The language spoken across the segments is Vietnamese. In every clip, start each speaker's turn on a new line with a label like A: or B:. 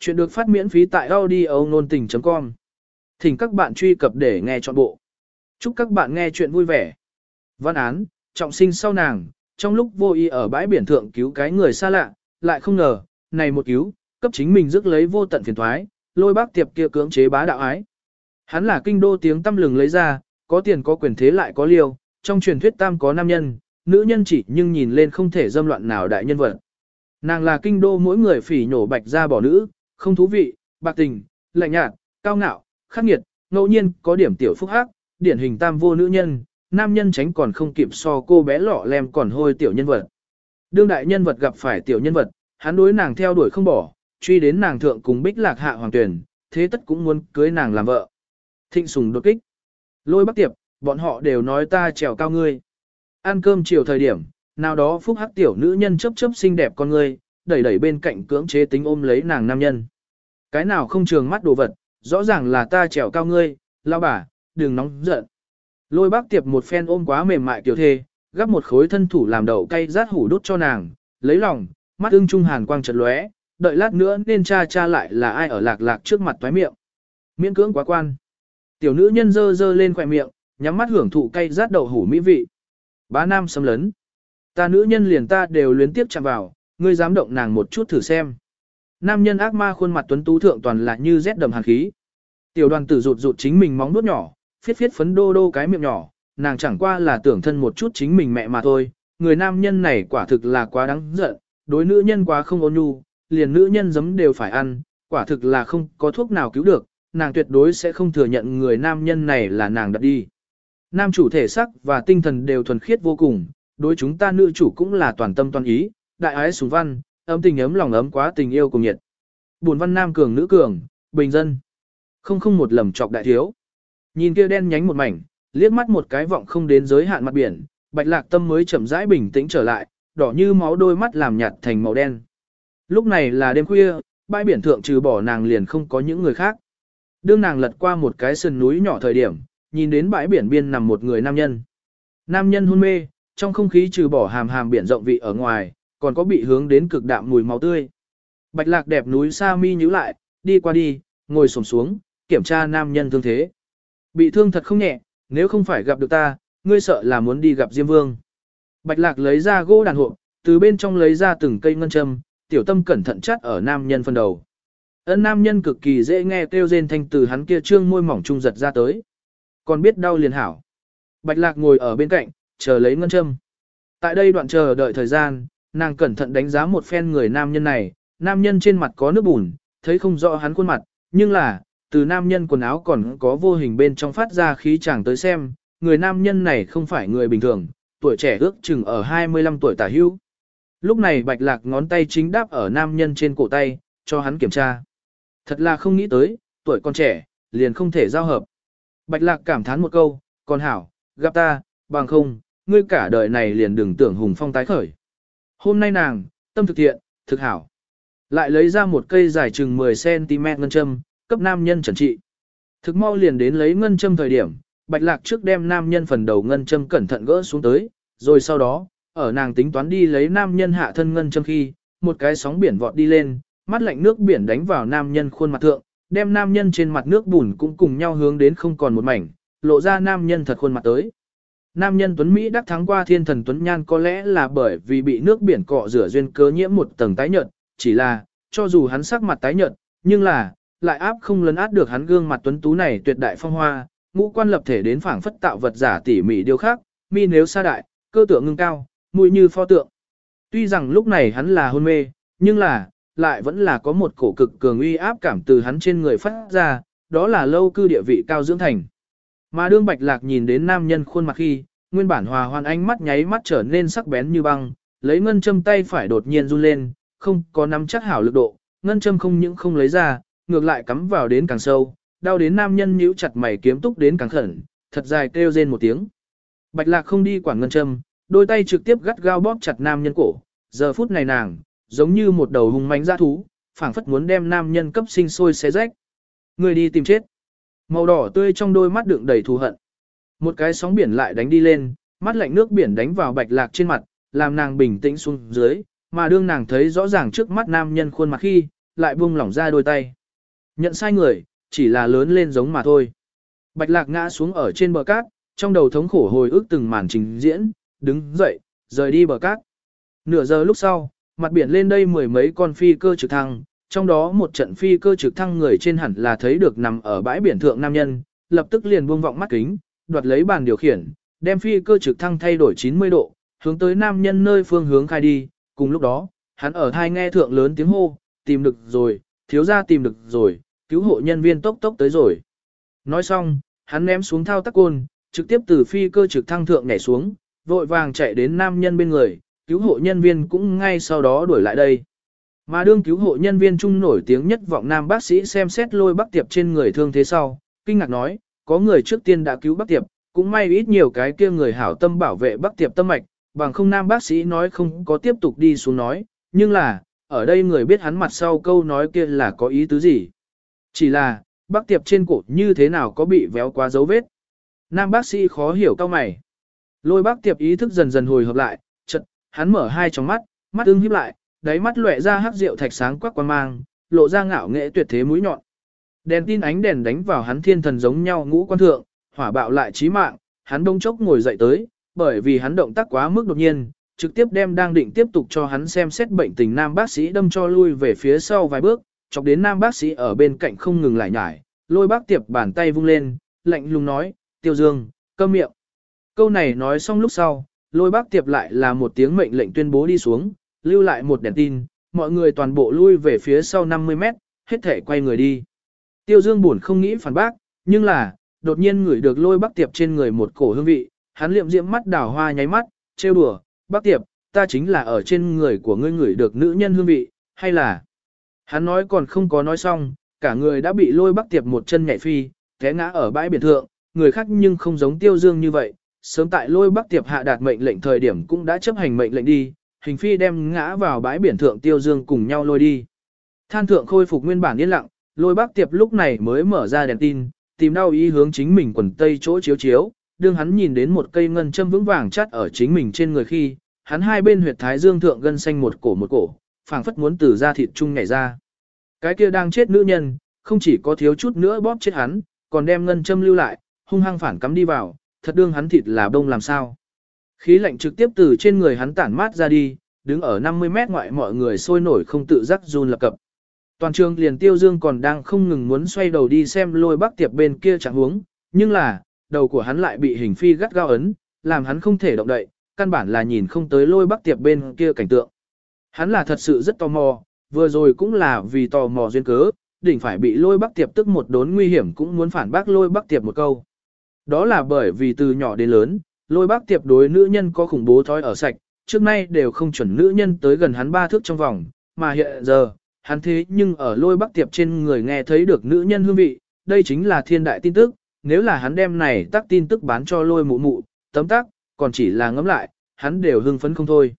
A: Chuyện được phát miễn phí tại audio nôn tình.com. Thỉnh các bạn truy cập để nghe trọn bộ. Chúc các bạn nghe chuyện vui vẻ. Văn án, trọng sinh sau nàng, trong lúc vô ý ở bãi biển thượng cứu cái người xa lạ, lại không ngờ, này một cứu, cấp chính mình rước lấy vô tận phiền thoái, lôi bác tiệp kia cưỡng chế bá đạo ái. Hắn là kinh đô tiếng tâm lừng lấy ra, có tiền có quyền thế lại có liêu, trong truyền thuyết tam có nam nhân, nữ nhân chỉ nhưng nhìn lên không thể dâm loạn nào đại nhân vật. Nàng là kinh đô mỗi người phỉ nhổ bạch ra bỏ nữ, không thú vị, bạc tình, lạnh nhạt, cao ngạo, khắc nghiệt, ngẫu nhiên có điểm tiểu phúc hắc, điển hình tam vô nữ nhân, nam nhân tránh còn không kịp so cô bé lọ lem còn hôi tiểu nhân vật. Đương đại nhân vật gặp phải tiểu nhân vật, hắn đối nàng theo đuổi không bỏ, truy đến nàng thượng cùng bích lạc hạ hoàng tuyển, thế tất cũng muốn cưới nàng làm vợ. Thịnh sùng đột kích. Lôi bắc tiệp, bọn họ đều nói ta trèo cao ngươi. Ăn cơm chiều thời điểm, nào đó phúc hắc tiểu nữ nhân chấp chấp xinh đẹp con ngươi, đẩy đẩy bên cạnh cưỡng chế tính ôm lấy nàng nam nhân. Cái nào không trường mắt đồ vật, rõ ràng là ta trèo cao ngươi, lao bà, đừng nóng giận. Lôi bác tiệp một phen ôm quá mềm mại tiểu thê, gắp một khối thân thủ làm đậu cay rát hủ đốt cho nàng, lấy lòng, mắt ưng trung hàn quang chật lóe, đợi lát nữa nên cha cha lại là ai ở lạc lạc trước mặt toái miệng. Miễn cưỡng quá quan. Tiểu nữ nhân dơ dơ lên khỏe miệng, nhắm mắt hưởng thụ cay rát đậu hủ mỹ vị. Bá nam xâm lấn. Ta nữ nhân liền ta đều luyến tiếp chạm vào, ngươi dám động nàng một chút thử xem. Nam nhân ác ma khuôn mặt tuấn tú thượng toàn là như rét đầm hàn khí. Tiểu đoàn tử rụt rụt chính mình móng nuốt nhỏ, phiết phiết phấn đô đô cái miệng nhỏ, nàng chẳng qua là tưởng thân một chút chính mình mẹ mà thôi. Người nam nhân này quả thực là quá đáng giận, đối nữ nhân quá không ôn nhu, liền nữ nhân giấm đều phải ăn, quả thực là không có thuốc nào cứu được, nàng tuyệt đối sẽ không thừa nhận người nam nhân này là nàng đặt đi. Nam chủ thể sắc và tinh thần đều thuần khiết vô cùng, đối chúng ta nữ chủ cũng là toàn tâm toàn ý, đại ái sùng văn, ấm tình ấm lòng ấm quá tình yêu cùng nhiệt. Buồn văn nam cường nữ cường, bình dân. Không không một lầm chọc đại thiếu. Nhìn kia đen nhánh một mảnh, liếc mắt một cái vọng không đến giới hạn mặt biển, bạch lạc tâm mới chậm rãi bình tĩnh trở lại, đỏ như máu đôi mắt làm nhạt thành màu đen. Lúc này là đêm khuya, bãi biển thượng trừ bỏ nàng liền không có những người khác. Đương nàng lật qua một cái sườn núi nhỏ thời điểm, nhìn đến bãi biển biên nằm một người nam nhân. Nam nhân hôn mê, trong không khí trừ bỏ hàm hàm biển rộng vị ở ngoài, còn có bị hướng đến cực đạm mùi máu tươi. Bạch lạc đẹp núi Sa Mi nhíu lại, đi qua đi, ngồi xổm xuống, kiểm tra nam nhân thương thế. Bị thương thật không nhẹ, nếu không phải gặp được ta, ngươi sợ là muốn đi gặp Diêm Vương. Bạch lạc lấy ra gỗ đàn hộp, từ bên trong lấy ra từng cây ngân châm, tiểu tâm cẩn thận chắt ở nam nhân phân đầu. ấn nam nhân cực kỳ dễ nghe kêu rên thanh từ hắn kia trương môi mỏng trung giật ra tới. Còn biết đau liền hảo. Bạch lạc ngồi ở bên cạnh, chờ lấy ngân châm. Tại đây đoạn chờ đợi thời gian, nàng cẩn thận đánh giá một phen người nam nhân này, nam nhân trên mặt có nước bùn, thấy không rõ hắn khuôn mặt, nhưng là, từ nam nhân quần áo còn có vô hình bên trong phát ra khí chàng tới xem, người nam nhân này không phải người bình thường, tuổi trẻ ước chừng ở 25 tuổi tả hưu. Lúc này bạch lạc ngón tay chính đáp ở nam nhân trên cổ tay, cho hắn kiểm tra. Thật là không nghĩ tới, tuổi còn trẻ, liền không thể giao hợp. Bạch lạc cảm thán một câu, còn hảo, gặp ta, bằng không, ngươi cả đời này liền đừng tưởng hùng phong tái khởi. Hôm nay nàng, tâm thực thiện, thực hảo. Lại lấy ra một cây dài chừng 10cm ngân châm, cấp nam nhân trần trị. Thực mau liền đến lấy ngân châm thời điểm, bạch lạc trước đem nam nhân phần đầu ngân châm cẩn thận gỡ xuống tới, rồi sau đó, ở nàng tính toán đi lấy nam nhân hạ thân ngân châm khi, một cái sóng biển vọt đi lên, mắt lạnh nước biển đánh vào nam nhân khuôn mặt thượng, đem nam nhân trên mặt nước bùn cũng cùng nhau hướng đến không còn một mảnh, lộ ra nam nhân thật khuôn mặt tới. Nam nhân Tuấn Mỹ đắc thắng qua thiên thần Tuấn Nhan có lẽ là bởi vì bị nước biển cọ rửa duyên cớ nhiễm một tầng tái nhợt, chỉ là, cho dù hắn sắc mặt tái nhợt, nhưng là, lại áp không lấn át được hắn gương mặt tuấn tú này tuyệt đại phong hoa, ngũ quan lập thể đến phảng phất tạo vật giả tỉ mỉ điều khác, mi nếu xa đại, cơ tượng ngưng cao, mũi như pho tượng. Tuy rằng lúc này hắn là hôn mê, nhưng là, lại vẫn là có một cổ cực cường uy áp cảm từ hắn trên người phát ra, đó là lâu cư địa vị cao dưỡng thành. Mà đương bạch lạc nhìn đến nam nhân khuôn mặt khi, nguyên bản hòa hoan ánh mắt nháy mắt trở nên sắc bén như băng, lấy ngân châm tay phải đột nhiên run lên, không có nắm chắc hảo lực độ, ngân châm không những không lấy ra, ngược lại cắm vào đến càng sâu, đau đến nam nhân nhíu chặt mày kiếm túc đến càng khẩn, thật dài kêu rên một tiếng. Bạch lạc không đi quản ngân châm, đôi tay trực tiếp gắt gao bóp chặt nam nhân cổ, giờ phút này nàng, giống như một đầu hung mánh dã thú, phảng phất muốn đem nam nhân cấp sinh sôi xé rách. Người đi tìm chết. Màu đỏ tươi trong đôi mắt đựng đầy thù hận. Một cái sóng biển lại đánh đi lên, mắt lạnh nước biển đánh vào bạch lạc trên mặt, làm nàng bình tĩnh xuống dưới, mà đương nàng thấy rõ ràng trước mắt nam nhân khuôn mặt khi, lại buông lỏng ra đôi tay. Nhận sai người, chỉ là lớn lên giống mà thôi. Bạch lạc ngã xuống ở trên bờ cát, trong đầu thống khổ hồi ức từng màn trình diễn, đứng dậy, rời đi bờ cát. Nửa giờ lúc sau, mặt biển lên đây mười mấy con phi cơ trực thăng, trong đó một trận phi cơ trực thăng người trên hẳn là thấy được nằm ở bãi biển thượng nam nhân, lập tức liền buông vọng mắt kính, đoạt lấy bàn điều khiển, đem phi cơ trực thăng thay đổi 90 độ, hướng tới nam nhân nơi phương hướng khai đi, cùng lúc đó, hắn ở thai nghe thượng lớn tiếng hô, tìm được rồi, thiếu gia tìm được rồi, cứu hộ nhân viên tốc tốc tới rồi. Nói xong, hắn ném xuống thao tác côn, trực tiếp từ phi cơ trực thăng thượng nhảy xuống, vội vàng chạy đến nam nhân bên người, cứu hộ nhân viên cũng ngay sau đó đuổi lại đây. Mà đương cứu hộ nhân viên trung nổi tiếng nhất vọng nam bác sĩ xem xét lôi bác tiệp trên người thương thế sau, kinh ngạc nói, có người trước tiên đã cứu bác tiệp, cũng may ít nhiều cái kia người hảo tâm bảo vệ bác tiệp tâm mạch, bằng không nam bác sĩ nói không có tiếp tục đi xuống nói, nhưng là, ở đây người biết hắn mặt sau câu nói kia là có ý tứ gì. Chỉ là, bác tiệp trên cổ như thế nào có bị véo quá dấu vết. Nam bác sĩ khó hiểu cao mày. Lôi bác tiệp ý thức dần dần hồi hợp lại, chật, hắn mở hai tròng mắt, mắt ưng híp lại, đáy mắt lóe ra hắc rượu thạch sáng quắc quan mang, lộ ra ngạo nghệ tuyệt thế mũi nhọn. Đèn tin ánh đèn đánh vào hắn thiên thần giống nhau ngũ quan thượng, hỏa bạo lại chí mạng, hắn đông chốc ngồi dậy tới, bởi vì hắn động tác quá mức đột nhiên, trực tiếp đem đang định tiếp tục cho hắn xem xét bệnh tình nam bác sĩ đâm cho lui về phía sau vài bước, chọc đến nam bác sĩ ở bên cạnh không ngừng lại nhải, lôi bác tiệp bàn tay vung lên, lạnh lùng nói, tiêu dương, câm miệng. Câu này nói xong lúc sau, lôi bác tiệp lại là một tiếng mệnh lệnh tuyên bố đi xuống, lưu lại một đèn tin, mọi người toàn bộ lui về phía sau 50 mét, hết thể quay người đi. Tiêu Dương buồn không nghĩ phản bác, nhưng là, đột nhiên ngửi được lôi bác tiệp trên người một cổ hương vị, hắn liệm diễm mắt đảo hoa nháy mắt, trêu đùa, bác tiệp, ta chính là ở trên người của ngươi ngửi được nữ nhân hương vị, hay là... Hắn nói còn không có nói xong, cả người đã bị lôi bác tiệp một chân nhảy phi, té ngã ở bãi biển thượng, người khác nhưng không giống tiêu dương như vậy, sớm tại lôi bác tiệp hạ đạt mệnh lệnh thời điểm cũng đã chấp hành mệnh lệnh đi, hình phi đem ngã vào bãi biển thượng tiêu dương cùng nhau lôi đi. Than thượng khôi phục nguyên bản yên lặng, lôi bác tiệp lúc này mới mở ra đèn tin, tìm đau ý hướng chính mình quần tây chỗ chiếu chiếu, đương hắn nhìn đến một cây ngân châm vững vàng chắt ở chính mình trên người khi, hắn hai bên huyệt thái dương thượng gân xanh một cổ một cổ, phảng phất muốn từ da thịt chung nhảy ra. Cái kia đang chết nữ nhân, không chỉ có thiếu chút nữa bóp chết hắn, còn đem ngân châm lưu lại, hung hăng phản cắm đi vào, thật đương hắn thịt là bông làm sao. Khí lạnh trực tiếp từ trên người hắn tản mát ra đi, đứng ở 50 mét ngoại mọi người sôi nổi không tự giác run lập cập. Toàn trường liền tiêu dương còn đang không ngừng muốn xoay đầu đi xem lôi bác tiệp bên kia chẳng huống, nhưng là, đầu của hắn lại bị hình phi gắt gao ấn, làm hắn không thể động đậy, căn bản là nhìn không tới lôi bác tiệp bên kia cảnh tượng. Hắn là thật sự rất tò mò, vừa rồi cũng là vì tò mò duyên cớ, đỉnh phải bị lôi bác tiệp tức một đốn nguy hiểm cũng muốn phản bác lôi bác tiệp một câu. Đó là bởi vì từ nhỏ đến lớn, lôi bác tiệp đối nữ nhân có khủng bố thói ở sạch, trước nay đều không chuẩn nữ nhân tới gần hắn ba thước trong vòng, mà hiện giờ, hắn thế nhưng ở lôi bác tiệp trên người nghe thấy được nữ nhân hương vị, đây chính là thiên đại tin tức, nếu là hắn đem này tác tin tức bán cho lôi mụ mụ, tấm tác, còn chỉ là ngấm lại, hắn đều hưng phấn không thôi.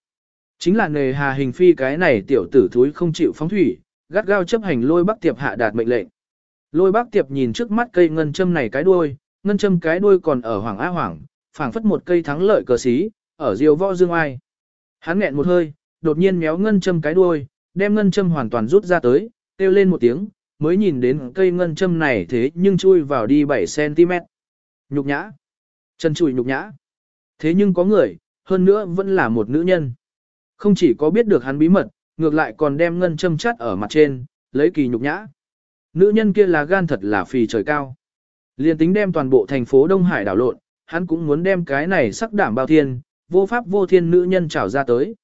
A: Chính là nề hà hình phi cái này tiểu tử thúi không chịu phóng thủy, gắt gao chấp hành lôi bác tiệp hạ đạt mệnh lệnh. Lôi bác tiệp nhìn trước mắt cây ngân châm này cái đuôi, ngân châm cái đuôi còn ở hoàng á hoàng, phảng phất một cây thắng lợi cờ xí, ở diều võ dương ai. Hắn nghẹn một hơi, đột nhiên méo ngân châm cái đuôi, đem ngân châm hoàn toàn rút ra tới, kêu lên một tiếng, mới nhìn đến cây ngân châm này thế nhưng chui vào đi 7cm. Nhục nhã. Chân chùi nhục nhã. Thế nhưng có người, hơn nữa vẫn là một nữ nhân. Không chỉ có biết được hắn bí mật, ngược lại còn đem ngân châm chắt ở mặt trên, lấy kỳ nhục nhã. Nữ nhân kia là gan thật là phì trời cao. Liên tính đem toàn bộ thành phố Đông Hải đảo lộn, hắn cũng muốn đem cái này sắc đảm bao thiên, vô pháp vô thiên nữ nhân trảo ra tới.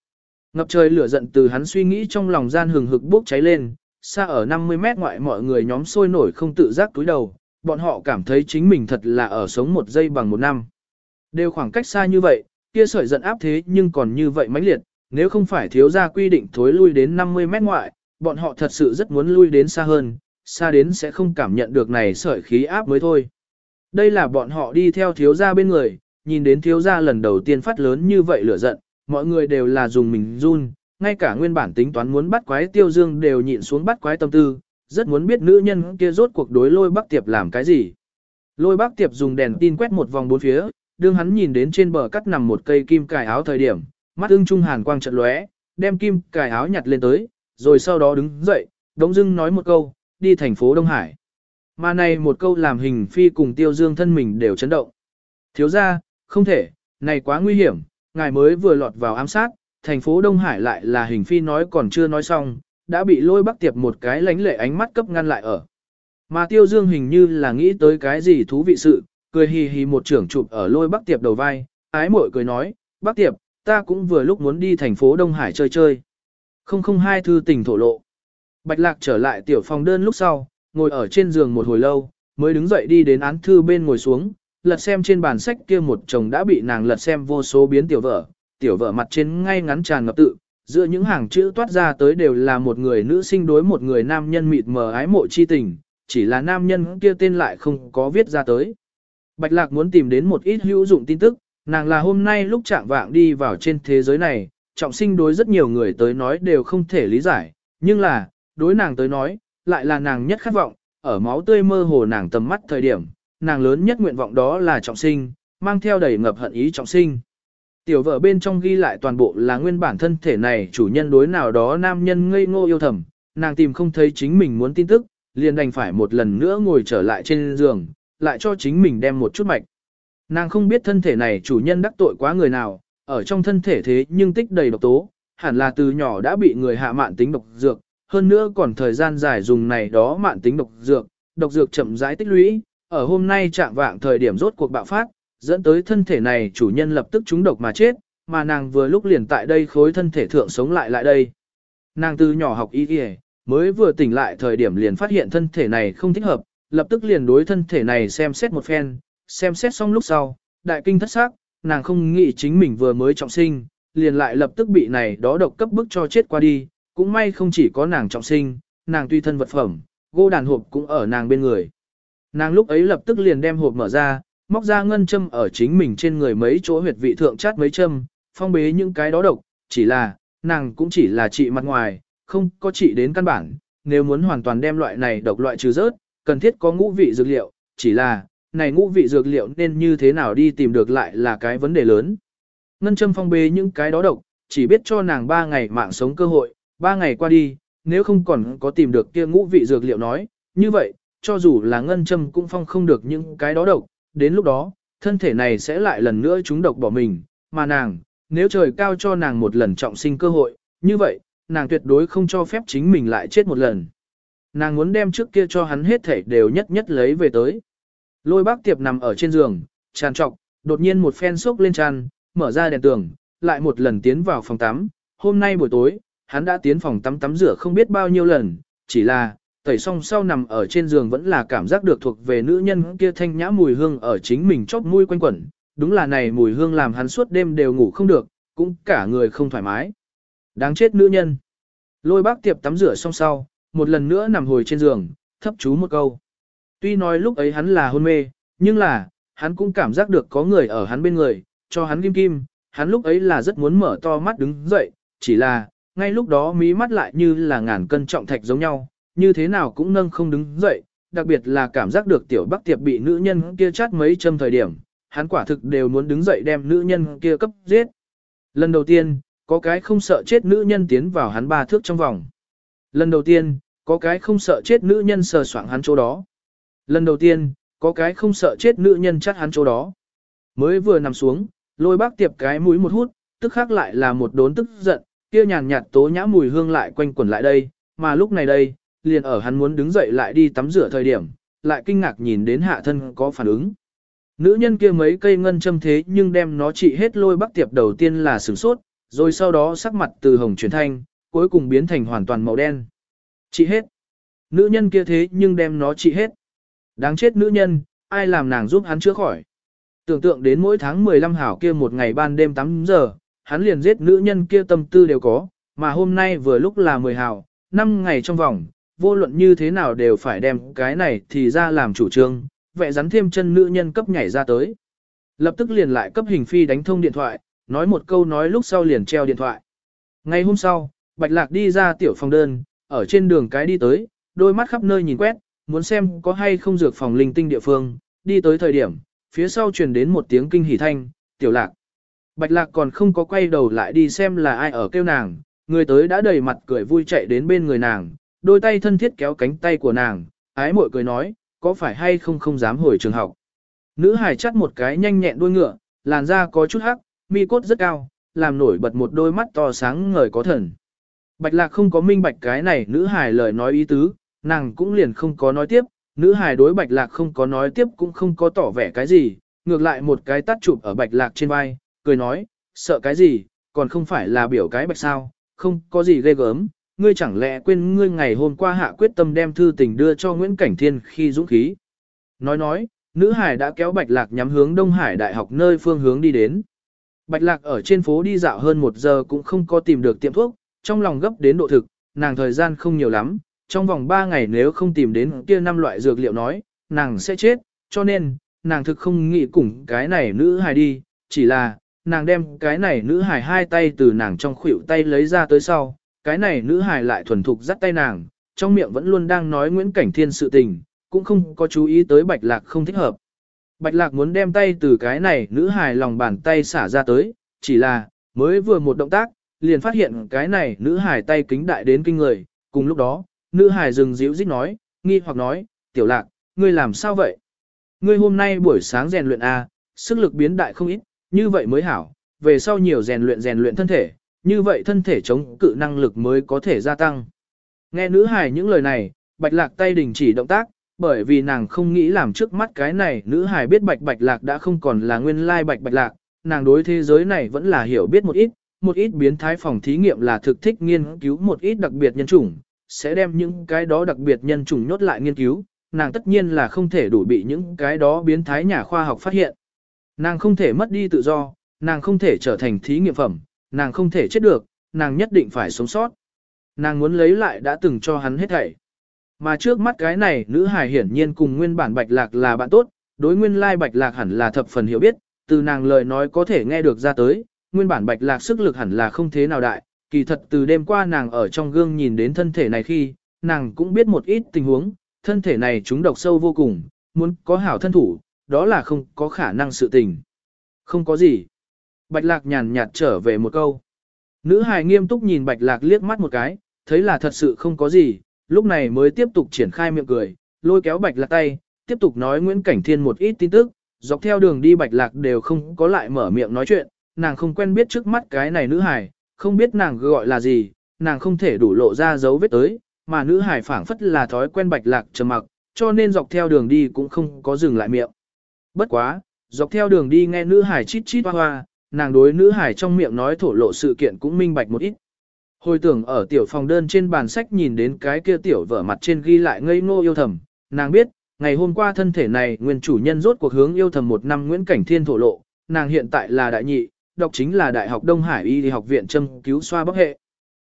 A: Ngập trời lửa giận từ hắn suy nghĩ trong lòng gian hừng hực bốc cháy lên, xa ở 50 mét ngoại mọi người nhóm sôi nổi không tự giác túi đầu, bọn họ cảm thấy chính mình thật là ở sống một giây bằng một năm. Đều khoảng cách xa như vậy, kia sợi giận áp thế nhưng còn như vậy mãnh liệt, nếu không phải thiếu gia quy định thối lui đến 50 mét ngoại, bọn họ thật sự rất muốn lui đến xa hơn, xa đến sẽ không cảm nhận được này sợi khí áp mới thôi. Đây là bọn họ đi theo thiếu gia bên người, nhìn đến thiếu gia lần đầu tiên phát lớn như vậy lửa giận, mọi người đều là dùng mình run, ngay cả nguyên bản tính toán muốn bắt quái tiêu dương đều nhịn xuống bắt quái tâm tư, rất muốn biết nữ nhân kia rốt cuộc đối lôi bác tiệp làm cái gì. Lôi bác tiệp dùng đèn tin quét một vòng bốn phía, đương hắn nhìn đến trên bờ cắt nằm một cây kim cài áo thời điểm, mắt ưng trung hàn quang trận lóe, đem kim cài áo nhặt lên tới, rồi sau đó đứng dậy, đống dưng nói một câu, đi thành phố Đông Hải. Mà này một câu làm hình phi cùng tiêu dương thân mình đều chấn động. Thiếu ra, không thể, này quá nguy hiểm, ngài mới vừa lọt vào ám sát, thành phố Đông Hải lại là hình phi nói còn chưa nói xong, đã bị lôi bắc tiệp một cái lánh lệ ánh mắt cấp ngăn lại ở. Mà tiêu dương hình như là nghĩ tới cái gì thú vị sự, cười hì hì một trưởng chụp ở lôi bắc tiệp đầu vai, ái mội cười nói, bắc tiệp, ta cũng vừa lúc muốn đi thành phố Đông Hải chơi chơi. Không không hai thư tình thổ lộ. Bạch lạc trở lại tiểu phòng đơn lúc sau, ngồi ở trên giường một hồi lâu, mới đứng dậy đi đến án thư bên ngồi xuống, lật xem trên bàn sách kia một chồng đã bị nàng lật xem vô số biến tiểu vợ, tiểu vợ mặt trên ngay ngắn tràn ngập tự, giữa những hàng chữ toát ra tới đều là một người nữ sinh đối một người nam nhân mịt mờ ái mộ chi tình, chỉ là nam nhân kia tên lại không có viết ra tới. Bạch Lạc muốn tìm đến một ít hữu dụng tin tức, nàng là hôm nay lúc trạng vạng đi vào trên thế giới này, trọng sinh đối rất nhiều người tới nói đều không thể lý giải, nhưng là, đối nàng tới nói, lại là nàng nhất khát vọng, ở máu tươi mơ hồ nàng tầm mắt thời điểm, nàng lớn nhất nguyện vọng đó là trọng sinh, mang theo đầy ngập hận ý trọng sinh. Tiểu vợ bên trong ghi lại toàn bộ là nguyên bản thân thể này chủ nhân đối nào đó nam nhân ngây ngô yêu thầm, nàng tìm không thấy chính mình muốn tin tức, liền đành phải một lần nữa ngồi trở lại trên giường, lại cho chính mình đem một chút mạch. Nàng không biết thân thể này chủ nhân đắc tội quá người nào, ở trong thân thể thế nhưng tích đầy độc tố, hẳn là từ nhỏ đã bị người hạ mạn tính độc dược, hơn nữa còn thời gian dài dùng này đó mạn tính độc dược, độc dược chậm rãi tích lũy, ở hôm nay trạng vạng thời điểm rốt cuộc bạo phát, dẫn tới thân thể này chủ nhân lập tức trúng độc mà chết, mà nàng vừa lúc liền tại đây khối thân thể thượng sống lại lại đây. Nàng từ nhỏ học y y, mới vừa tỉnh lại thời điểm liền phát hiện thân thể này không thích hợp, lập tức liền đối thân thể này xem xét một phen, xem xét xong lúc sau, đại kinh thất xác, nàng không nghĩ chính mình vừa mới trọng sinh, liền lại lập tức bị này đó độc cấp bức cho chết qua đi, cũng may không chỉ có nàng trọng sinh, nàng tuy thân vật phẩm, gỗ đàn hộp cũng ở nàng bên người. Nàng lúc ấy lập tức liền đem hộp mở ra, móc ra ngân châm ở chính mình trên người mấy chỗ huyệt vị thượng chát mấy châm, phong bế những cái đó độc, chỉ là, nàng cũng chỉ là trị mặt ngoài, không có trị đến căn bản, nếu muốn hoàn toàn đem loại này độc loại trừ rớt, cần thiết có ngũ vị dược liệu, chỉ là, này ngũ vị dược liệu nên như thế nào đi tìm được lại là cái vấn đề lớn. Ngân châm phong bế những cái đó độc, chỉ biết cho nàng 3 ngày mạng sống cơ hội, Ba ngày qua đi, nếu không còn có tìm được kia ngũ vị dược liệu nói, như vậy, cho dù là ngân châm cũng phong không được những cái đó độc, đến lúc đó, thân thể này sẽ lại lần nữa trúng độc bỏ mình, mà nàng, nếu trời cao cho nàng một lần trọng sinh cơ hội, như vậy, nàng tuyệt đối không cho phép chính mình lại chết một lần. Nàng muốn đem trước kia cho hắn hết thể đều nhất nhất lấy về tới. Lôi bác tiệp nằm ở trên giường, tràn trọc, đột nhiên một phen sốc lên tràn, mở ra đèn tường, lại một lần tiến vào phòng tắm. Hôm nay buổi tối, hắn đã tiến phòng tắm tắm rửa không biết bao nhiêu lần, chỉ là, tẩy xong sau nằm ở trên giường vẫn là cảm giác được thuộc về nữ nhân kia thanh nhã mùi hương ở chính mình chóp mũi quanh quẩn. Đúng là này mùi hương làm hắn suốt đêm đều ngủ không được, cũng cả người không thoải mái. Đáng chết nữ nhân. Lôi bác tiệp tắm rửa xong sau, một lần nữa nằm hồi trên giường, thấp chú một câu. Tuy nói lúc ấy hắn là hôn mê, nhưng là, hắn cũng cảm giác được có người ở hắn bên người, cho hắn kim kim, hắn lúc ấy là rất muốn mở to mắt đứng dậy, chỉ là, ngay lúc đó mí mắt lại như là ngàn cân trọng thạch giống nhau, như thế nào cũng nâng không đứng dậy, đặc biệt là cảm giác được tiểu bắc tiệp bị nữ nhân kia chát mấy châm thời điểm, hắn quả thực đều muốn đứng dậy đem nữ nhân kia cấp giết. Lần đầu tiên, có cái không sợ chết nữ nhân tiến vào hắn ba thước trong vòng. Lần đầu tiên, có cái không sợ chết nữ nhân sờ soạng hắn chỗ đó. Lần đầu tiên, có cái không sợ chết nữ nhân chát hắn chỗ đó. Mới vừa nằm xuống, lôi bác tiệp cái mũi một hút, tức khác lại là một đốn tức giận, kia nhàn nhạt tố nhã mùi hương lại quanh quẩn lại đây, mà lúc này đây, liền ở hắn muốn đứng dậy lại đi tắm rửa thời điểm, lại kinh ngạc nhìn đến hạ thân có phản ứng. Nữ nhân kia mấy cây ngân châm thế nhưng đem nó trị hết lôi bắc tiệp đầu tiên là sửng sốt, rồi sau đó sắc mặt từ hồng chuyển thanh, cuối cùng biến thành hoàn toàn màu đen. Trị hết. Nữ nhân kia thế nhưng đem nó trị hết. Đáng chết nữ nhân, ai làm nàng giúp hắn chữa khỏi. Tưởng tượng đến mỗi tháng 15 hảo kia một ngày ban đêm 8 giờ, hắn liền giết nữ nhân kia tâm tư đều có, mà hôm nay vừa lúc là 10 hào 5 ngày trong vòng, vô luận như thế nào đều phải đem cái này thì ra làm chủ trương, vẽ rắn thêm chân nữ nhân cấp nhảy ra tới. Lập tức liền lại cấp hình phi đánh thông điện thoại, nói một câu nói lúc sau liền treo điện thoại. Ngày hôm sau, Bạch Lạc đi ra tiểu phòng đơn, ở trên đường cái đi tới, đôi mắt khắp nơi nhìn quét, muốn xem có hay không dược phòng linh tinh địa phương, đi tới thời điểm, phía sau truyền đến một tiếng kinh hỉ thanh, tiểu lạc. Bạch lạc còn không có quay đầu lại đi xem là ai ở kêu nàng, người tới đã đầy mặt cười vui chạy đến bên người nàng, đôi tay thân thiết kéo cánh tay của nàng, ái mội cười nói, có phải hay không không dám hồi trường học. Nữ hài chắt một cái nhanh nhẹn đuôi ngựa, làn da có chút hắc, mi cốt rất cao, làm nổi bật một đôi mắt to sáng ngời có thần. Bạch lạc không có minh bạch cái này nữ hài lời nói ý tứ, nàng cũng liền không có nói tiếp, nữ hài đối bạch lạc không có nói tiếp cũng không có tỏ vẻ cái gì, ngược lại một cái tắt chụp ở bạch lạc trên vai, cười nói, sợ cái gì, còn không phải là biểu cái bạch sao, không có gì ghê gớm, ngươi chẳng lẽ quên ngươi ngày hôm qua hạ quyết tâm đem thư tình đưa cho Nguyễn Cảnh Thiên khi dũng khí. Nói nói, nữ hải đã kéo bạch lạc nhắm hướng Đông Hải Đại học nơi phương hướng đi đến. Bạch lạc ở trên phố đi dạo hơn một giờ cũng không có tìm được tiệm thuốc, trong lòng gấp đến độ thực, nàng thời gian không nhiều lắm, trong vòng 3 ngày nếu không tìm đến kia năm loại dược liệu nói, nàng sẽ chết, cho nên, nàng thực không nghĩ cùng cái này nữ hài đi, chỉ là, nàng đem cái này nữ hải hai tay từ nàng trong khuỷu tay lấy ra tới sau, cái này nữ hải lại thuần thục dắt tay nàng, trong miệng vẫn luôn đang nói Nguyễn Cảnh Thiên sự tình, cũng không có chú ý tới Bạch Lạc không thích hợp. Bạch Lạc muốn đem tay từ cái này nữ hải lòng bàn tay xả ra tới, chỉ là, mới vừa một động tác, liền phát hiện cái này nữ hải tay kính đại đến kinh người, cùng lúc đó, nữ hải dừng dịu dít nói, nghi hoặc nói, tiểu lạc, ngươi làm sao vậy? Ngươi hôm nay buổi sáng rèn luyện A, sức lực biến đại không ít, như vậy mới hảo, về sau nhiều rèn luyện rèn luyện thân thể, như vậy thân thể chống cự năng lực mới có thể gia tăng. Nghe nữ hài những lời này, bạch lạc tay đình chỉ động tác, bởi vì nàng không nghĩ làm trước mắt cái này nữ hài biết bạch bạch lạc đã không còn là nguyên lai bạch bạch lạc, nàng đối thế giới này vẫn là hiểu biết một ít, một ít biến thái phòng thí nghiệm là thực thích nghiên cứu một ít đặc biệt nhân chủng, sẽ đem những cái đó đặc biệt nhân chủng nhốt lại nghiên cứu, nàng tất nhiên là không thể đủ bị những cái đó biến thái nhà khoa học phát hiện. Nàng không thể mất đi tự do, nàng không thể trở thành thí nghiệm phẩm, nàng không thể chết được, nàng nhất định phải sống sót. Nàng muốn lấy lại đã từng cho hắn hết thảy. Mà trước mắt cái này nữ hài hiển nhiên cùng nguyên bản bạch lạc là bạn tốt, đối nguyên lai bạch lạc hẳn là thập phần hiểu biết, từ nàng lời nói có thể nghe được ra tới, nguyên bản bạch lạc sức lực hẳn là không thế nào đại, kỳ thật từ đêm qua nàng ở trong gương nhìn đến thân thể này khi, nàng cũng biết một ít tình huống, thân thể này chúng độc sâu vô cùng, muốn có hảo thân thủ, đó là không có khả năng sự tình. Không có gì. Bạch lạc nhàn nhạt trở về một câu. Nữ hài nghiêm túc nhìn bạch lạc liếc mắt một cái, thấy là thật sự không có gì, lúc này mới tiếp tục triển khai miệng cười, lôi kéo bạch lạc tay, tiếp tục nói Nguyễn Cảnh Thiên một ít tin tức, dọc theo đường đi bạch lạc đều không có lại mở miệng nói chuyện, nàng không quen biết trước mắt cái này nữ hài, không biết nàng gọi là gì, nàng không thể đủ lộ ra dấu vết tới, mà nữ hài phảng phất là thói quen bạch lạc trầm mặc, cho nên dọc theo đường đi cũng không có dừng lại miệng. Bất quá, dọc theo đường đi nghe nữ hải chít chít hoa hoa, nàng đối nữ hải trong miệng nói thổ lộ sự kiện cũng minh bạch một ít. Hồi tưởng ở tiểu phòng đơn trên bàn sách nhìn đến cái kia tiểu vở mặt trên ghi lại ngây ngô yêu thầm, nàng biết, ngày hôm qua thân thể này nguyên chủ nhân rốt cuộc hướng yêu thầm một năm Nguyễn Cảnh Thiên thổ lộ, nàng hiện tại là đại nhị, đọc chính là Đại học Đông Hải Y học viện châm cứu xoa bóc hệ.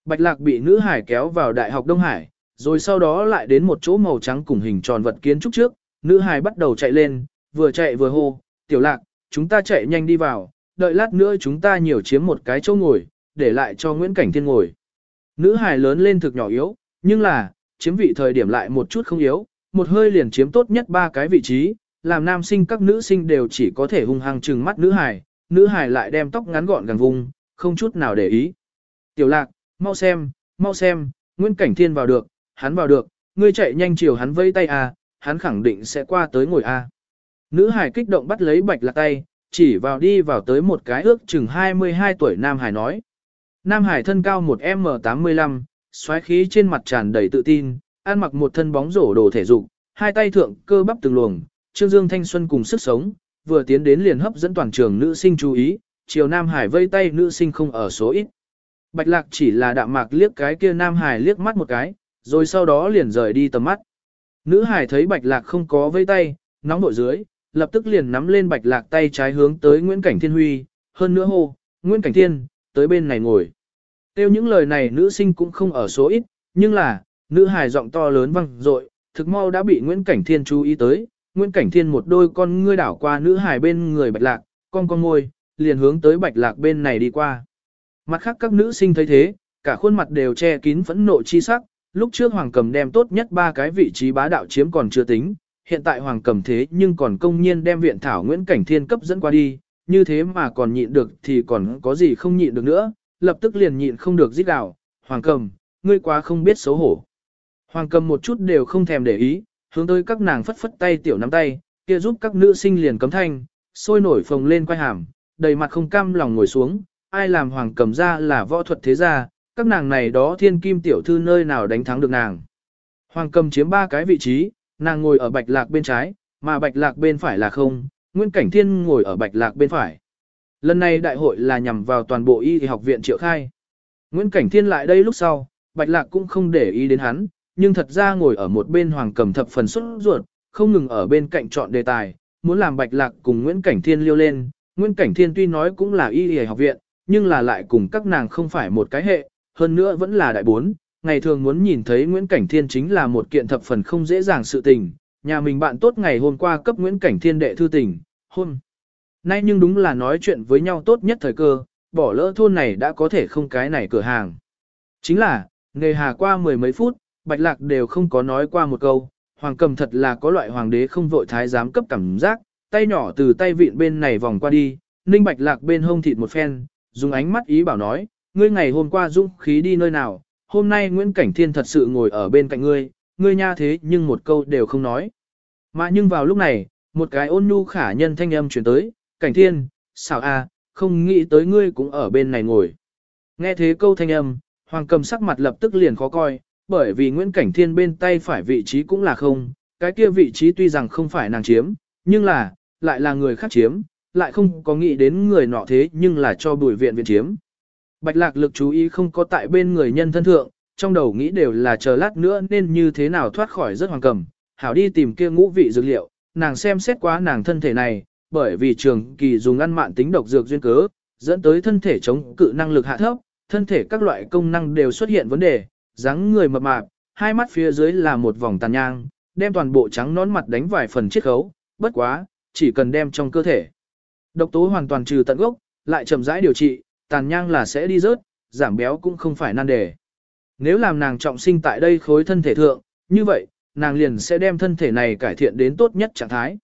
A: Bạch Lạc bị nữ hải kéo vào Đại học Đông Hải, rồi sau đó lại đến một chỗ màu trắng cùng hình tròn vật kiến trúc trước, nữ hải bắt đầu chạy lên, vừa chạy vừa hô, tiểu lạc, chúng ta chạy nhanh đi vào, đợi lát nữa chúng ta nhiều chiếm một cái chỗ ngồi, để lại cho Nguyễn Cảnh Thiên ngồi. Nữ hải lớn lên thực nhỏ yếu, nhưng là, chiếm vị thời điểm lại một chút không yếu, một hơi liền chiếm tốt nhất ba cái vị trí, làm nam sinh các nữ sinh đều chỉ có thể hung hăng trừng mắt nữ hải, nữ hải lại đem tóc ngắn gọn gàng vùng, không chút nào để ý. Tiểu lạc, mau xem, mau xem, Nguyễn Cảnh Thiên vào được, hắn vào được, ngươi chạy nhanh chiều hắn vây tay à, hắn khẳng định sẽ qua tới ngồi a. À. Nữ hải kích động bắt lấy bạch lạc tay, chỉ vào đi vào tới một cái ước chừng 22 tuổi Nam Hải nói. Nam Hải thân cao một M85, xoáy khí trên mặt tràn đầy tự tin, ăn mặc một thân bóng rổ đồ thể dục, hai tay thượng cơ bắp từng luồng, trương dương thanh xuân cùng sức sống, vừa tiến đến liền hấp dẫn toàn trường nữ sinh chú ý, chiều Nam Hải vây tay nữ sinh không ở số ít. Bạch Lạc chỉ là đạm mạc liếc cái kia Nam Hải liếc mắt một cái, rồi sau đó liền rời đi tầm mắt. Nữ Hải thấy Bạch Lạc không có vây tay, nóng nội dưới, lập tức liền nắm lên Bạch Lạc tay trái hướng tới Nguyễn Cảnh Thiên Huy, hơn nữa hô, Nguyễn Cảnh Thiên, tới bên này ngồi. Tiêu những lời này nữ sinh cũng không ở số ít, nhưng là, nữ hài giọng to lớn vang dội, thực mau đã bị Nguyễn Cảnh Thiên chú ý tới, Nguyễn Cảnh Thiên một đôi con ngươi đảo qua nữ hài bên người bạch lạc, con con ngôi, liền hướng tới bạch lạc bên này đi qua. Mặt khác các nữ sinh thấy thế, cả khuôn mặt đều che kín phẫn nộ chi sắc, lúc trước Hoàng Cầm đem tốt nhất ba cái vị trí bá đạo chiếm còn chưa tính, hiện tại Hoàng Cầm thế nhưng còn công nhiên đem viện thảo Nguyễn Cảnh Thiên cấp dẫn qua đi, như thế mà còn nhịn được thì còn có gì không nhịn được nữa, lập tức liền nhịn không được giết đảo, Hoàng Cầm, ngươi quá không biết xấu hổ. Hoàng cầm một chút đều không thèm để ý, hướng tới các nàng phất phất tay tiểu nắm tay, kia giúp các nữ sinh liền cấm thanh, sôi nổi phồng lên quay hàm, đầy mặt không cam lòng ngồi xuống, ai làm hoàng cầm ra là võ thuật thế gia, các nàng này đó thiên kim tiểu thư nơi nào đánh thắng được nàng. Hoàng cầm chiếm ba cái vị trí, nàng ngồi ở bạch lạc bên trái, mà bạch lạc bên phải là không, Nguyễn Cảnh Thiên ngồi ở bạch lạc bên phải. Lần này đại hội là nhằm vào toàn bộ y học viện triệu khai. Nguyễn Cảnh Thiên lại đây lúc sau, bạch lạc cũng không để ý đến hắn, nhưng thật ra ngồi ở một bên hoàng cầm thập phần xuất ruột, không ngừng ở bên cạnh chọn đề tài, muốn làm bạch lạc cùng Nguyễn Cảnh Thiên liêu lên. Nguyễn Cảnh Thiên tuy nói cũng là y y học viện, nhưng là lại cùng các nàng không phải một cái hệ, hơn nữa vẫn là đại bốn. Ngày thường muốn nhìn thấy Nguyễn Cảnh Thiên chính là một kiện thập phần không dễ dàng sự tình, nhà mình bạn tốt ngày hôm qua cấp Nguyễn Cảnh Thiên đệ thư tình, hôn. Nay nhưng đúng là nói chuyện với nhau tốt nhất thời cơ, bỏ lỡ thôn này đã có thể không cái này cửa hàng. Chính là, nghề hà qua mười mấy phút, Bạch Lạc đều không có nói qua một câu, Hoàng cầm thật là có loại hoàng đế không vội thái giám cấp cảm giác, tay nhỏ từ tay vịn bên này vòng qua đi, Ninh Bạch Lạc bên hông thịt một phen, dùng ánh mắt ý bảo nói, ngươi ngày hôm qua dũng khí đi nơi nào, hôm nay Nguyễn Cảnh Thiên thật sự ngồi ở bên cạnh ngươi, ngươi nha thế nhưng một câu đều không nói. Mà nhưng vào lúc này, một cái ôn nhu khả nhân thanh âm chuyển tới, Cảnh Thiên, xảo a, không nghĩ tới ngươi cũng ở bên này ngồi. Nghe thế câu thanh âm, Hoàng cầm sắc mặt lập tức liền khó coi, bởi vì Nguyễn Cảnh Thiên bên tay phải vị trí cũng là không, cái kia vị trí tuy rằng không phải nàng chiếm, nhưng là, lại là người khác chiếm, lại không có nghĩ đến người nọ thế nhưng là cho bùi viện viện chiếm. Bạch lạc lực chú ý không có tại bên người nhân thân thượng, trong đầu nghĩ đều là chờ lát nữa nên như thế nào thoát khỏi rất hoàng cầm, hảo đi tìm kia ngũ vị dược liệu, nàng xem xét quá nàng thân thể này, bởi vì trường kỳ dùng ăn mạn tính độc dược duyên cớ, dẫn tới thân thể chống cự năng lực hạ thấp, thân thể các loại công năng đều xuất hiện vấn đề, dáng người mập mạp, hai mắt phía dưới là một vòng tàn nhang, đem toàn bộ trắng nón mặt đánh vài phần chiết khấu, bất quá, chỉ cần đem trong cơ thể. Độc tố hoàn toàn trừ tận gốc, lại chậm rãi điều trị, tàn nhang là sẽ đi rớt, giảm béo cũng không phải nan đề. Nếu làm nàng trọng sinh tại đây khối thân thể thượng, như vậy, nàng liền sẽ đem thân thể này cải thiện đến tốt nhất trạng thái.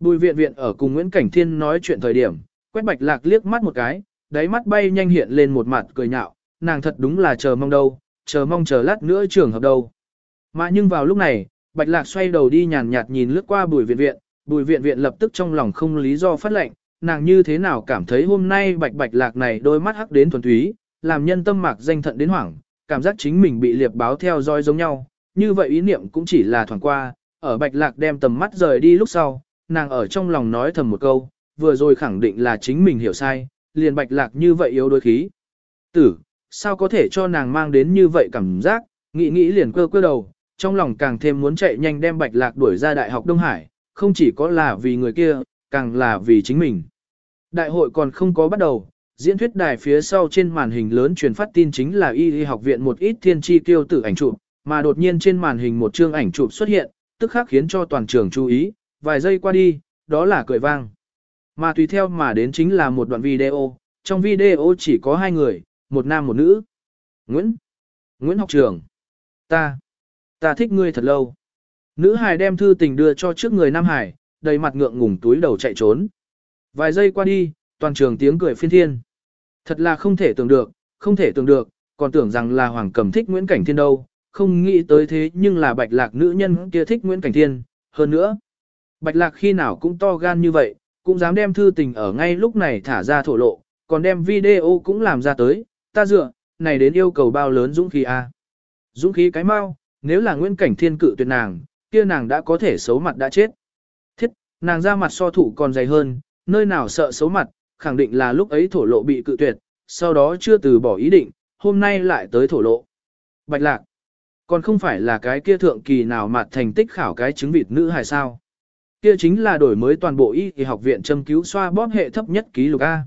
A: Bùi viện viện ở cùng Nguyễn Cảnh Thiên nói chuyện thời điểm, quét bạch lạc liếc mắt một cái, đáy mắt bay nhanh hiện lên một mặt cười nhạo, nàng thật đúng là chờ mong đâu, chờ mong chờ lát nữa trường hợp đâu. Mà nhưng vào lúc này, bạch lạc xoay đầu đi nhàn nhạt nhìn lướt qua bùi viện viện, bùi viện viện lập tức trong lòng không lý do phát lệnh, nàng như thế nào cảm thấy hôm nay bạch bạch lạc này đôi mắt hắc đến thuần túy, làm nhân tâm mạc danh thận đến hoảng, cảm giác chính mình bị liệp báo theo dõi giống nhau, như vậy ý niệm cũng chỉ là thoảng qua, ở bạch lạc đem tầm mắt rời đi lúc sau, nàng ở trong lòng nói thầm một câu, vừa rồi khẳng định là chính mình hiểu sai, liền bạch lạc như vậy yếu đôi khí. Tử, sao có thể cho nàng mang đến như vậy cảm giác, nghĩ nghĩ liền cơ cơ đầu, trong lòng càng thêm muốn chạy nhanh đem bạch lạc đuổi ra đại học Đông Hải, không chỉ có là vì người kia, càng là vì chính mình. Đại hội còn không có bắt đầu, diễn thuyết đài phía sau trên màn hình lớn truyền phát tin chính là y y học viện một ít thiên tri tiêu tử ảnh chụp, mà đột nhiên trên màn hình một chương ảnh chụp xuất hiện, tức khắc khiến cho toàn trường chú ý, vài giây qua đi, đó là cười vang. Mà tùy theo mà đến chính là một đoạn video, trong video chỉ có hai người, một nam một nữ. Nguyễn, Nguyễn học trường, ta, ta thích ngươi thật lâu. Nữ hài đem thư tình đưa cho trước người nam hải, đầy mặt ngượng ngùng túi đầu chạy trốn. Vài giây qua đi, toàn trường tiếng cười phiên thiên. Thật là không thể tưởng được, không thể tưởng được, còn tưởng rằng là Hoàng Cầm thích Nguyễn Cảnh Thiên đâu, không nghĩ tới thế nhưng là Bạch Lạc nữ nhân kia thích Nguyễn Cảnh Thiên, hơn nữa. Bạch Lạc khi nào cũng to gan như vậy, cũng dám đem thư tình ở ngay lúc này thả ra thổ lộ, còn đem video cũng làm ra tới, ta dựa, này đến yêu cầu bao lớn dũng khí a. Dũng khí cái mau, nếu là Nguyễn Cảnh Thiên cự tuyệt nàng, kia nàng đã có thể xấu mặt đã chết. Thiết, nàng ra mặt so thủ còn dày hơn, nơi nào sợ xấu mặt, khẳng định là lúc ấy thổ lộ bị cự tuyệt, sau đó chưa từ bỏ ý định, hôm nay lại tới thổ lộ. Bạch lạc, còn không phải là cái kia thượng kỳ nào mặt thành tích khảo cái chứng vịt nữ hay sao? Kia chính là đổi mới toàn bộ y y học viện châm cứu xoa bóp hệ thấp nhất ký lục A.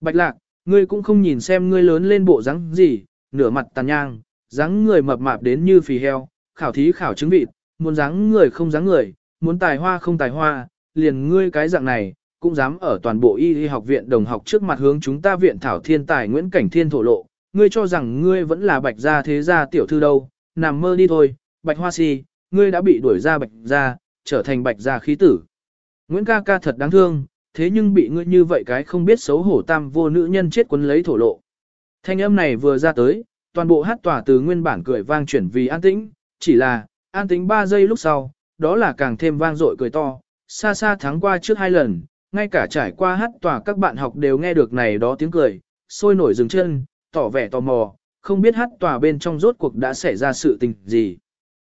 A: Bạch lạc, ngươi cũng không nhìn xem ngươi lớn lên bộ dáng gì, nửa mặt tàn nhang, dáng người mập mạp đến như phì heo, khảo thí khảo chứng vịt, muốn dáng người không dáng người, muốn tài hoa không tài hoa, liền ngươi cái dạng này, cũng dám ở toàn bộ y y học viện đồng học trước mặt hướng chúng ta viện thảo thiên tài Nguyễn Cảnh Thiên thổ lộ, ngươi cho rằng ngươi vẫn là bạch gia thế gia tiểu thư đâu, nằm mơ đi thôi, bạch hoa si, ngươi đã bị đuổi ra bạch gia, trở thành bạch gia khí tử. Nguyễn ca ca thật đáng thương, thế nhưng bị ngươi như vậy cái không biết xấu hổ tam vô nữ nhân chết quấn lấy thổ lộ. Thanh âm này vừa ra tới, toàn bộ hát tỏa từ nguyên bản cười vang chuyển vì an tĩnh, chỉ là, an tĩnh 3 giây lúc sau, đó là càng thêm vang dội cười to, xa xa thắng qua trước hai lần, ngay cả trải qua hát tòa các bạn học đều nghe được này đó tiếng cười, sôi nổi dừng chân, tỏ vẻ tò mò, không biết hát tòa bên trong rốt cuộc đã xảy ra sự tình gì.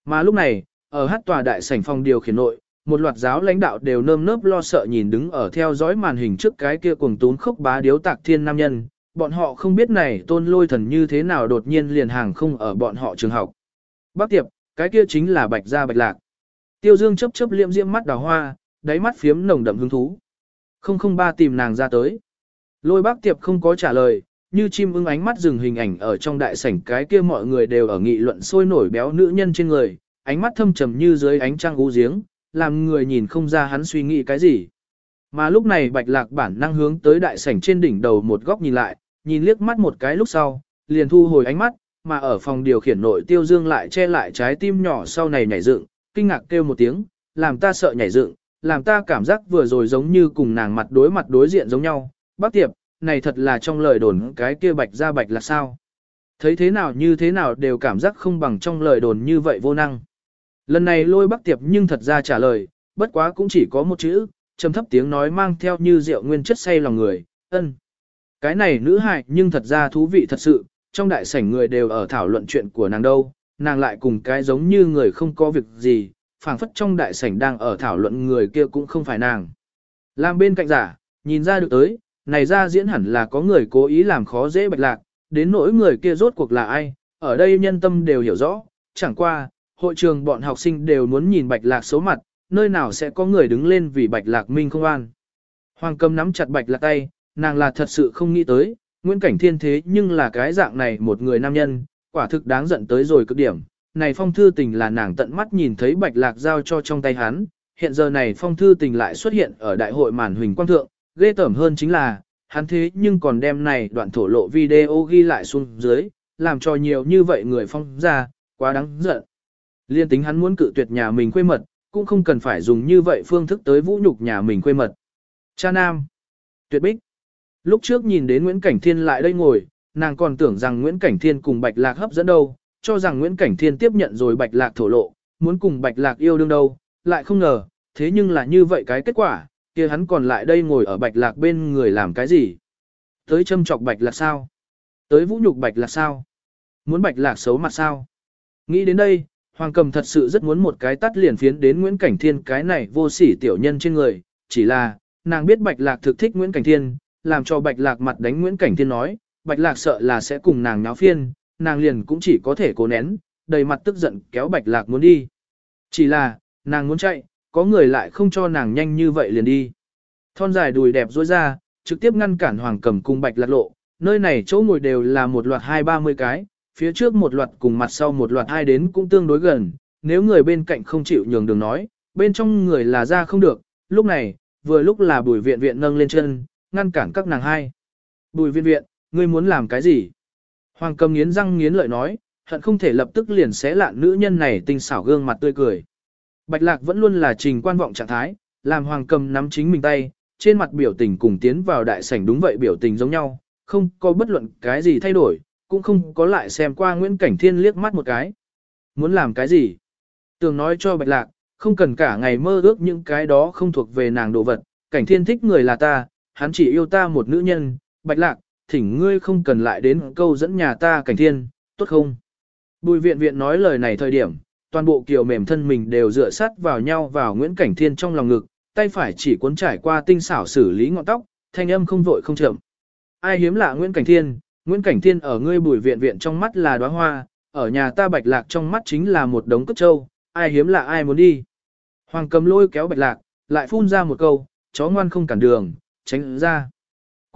A: Mà lúc này, ở hát tòa đại sảnh phòng điều khiển nội, một loạt giáo lãnh đạo đều nơm nớp lo sợ nhìn đứng ở theo dõi màn hình trước cái kia cuồng tún khốc bá điếu tạc thiên nam nhân, bọn họ không biết này tôn lôi thần như thế nào đột nhiên liền hàng không ở bọn họ trường học. Bác tiệp, cái kia chính là bạch gia bạch lạc. Tiêu dương chấp chấp liệm diễm mắt đào hoa, đáy mắt phiếm nồng đậm hứng thú. Không không ba tìm nàng ra tới. Lôi bác tiệp không có trả lời, như chim ưng ánh mắt dừng hình ảnh ở trong đại sảnh cái kia mọi người đều ở nghị luận sôi nổi béo nữ nhân trên người, ánh mắt thâm trầm như dưới ánh trăng u giếng, làm người nhìn không ra hắn suy nghĩ cái gì. Mà lúc này bạch lạc bản năng hướng tới đại sảnh trên đỉnh đầu một góc nhìn lại, nhìn liếc mắt một cái lúc sau, liền thu hồi ánh mắt, mà ở phòng điều khiển nội tiêu dương lại che lại trái tim nhỏ sau này nhảy dựng, kinh ngạc kêu một tiếng, làm ta sợ nhảy dựng, làm ta cảm giác vừa rồi giống như cùng nàng mặt đối mặt đối diện giống nhau. Bác tiệp, này thật là trong lời đồn cái kia bạch ra bạch là sao? Thấy thế nào như thế nào đều cảm giác không bằng trong lời đồn như vậy vô năng. Lần này lôi bác tiệp nhưng thật ra trả lời, bất quá cũng chỉ có một chữ, trầm thấp tiếng nói mang theo như rượu nguyên chất say lòng người, ân. Cái này nữ hại nhưng thật ra thú vị thật sự, trong đại sảnh người đều ở thảo luận chuyện của nàng đâu, nàng lại cùng cái giống như người không có việc gì, phảng phất trong đại sảnh đang ở thảo luận người kia cũng không phải nàng. Làm bên cạnh giả, nhìn ra được tới, này ra diễn hẳn là có người cố ý làm khó dễ bạch lạc, đến nỗi người kia rốt cuộc là ai, ở đây nhân tâm đều hiểu rõ, chẳng qua, hội trường bọn học sinh đều muốn nhìn bạch lạc xấu mặt, nơi nào sẽ có người đứng lên vì bạch lạc minh không an. Hoàng cầm nắm chặt bạch lạc tay, nàng là thật sự không nghĩ tới, Nguyễn Cảnh Thiên thế nhưng là cái dạng này một người nam nhân, quả thực đáng giận tới rồi cực điểm. Này phong thư tình là nàng tận mắt nhìn thấy bạch lạc giao cho trong tay hắn, hiện giờ này phong thư tình lại xuất hiện ở đại hội màn huỳnh quang thượng, ghê tởm hơn chính là, hắn thế nhưng còn đem này đoạn thổ lộ video ghi lại xuống dưới, làm cho nhiều như vậy người phong ra, quá đáng giận. Liên tính hắn muốn cự tuyệt nhà mình quê mật, cũng không cần phải dùng như vậy phương thức tới vũ nhục nhà mình quê mật. Cha Nam Tuyệt Bích Lúc trước nhìn đến Nguyễn Cảnh Thiên lại đây ngồi, nàng còn tưởng rằng Nguyễn Cảnh Thiên cùng Bạch Lạc hấp dẫn đâu, cho rằng Nguyễn Cảnh Thiên tiếp nhận rồi Bạch Lạc thổ lộ, muốn cùng Bạch Lạc yêu đương đâu, lại không ngờ, thế nhưng là như vậy cái kết quả, kia hắn còn lại đây ngồi ở Bạch Lạc bên người làm cái gì? Tới châm chọc Bạch Lạc sao? Tới vũ nhục Bạch Lạc sao? Muốn Bạch Lạc xấu mặt sao? Nghĩ đến đây, Hoàng Cầm thật sự rất muốn một cái tắt liền phiến đến Nguyễn Cảnh Thiên cái này vô sỉ tiểu nhân trên người, chỉ là, nàng biết Bạch Lạc thực thích Nguyễn Cảnh Thiên, làm cho Bạch Lạc mặt đánh Nguyễn Cảnh Thiên nói, Bạch Lạc sợ là sẽ cùng nàng nháo phiên, nàng liền cũng chỉ có thể cố nén, đầy mặt tức giận kéo Bạch Lạc muốn đi. Chỉ là, nàng muốn chạy, có người lại không cho nàng nhanh như vậy liền đi. Thon dài đùi đẹp rối ra, trực tiếp ngăn cản Hoàng Cầm cùng Bạch Lạc lộ, nơi này chỗ ngồi đều là một loạt hai ba mươi cái, phía trước một loạt cùng mặt sau một loạt hai đến cũng tương đối gần, nếu người bên cạnh không chịu nhường đường nói, bên trong người là ra không được, lúc này, vừa lúc là bùi viện viện nâng lên chân, ngăn cản các nàng hai. Bùi viện viện, ngươi muốn làm cái gì? Hoàng cầm nghiến răng nghiến lợi nói, hận không thể lập tức liền xé lạn nữ nhân này tinh xảo gương mặt tươi cười. Bạch lạc vẫn luôn là trình quan vọng trạng thái, làm hoàng cầm nắm chính mình tay, trên mặt biểu tình cùng tiến vào đại sảnh đúng vậy biểu tình giống nhau, không có bất luận cái gì thay đổi, cũng không có lại xem qua Nguyễn Cảnh Thiên liếc mắt một cái. Muốn làm cái gì? Tường nói cho Bạch Lạc, không cần cả ngày mơ ước những cái đó không thuộc về nàng đồ vật, Cảnh Thiên thích người là ta, hắn chỉ yêu ta một nữ nhân, Bạch Lạc, thỉnh ngươi không cần lại đến câu dẫn nhà ta Cảnh Thiên, tốt không? Bùi viện viện nói lời này thời điểm, toàn bộ kiều mềm thân mình đều dựa sát vào nhau vào Nguyễn Cảnh Thiên trong lòng ngực, tay phải chỉ cuốn trải qua tinh xảo xử lý ngọn tóc, thanh âm không vội không chậm. Ai hiếm lạ Nguyễn Cảnh Thiên, Nguyễn Cảnh Thiên ở ngươi bùi viện viện trong mắt là đóa hoa, ở nhà ta bạch lạc trong mắt chính là một đống cất trâu, ai hiếm lạ ai muốn đi. Hoàng cầm lôi kéo bạch lạc, lại phun ra một câu, chó ngoan không cản đường, tránh ra.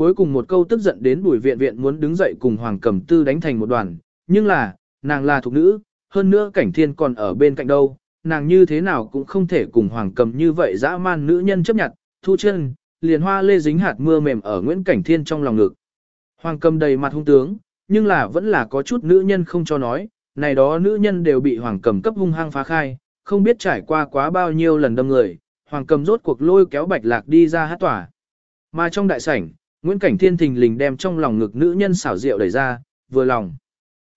A: Cuối cùng một câu tức giận đến bùi viện viện muốn đứng dậy cùng hoàng cầm tư đánh thành một đoàn, nhưng là, nàng là thục nữ, hơn nữa cảnh thiên còn ở bên cạnh đâu, nàng như thế nào cũng không thể cùng hoàng cầm như vậy dã man nữ nhân chấp nhận, thu chân, liền hoa lê dính hạt mưa mềm ở Nguyễn Cảnh Thiên trong lòng ngực. Hoàng cầm đầy mặt hung tướng, nhưng là vẫn là có chút nữ nhân không cho nói, này đó nữ nhân đều bị hoàng cầm cấp hung hăng phá khai, không biết trải qua quá bao nhiêu lần đâm người, hoàng cầm rốt cuộc lôi kéo bạch lạc đi ra hát tỏa. Mà trong đại sảnh, Nguyễn Cảnh Thiên thình lình đem trong lòng ngực nữ nhân xảo rượu đẩy ra, vừa lòng.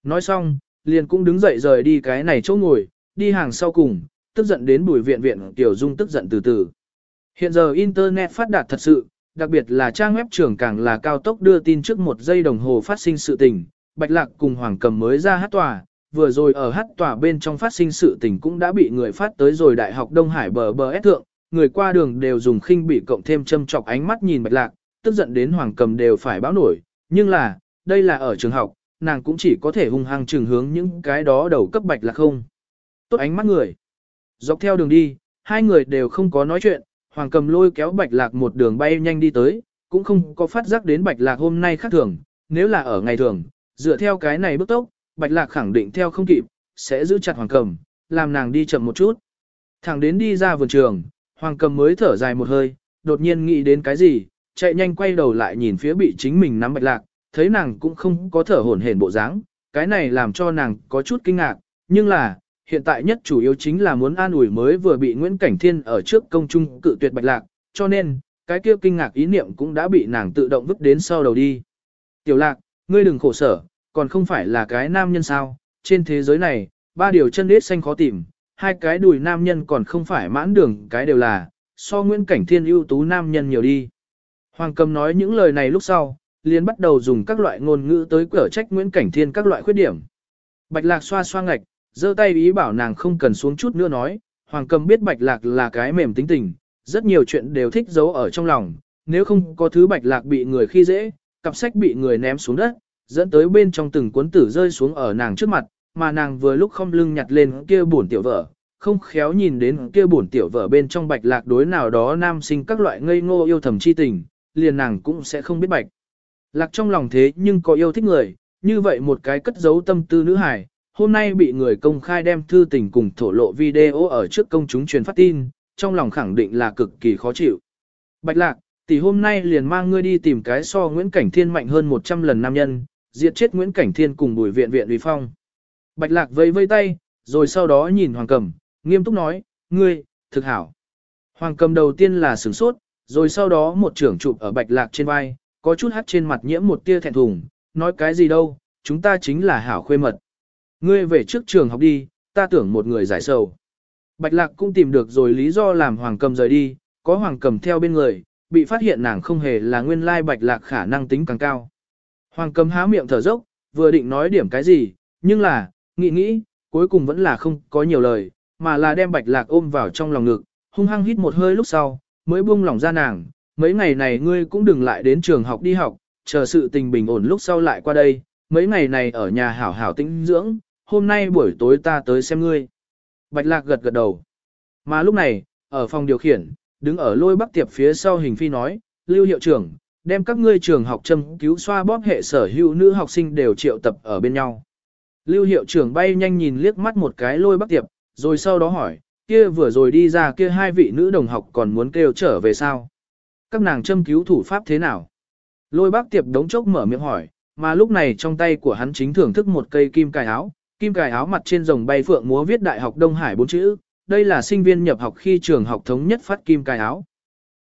A: Nói xong, liền cũng đứng dậy rời đi cái này chỗ ngồi, đi hàng sau cùng, tức giận đến bùi viện viện tiểu dung tức giận từ từ. Hiện giờ Internet phát đạt thật sự, đặc biệt là trang web trưởng càng là cao tốc đưa tin trước một giây đồng hồ phát sinh sự tình, Bạch Lạc cùng Hoàng Cầm mới ra hát tòa, vừa rồi ở hát tòa bên trong phát sinh sự tình cũng đã bị người phát tới rồi Đại học Đông Hải bờ bờ ép thượng, người qua đường đều dùng khinh bị cộng thêm châm chọc ánh mắt nhìn Bạch Lạc, tức giận đến Hoàng Cầm đều phải báo nổi, nhưng là, đây là ở trường học, nàng cũng chỉ có thể hung hăng trường hướng những cái đó đầu cấp Bạch là không. Tốt ánh mắt người. Dọc theo đường đi, hai người đều không có nói chuyện, Hoàng Cầm lôi kéo Bạch Lạc một đường bay nhanh đi tới, cũng không có phát giác đến Bạch Lạc hôm nay khác thường, nếu là ở ngày thường, dựa theo cái này bước tốc, Bạch Lạc khẳng định theo không kịp, sẽ giữ chặt Hoàng Cầm, làm nàng đi chậm một chút. Thẳng đến đi ra vườn trường, Hoàng Cầm mới thở dài một hơi, đột nhiên nghĩ đến cái gì, chạy nhanh quay đầu lại nhìn phía bị chính mình nắm Bạch Lạc, thấy nàng cũng không có thở hổn hển bộ dáng, cái này làm cho nàng có chút kinh ngạc, nhưng là, hiện tại nhất chủ yếu chính là muốn an ủi mới vừa bị Nguyễn Cảnh Thiên ở trước công trung cự tuyệt Bạch Lạc, cho nên, cái kia kinh ngạc ý niệm cũng đã bị nàng tự động vứt đến sau đầu đi. Tiểu Lạc, ngươi đừng khổ sở, còn không phải là cái nam nhân sao, trên thế giới này, ba điều chân đế xanh khó tìm, hai cái đùi nam nhân còn không phải mãn đường cái đều là, so Nguyễn Cảnh Thiên ưu tú nam nhân nhiều đi. Hoàng Cầm nói những lời này lúc sau, liền bắt đầu dùng các loại ngôn ngữ tới cửa trách Nguyễn Cảnh Thiên các loại khuyết điểm. Bạch Lạc xoa xoa ngạch, giơ tay ý bảo nàng không cần xuống chút nữa nói, Hoàng Cầm biết Bạch Lạc là cái mềm tính tình, rất nhiều chuyện đều thích giấu ở trong lòng, nếu không có thứ Bạch Lạc bị người khi dễ, cặp sách bị người ném xuống đất, dẫn tới bên trong từng cuốn tử rơi xuống ở nàng trước mặt, mà nàng vừa lúc không lưng nhặt lên kia bổn tiểu vợ, không khéo nhìn đến kia bổn tiểu vợ bên trong Bạch Lạc đối nào đó nam sinh các loại ngây ngô yêu thầm chi tình, liền nàng cũng sẽ không biết Bạch. Lạc trong lòng thế nhưng có yêu thích người, như vậy một cái cất giấu tâm tư nữ hải, hôm nay bị người công khai đem thư tình cùng thổ lộ video ở trước công chúng truyền phát tin, trong lòng khẳng định là cực kỳ khó chịu. Bạch lạc, tỷ hôm nay liền mang ngươi đi tìm cái so Nguyễn Cảnh Thiên mạnh hơn 100 lần nam nhân, diệt chết Nguyễn Cảnh Thiên cùng bùi viện viện uy phong. Bạch lạc vây vây tay, rồi sau đó nhìn Hoàng Cầm, nghiêm túc nói, ngươi, thực hảo. Hoàng Cầm đầu tiên là sửng sốt, rồi sau đó một trưởng chụp ở Bạch lạc trên vai, có chút hắt trên mặt nhiễm một tia thẹn thùng, nói cái gì đâu, chúng ta chính là hảo khuê mật. Ngươi về trước trường học đi, ta tưởng một người giải sầu. Bạch Lạc cũng tìm được rồi lý do làm Hoàng Cầm rời đi, có Hoàng Cầm theo bên người, bị phát hiện nàng không hề là nguyên lai Bạch Lạc khả năng tính càng cao. Hoàng Cầm há miệng thở dốc, vừa định nói điểm cái gì, nhưng là, nghĩ nghĩ, cuối cùng vẫn là không có nhiều lời, mà là đem Bạch Lạc ôm vào trong lòng ngực, hung hăng hít một hơi lúc sau, mới buông lỏng ra nàng, mấy ngày này ngươi cũng đừng lại đến trường học đi học, chờ sự tình bình ổn lúc sau lại qua đây, mấy ngày này ở nhà hảo hảo tĩnh dưỡng, hôm nay buổi tối ta tới xem ngươi. Bạch lạc gật gật đầu. Mà lúc này, ở phòng điều khiển, đứng ở lôi bắc tiệp phía sau hình phi nói, lưu hiệu trưởng, đem các ngươi trường học châm cứu xoa bóp hệ sở hữu nữ học sinh đều triệu tập ở bên nhau. Lưu hiệu trưởng bay nhanh nhìn liếc mắt một cái lôi bắc tiệp, rồi sau đó hỏi, kia vừa rồi đi ra kia hai vị nữ đồng học còn muốn kêu trở về sao? Các nàng châm cứu thủ pháp thế nào? Lôi bác tiệp đống chốc mở miệng hỏi, mà lúc này trong tay của hắn chính thưởng thức một cây kim cài áo, kim cài áo mặt trên rồng bay phượng múa viết Đại học Đông Hải bốn chữ, đây là sinh viên nhập học khi trường học thống nhất phát kim cài áo.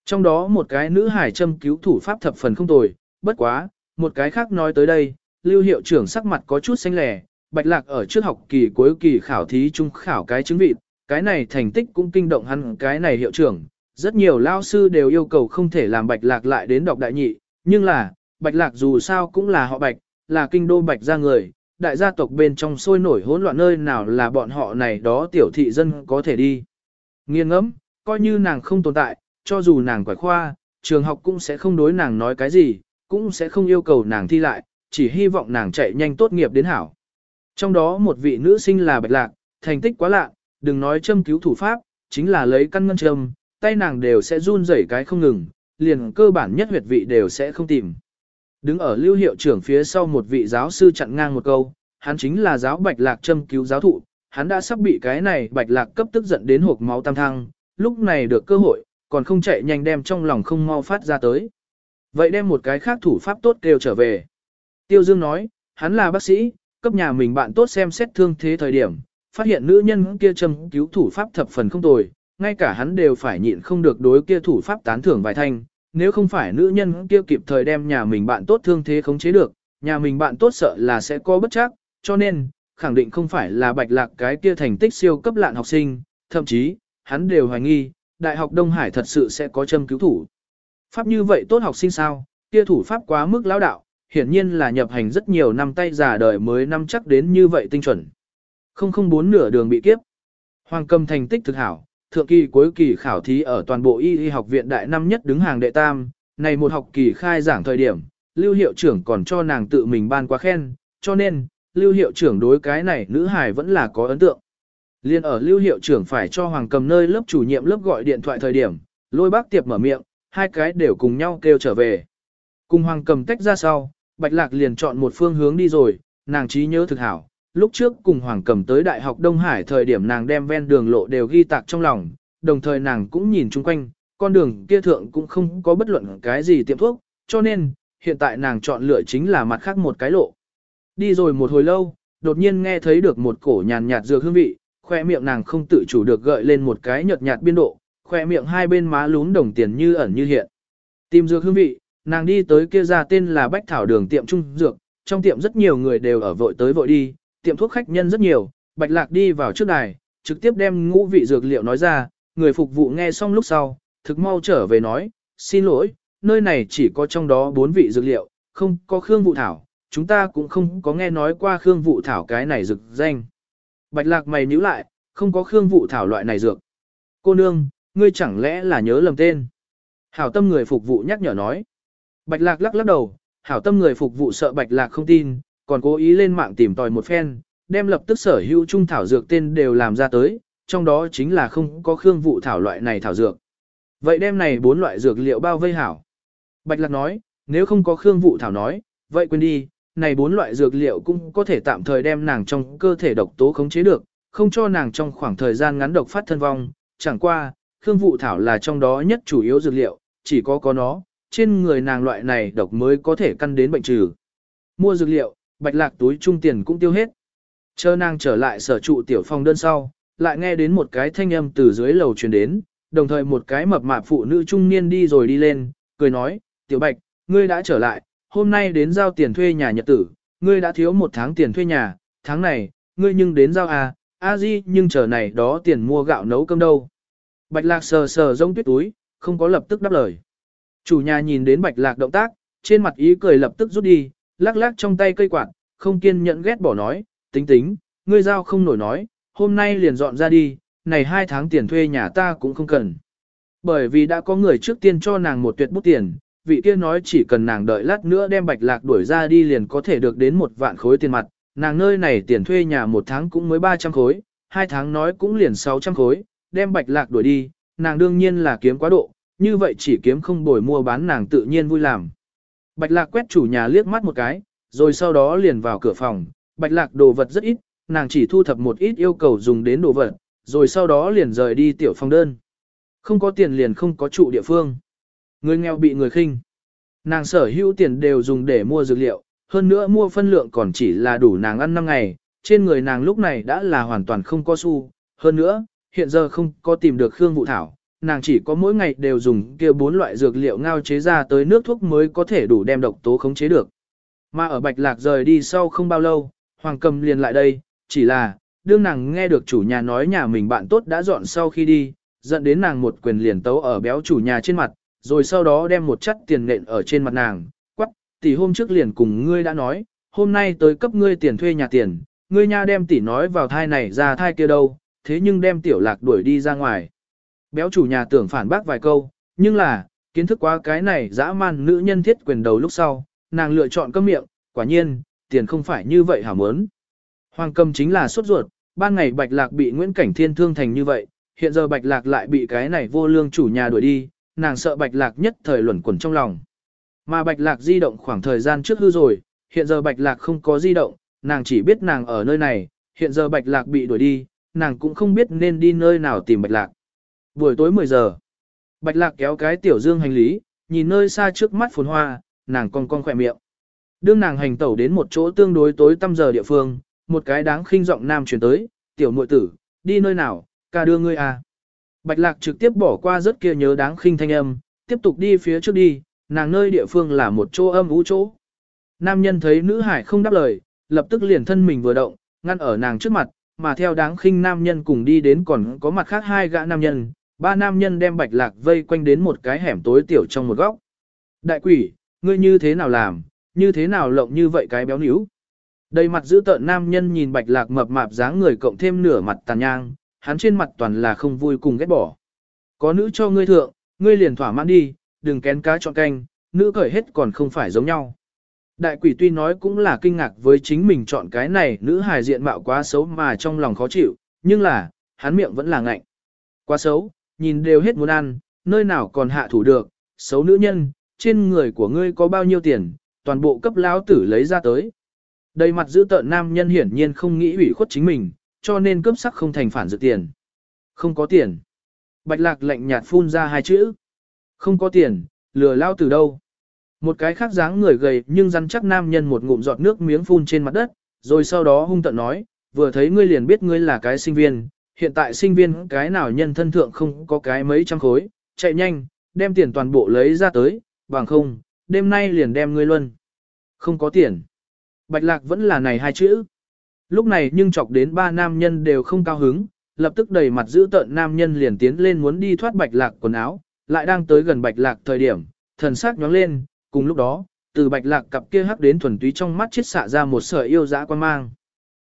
A: Trong đó một cái nữ hải châm cứu thủ pháp thập phần không tồi, bất quá, một cái khác nói tới đây, lưu hiệu trưởng sắc mặt có chút xanh lẻ, bạch lạc ở trước học kỳ cuối kỳ khảo thí trung khảo cái chứng vị, cái này thành tích cũng kinh động hắn cái này hiệu trưởng. Rất nhiều lao sư đều yêu cầu không thể làm bạch lạc lại đến đọc đại nhị, nhưng là, bạch lạc dù sao cũng là họ bạch, là kinh đô bạch ra người, đại gia tộc bên trong sôi nổi hỗn loạn nơi nào là bọn họ này đó tiểu thị dân có thể đi. Nghiêng ngẫm, coi như nàng không tồn tại, cho dù nàng quải khoa, trường học cũng sẽ không đối nàng nói cái gì, cũng sẽ không yêu cầu nàng thi lại, chỉ hy vọng nàng chạy nhanh tốt nghiệp đến hảo. Trong đó một vị nữ sinh là bạch lạc, thành tích quá lạ, đừng nói châm cứu thủ pháp, chính là lấy căn ngân châm, tay nàng đều sẽ run rẩy cái không ngừng, liền cơ bản nhất huyệt vị đều sẽ không tìm. Đứng ở lưu hiệu trưởng phía sau một vị giáo sư chặn ngang một câu, hắn chính là giáo bạch lạc châm cứu giáo thụ, hắn đã sắp bị cái này bạch lạc cấp tức giận đến hộp máu tam thăng, lúc này được cơ hội, còn không chạy nhanh đem trong lòng không mau phát ra tới. Vậy đem một cái khác thủ pháp tốt kêu trở về. Tiêu Dương nói, hắn là bác sĩ, cấp nhà mình bạn tốt xem xét thương thế thời điểm, phát hiện nữ nhân kia châm cứu thủ pháp thập phần không tồi, ngay cả hắn đều phải nhịn không được đối kia thủ pháp tán thưởng vài thanh, nếu không phải nữ nhân kia kịp thời đem nhà mình bạn tốt thương thế khống chế được, nhà mình bạn tốt sợ là sẽ có bất chắc, cho nên, khẳng định không phải là bạch lạc cái kia thành tích siêu cấp lạn học sinh, thậm chí, hắn đều hoài nghi, Đại học Đông Hải thật sự sẽ có châm cứu thủ. Pháp như vậy tốt học sinh sao, kia thủ pháp quá mức lão đạo, hiển nhiên là nhập hành rất nhiều năm tay giả đời mới năm chắc đến như vậy tinh chuẩn. Không không bốn nửa đường bị kiếp. Hoàng cầm thành tích thực hảo, thượng kỳ cuối kỳ khảo thí ở toàn bộ y y học viện đại năm nhất đứng hàng đệ tam, này một học kỳ khai giảng thời điểm, lưu hiệu trưởng còn cho nàng tự mình ban quá khen, cho nên, lưu hiệu trưởng đối cái này nữ hài vẫn là có ấn tượng. Liên ở lưu hiệu trưởng phải cho Hoàng cầm nơi lớp chủ nhiệm lớp gọi điện thoại thời điểm, lôi bác tiệp mở miệng, hai cái đều cùng nhau kêu trở về. Cùng Hoàng cầm tách ra sau, Bạch Lạc liền chọn một phương hướng đi rồi, nàng trí nhớ thực hảo. Lúc trước cùng Hoàng cầm tới Đại học Đông Hải thời điểm nàng đem ven đường lộ đều ghi tạc trong lòng, đồng thời nàng cũng nhìn chung quanh, con đường kia thượng cũng không có bất luận cái gì tiệm thuốc, cho nên, hiện tại nàng chọn lựa chính là mặt khác một cái lộ. Đi rồi một hồi lâu, đột nhiên nghe thấy được một cổ nhàn nhạt dược hương vị, khoe miệng nàng không tự chủ được gợi lên một cái nhợt nhạt biên độ, khoe miệng hai bên má lún đồng tiền như ẩn như hiện. Tìm dược hương vị, nàng đi tới kia ra tên là Bách Thảo Đường tiệm trung dược, trong tiệm rất nhiều người đều ở vội tới vội đi, tiệm thuốc khách nhân rất nhiều, Bạch Lạc đi vào trước đài, trực tiếp đem ngũ vị dược liệu nói ra, người phục vụ nghe xong lúc sau, thực mau trở về nói, xin lỗi, nơi này chỉ có trong đó bốn vị dược liệu, không có khương vụ thảo, chúng ta cũng không có nghe nói qua khương vụ thảo cái này dược danh. Bạch lạc mày nhíu lại, không có khương vụ thảo loại này dược. Cô nương, ngươi chẳng lẽ là nhớ lầm tên. Hảo tâm người phục vụ nhắc nhở nói. Bạch lạc lắc lắc đầu, hảo tâm người phục vụ sợ bạch lạc không tin, còn cố ý lên mạng tìm tòi một phen, đem lập tức sở hữu trung thảo dược tên đều làm ra tới, trong đó chính là không có khương vụ thảo loại này thảo dược. Vậy đem này bốn loại dược liệu bao vây hảo. Bạch lạc nói, nếu không có khương vụ thảo nói, vậy quên đi, này bốn loại dược liệu cũng có thể tạm thời đem nàng trong cơ thể độc tố khống chế được, không cho nàng trong khoảng thời gian ngắn độc phát thân vong, chẳng qua, khương vụ thảo là trong đó nhất chủ yếu dược liệu, chỉ có có nó, trên người nàng loại này độc mới có thể căn đến bệnh trừ. Mua dược liệu, bạch lạc túi trung tiền cũng tiêu hết. Chờ nàng trở lại sở trụ tiểu phong đơn sau, lại nghe đến một cái thanh âm từ dưới lầu truyền đến, đồng thời một cái mập mạp phụ nữ trung niên đi rồi đi lên, cười nói, tiểu bạch, ngươi đã trở lại, hôm nay đến giao tiền thuê nhà nhật tử, ngươi đã thiếu một tháng tiền thuê nhà, tháng này, ngươi nhưng đến giao à, a di nhưng chờ này đó tiền mua gạo nấu cơm đâu. Bạch lạc sờ sờ rông tuyết túi, không có lập tức đáp lời. Chủ nhà nhìn đến bạch lạc động tác, trên mặt ý cười lập tức rút đi, lắc lắc trong tay cây quạt, không kiên nhẫn ghét bỏ nói, tính tính, ngươi giao không nổi nói, hôm nay liền dọn ra đi, này hai tháng tiền thuê nhà ta cũng không cần. Bởi vì đã có người trước tiên cho nàng một tuyệt bút tiền, vị kia nói chỉ cần nàng đợi lát nữa đem bạch lạc đuổi ra đi liền có thể được đến một vạn khối tiền mặt, nàng nơi này tiền thuê nhà một tháng cũng mới 300 khối, hai tháng nói cũng liền 600 khối, đem bạch lạc đuổi đi, nàng đương nhiên là kiếm quá độ, như vậy chỉ kiếm không bồi mua bán nàng tự nhiên vui làm. Bạch lạc quét chủ nhà liếc mắt một cái, rồi sau đó liền vào cửa phòng, bạch lạc đồ vật rất ít, nàng chỉ thu thập một ít yêu cầu dùng đến đồ vật, rồi sau đó liền rời đi tiểu phòng đơn. Không có tiền liền không có trụ địa phương. Người nghèo bị người khinh. Nàng sở hữu tiền đều dùng để mua dược liệu, hơn nữa mua phân lượng còn chỉ là đủ nàng ăn 5 ngày, trên người nàng lúc này đã là hoàn toàn không có xu. Hơn nữa, hiện giờ không có tìm được Khương Vũ Thảo, nàng chỉ có mỗi ngày đều dùng kia bốn loại dược liệu ngao chế ra tới nước thuốc mới có thể đủ đem độc tố khống chế được. Mà ở Bạch Lạc rời đi sau không bao lâu, Hoàng Cầm liền lại đây, chỉ là, đương nàng nghe được chủ nhà nói nhà mình bạn tốt đã dọn sau khi đi, dẫn đến nàng một quyền liền tấu ở béo chủ nhà trên mặt, rồi sau đó đem một chất tiền nện ở trên mặt nàng, quắc, tỷ hôm trước liền cùng ngươi đã nói, hôm nay tới cấp ngươi tiền thuê nhà tiền, ngươi nha đem tỷ nói vào thai này ra thai kia đâu, thế nhưng đem tiểu lạc đuổi đi ra ngoài. Béo chủ nhà tưởng phản bác vài câu, nhưng là, kiến thức quá cái này dã man nữ nhân thiết quyền đầu lúc sau, nàng lựa chọn cấm miệng, quả nhiên, tiền không phải như vậy hả mớn. Hoàng cầm chính là sốt ruột, ban ngày bạch lạc bị Nguyễn Cảnh Thiên thương thành như vậy, hiện giờ bạch lạc lại bị cái này vô lương chủ nhà đuổi đi, nàng sợ bạch lạc nhất thời luẩn quẩn trong lòng. Mà bạch lạc di động khoảng thời gian trước hư rồi, hiện giờ bạch lạc không có di động, nàng chỉ biết nàng ở nơi này, hiện giờ bạch lạc bị đuổi đi, nàng cũng không biết nên đi nơi nào tìm bạch lạc. Buổi tối 10 giờ, bạch lạc kéo cái tiểu dương hành lý, nhìn nơi xa trước mắt phồn hoa, nàng cong cong khỏe miệng. Đương nàng hành tẩu đến một chỗ tương đối tối tăm giờ địa phương, một cái đáng khinh giọng nam truyền tới, tiểu muội tử, đi nơi nào, ca đưa ngươi à. Bạch lạc trực tiếp bỏ qua rất kia nhớ đáng khinh thanh âm, tiếp tục đi phía trước đi, nàng nơi địa phương là một chỗ âm ú chỗ. Nam nhân thấy nữ hải không đáp lời, lập tức liền thân mình vừa động, ngăn ở nàng trước mặt, mà theo đáng khinh nam nhân cùng đi đến còn có mặt khác hai gã nam nhân, ba nam nhân đem bạch lạc vây quanh đến một cái hẻm tối tiểu trong một góc. Đại quỷ, ngươi như thế nào làm, như thế nào lộng như vậy cái béo níu. Đầy mặt giữ tợn nam nhân nhìn bạch lạc mập mạp dáng người cộng thêm nửa mặt tàn nhang, hắn trên mặt toàn là không vui cùng ghét bỏ. Có nữ cho ngươi thượng, ngươi liền thỏa mãn đi, đừng kén cá chọn canh, nữ cởi hết còn không phải giống nhau. Đại quỷ tuy nói cũng là kinh ngạc với chính mình chọn cái này nữ hài diện mạo quá xấu mà trong lòng khó chịu, nhưng là, hắn miệng vẫn là ngạnh. Quá xấu, nhìn đều hết muốn ăn, nơi nào còn hạ thủ được, xấu nữ nhân, trên người của ngươi có bao nhiêu tiền, toàn bộ cấp lão tử lấy ra tới. Đầy mặt giữ tợn nam nhân hiển nhiên không nghĩ ủy khuất chính mình, cho nên cướp sắc không thành phản dự tiền. Không có tiền. Bạch lạc lạnh nhạt phun ra hai chữ. Không có tiền, lừa lao từ đâu. Một cái khác dáng người gầy nhưng rắn chắc nam nhân một ngụm giọt nước miếng phun trên mặt đất, rồi sau đó hung tận nói, vừa thấy ngươi liền biết ngươi là cái sinh viên, hiện tại sinh viên cái nào nhân thân thượng không có cái mấy trăm khối, chạy nhanh, đem tiền toàn bộ lấy ra tới, bằng không, đêm nay liền đem ngươi luân. Không có tiền. Bạch lạc vẫn là này hai chữ. Lúc này nhưng chọc đến ba nam nhân đều không cao hứng, lập tức đầy mặt giữ tợn nam nhân liền tiến lên muốn đi thoát bạch lạc quần áo, lại đang tới gần bạch lạc thời điểm, thần sắc nhóng lên, cùng lúc đó, từ bạch lạc cặp kia hắc đến thuần túy trong mắt chết xạ ra một sợi yêu dã quan mang.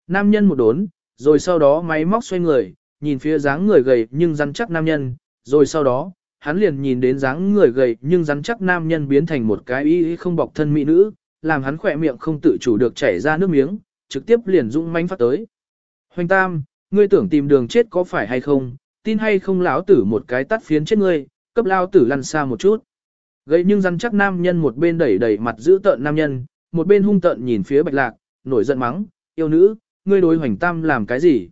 A: Nam nhân một đốn, rồi sau đó máy móc xoay người, nhìn phía dáng người gầy nhưng rắn chắc nam nhân, rồi sau đó, hắn liền nhìn đến dáng người gầy nhưng rắn chắc nam nhân biến thành một cái y không bọc thân mỹ nữ, làm hắn khỏe miệng không tự chủ được chảy ra nước miếng, trực tiếp liền dũng manh phát tới. Hoành Tam, ngươi tưởng tìm đường chết có phải hay không, tin hay không lão tử một cái tắt phiến chết ngươi, cấp lao tử lăn xa một chút. Gầy nhưng rắn chắc nam nhân một bên đẩy đẩy mặt giữ tợn nam nhân, một bên hung tợn nhìn phía bạch lạc, nổi giận mắng, yêu nữ, ngươi đối hoành tam làm cái gì?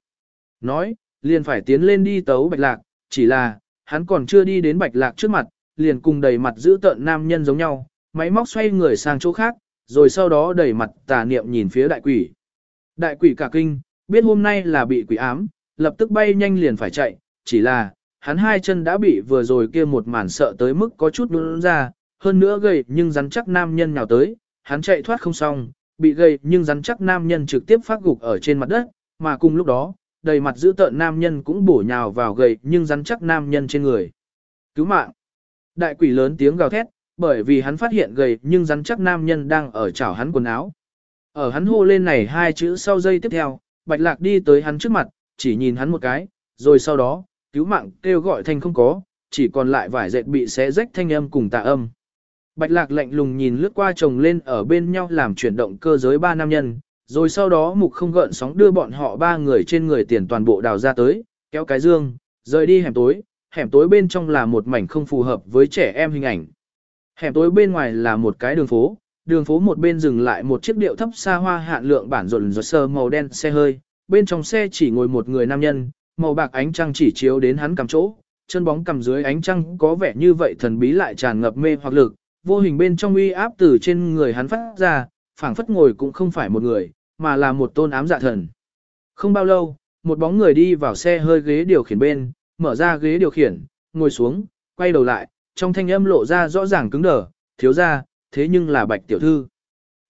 A: Nói, liền phải tiến lên đi tấu bạch lạc, chỉ là, hắn còn chưa đi đến bạch lạc trước mặt, liền cùng đầy mặt giữ tợn nam nhân giống nhau, máy móc xoay người sang chỗ khác, rồi sau đó đẩy mặt tà niệm nhìn phía đại quỷ. Đại quỷ cả kinh, biết hôm nay là bị quỷ ám, lập tức bay nhanh liền phải chạy, chỉ là, hắn hai chân đã bị vừa rồi kia một màn sợ tới mức có chút nôn ra, hơn nữa gầy nhưng rắn chắc nam nhân nào tới, hắn chạy thoát không xong, bị gầy nhưng rắn chắc nam nhân trực tiếp phát gục ở trên mặt đất, mà cùng lúc đó, đầy mặt giữ tợn nam nhân cũng bổ nhào vào gầy nhưng rắn chắc nam nhân trên người. Cứu mạng! Đại quỷ lớn tiếng gào thét, bởi vì hắn phát hiện gầy nhưng rắn chắc nam nhân đang ở chảo hắn quần áo. Ở hắn hô lên này hai chữ sau dây tiếp theo, bạch lạc đi tới hắn trước mặt, chỉ nhìn hắn một cái, rồi sau đó, cứu mạng kêu gọi thanh không có, chỉ còn lại vải dệt bị xé rách thanh âm cùng tạ âm. Bạch lạc lạnh lùng nhìn lướt qua chồng lên ở bên nhau làm chuyển động cơ giới ba nam nhân, rồi sau đó mục không gợn sóng đưa bọn họ ba người trên người tiền toàn bộ đào ra tới, kéo cái dương, rời đi hẻm tối, hẻm tối bên trong là một mảnh không phù hợp với trẻ em hình ảnh. Hẻm tối bên ngoài là một cái đường phố, đường phố một bên dừng lại một chiếc điệu thấp xa hoa hạn lượng bản rộn rột sơ màu đen xe hơi, bên trong xe chỉ ngồi một người nam nhân, màu bạc ánh trăng chỉ chiếu đến hắn cầm chỗ, chân bóng cầm dưới ánh trăng có vẻ như vậy thần bí lại tràn ngập mê hoặc lực, vô hình bên trong uy áp từ trên người hắn phát ra, phảng phất ngồi cũng không phải một người, mà là một tôn ám dạ thần. Không bao lâu, một bóng người đi vào xe hơi ghế điều khiển bên, mở ra ghế điều khiển, ngồi xuống, quay đầu lại, trong thanh âm lộ ra rõ ràng cứng đờ, thiếu ra, thế nhưng là bạch tiểu thư.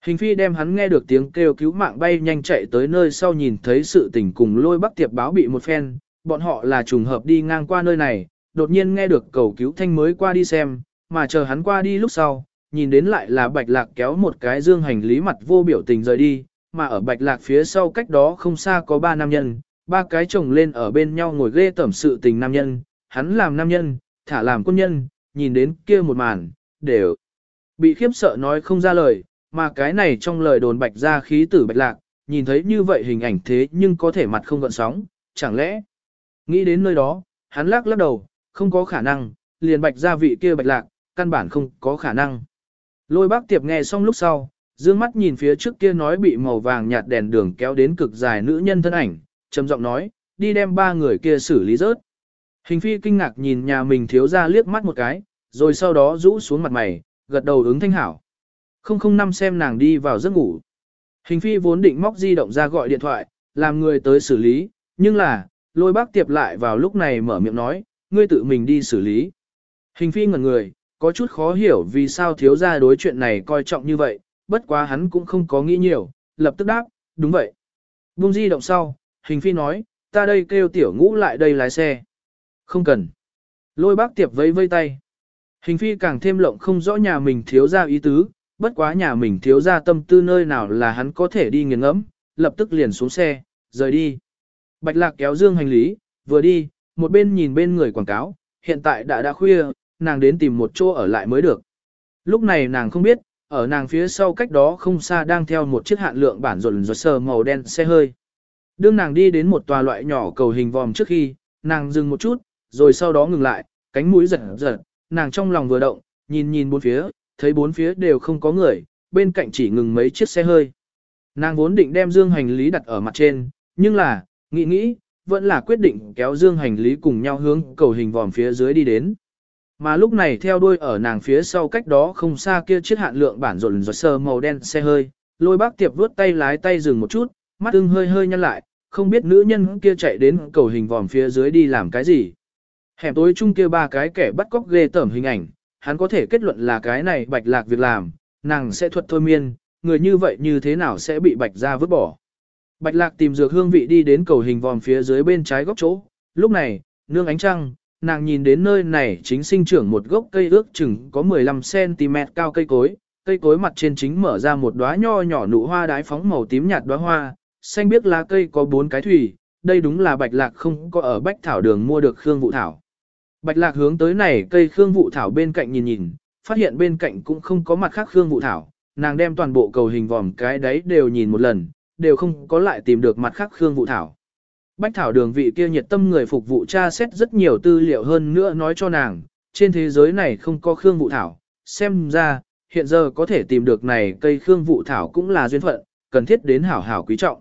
A: Hình phi đem hắn nghe được tiếng kêu cứu mạng bay nhanh chạy tới nơi sau nhìn thấy sự tình cùng lôi bắc tiệp báo bị một phen, bọn họ là trùng hợp đi ngang qua nơi này, đột nhiên nghe được cầu cứu thanh mới qua đi xem, mà chờ hắn qua đi lúc sau, nhìn đến lại là bạch lạc kéo một cái dương hành lý mặt vô biểu tình rời đi, mà ở bạch lạc phía sau cách đó không xa có ba nam nhân, ba cái chồng lên ở bên nhau ngồi ghê tẩm sự tình nam nhân, hắn làm nam nhân, thả làm quân nhân, nhìn đến kia một màn, đều bị khiếp sợ nói không ra lời, mà cái này trong lời đồn bạch ra khí tử bạch lạc, nhìn thấy như vậy hình ảnh thế nhưng có thể mặt không gợn sóng, chẳng lẽ, nghĩ đến nơi đó, hắn lắc lắc đầu, không có khả năng, liền bạch ra vị kia bạch lạc, căn bản không có khả năng. Lôi bác tiệp nghe xong lúc sau, dương mắt nhìn phía trước kia nói bị màu vàng nhạt đèn đường kéo đến cực dài nữ nhân thân ảnh, trầm giọng nói, đi đem ba người kia xử lý rớt. Hình phi kinh ngạc nhìn nhà mình thiếu ra liếc mắt một cái, rồi sau đó rũ xuống mặt mày, gật đầu ứng thanh hảo. 005 xem nàng đi vào giấc ngủ. Hình phi vốn định móc di động ra gọi điện thoại, làm người tới xử lý, nhưng là, lôi bác tiệp lại vào lúc này mở miệng nói, ngươi tự mình đi xử lý. Hình phi ngẩn người, có chút khó hiểu vì sao thiếu gia đối chuyện này coi trọng như vậy, bất quá hắn cũng không có nghĩ nhiều, lập tức đáp, đúng vậy. Bung di động sau, hình phi nói, ta đây kêu tiểu ngũ lại đây lái xe. Không cần. Lôi bác tiệp vẫy vây tay. Hình phi càng thêm lộng không rõ nhà mình thiếu gia ý tứ, bất quá nhà mình thiếu gia tâm tư nơi nào là hắn có thể đi nghiền ngẫm, lập tức liền xuống xe, rời đi. Bạch lạc kéo dương hành lý, vừa đi, một bên nhìn bên người quảng cáo, hiện tại đã đã khuya, nàng đến tìm một chỗ ở lại mới được. Lúc này nàng không biết, ở nàng phía sau cách đó không xa đang theo một chiếc hạn lượng bản rộn rộn sờ màu đen xe hơi. Đương nàng đi đến một tòa loại nhỏ cầu hình vòm trước khi, nàng dừng một chút, rồi sau đó ngừng lại, cánh mũi giật giật, nàng trong lòng vừa động, nhìn nhìn bốn phía, thấy bốn phía đều không có người, bên cạnh chỉ ngừng mấy chiếc xe hơi. Nàng vốn định đem dương hành lý đặt ở mặt trên, nhưng là, nghĩ nghĩ, vẫn là quyết định kéo dương hành lý cùng nhau hướng cầu hình vòm phía dưới đi đến. Mà lúc này theo đuôi ở nàng phía sau cách đó không xa kia chiếc hạn lượng bản rộn rộn sờ màu đen xe hơi, lôi bác tiệp vuốt tay lái tay dừng một chút, mắt ưng hơi hơi nhăn lại, không biết nữ nhân kia chạy đến cầu hình vòm phía dưới đi làm cái gì. Hẻm tối chung kia ba cái kẻ bắt cóc ghê tởm hình ảnh, hắn có thể kết luận là cái này bạch lạc việc làm, nàng sẽ thuật thôi miên, người như vậy như thế nào sẽ bị bạch ra vứt bỏ. Bạch lạc tìm dược hương vị đi đến cầu hình vòm phía dưới bên trái góc chỗ, lúc này, nương ánh trăng, nàng nhìn đến nơi này chính sinh trưởng một gốc cây ước chừng có 15cm cao cây cối, cây cối mặt trên chính mở ra một đóa nho nhỏ nụ hoa đái phóng màu tím nhạt đóa hoa, xanh biếc lá cây có bốn cái thủy, đây đúng là bạch lạc không có ở bách thảo đường mua được khương vụ thảo. Bạch lạc hướng tới này cây khương vụ thảo bên cạnh nhìn nhìn, phát hiện bên cạnh cũng không có mặt khác khương vụ thảo, nàng đem toàn bộ cầu hình vòm cái đấy đều nhìn một lần, đều không có lại tìm được mặt khác khương vụ thảo. Bách thảo đường vị kia nhiệt tâm người phục vụ tra xét rất nhiều tư liệu hơn nữa nói cho nàng, trên thế giới này không có khương vụ thảo, xem ra, hiện giờ có thể tìm được này cây khương vụ thảo cũng là duyên phận, cần thiết đến hảo hảo quý trọng.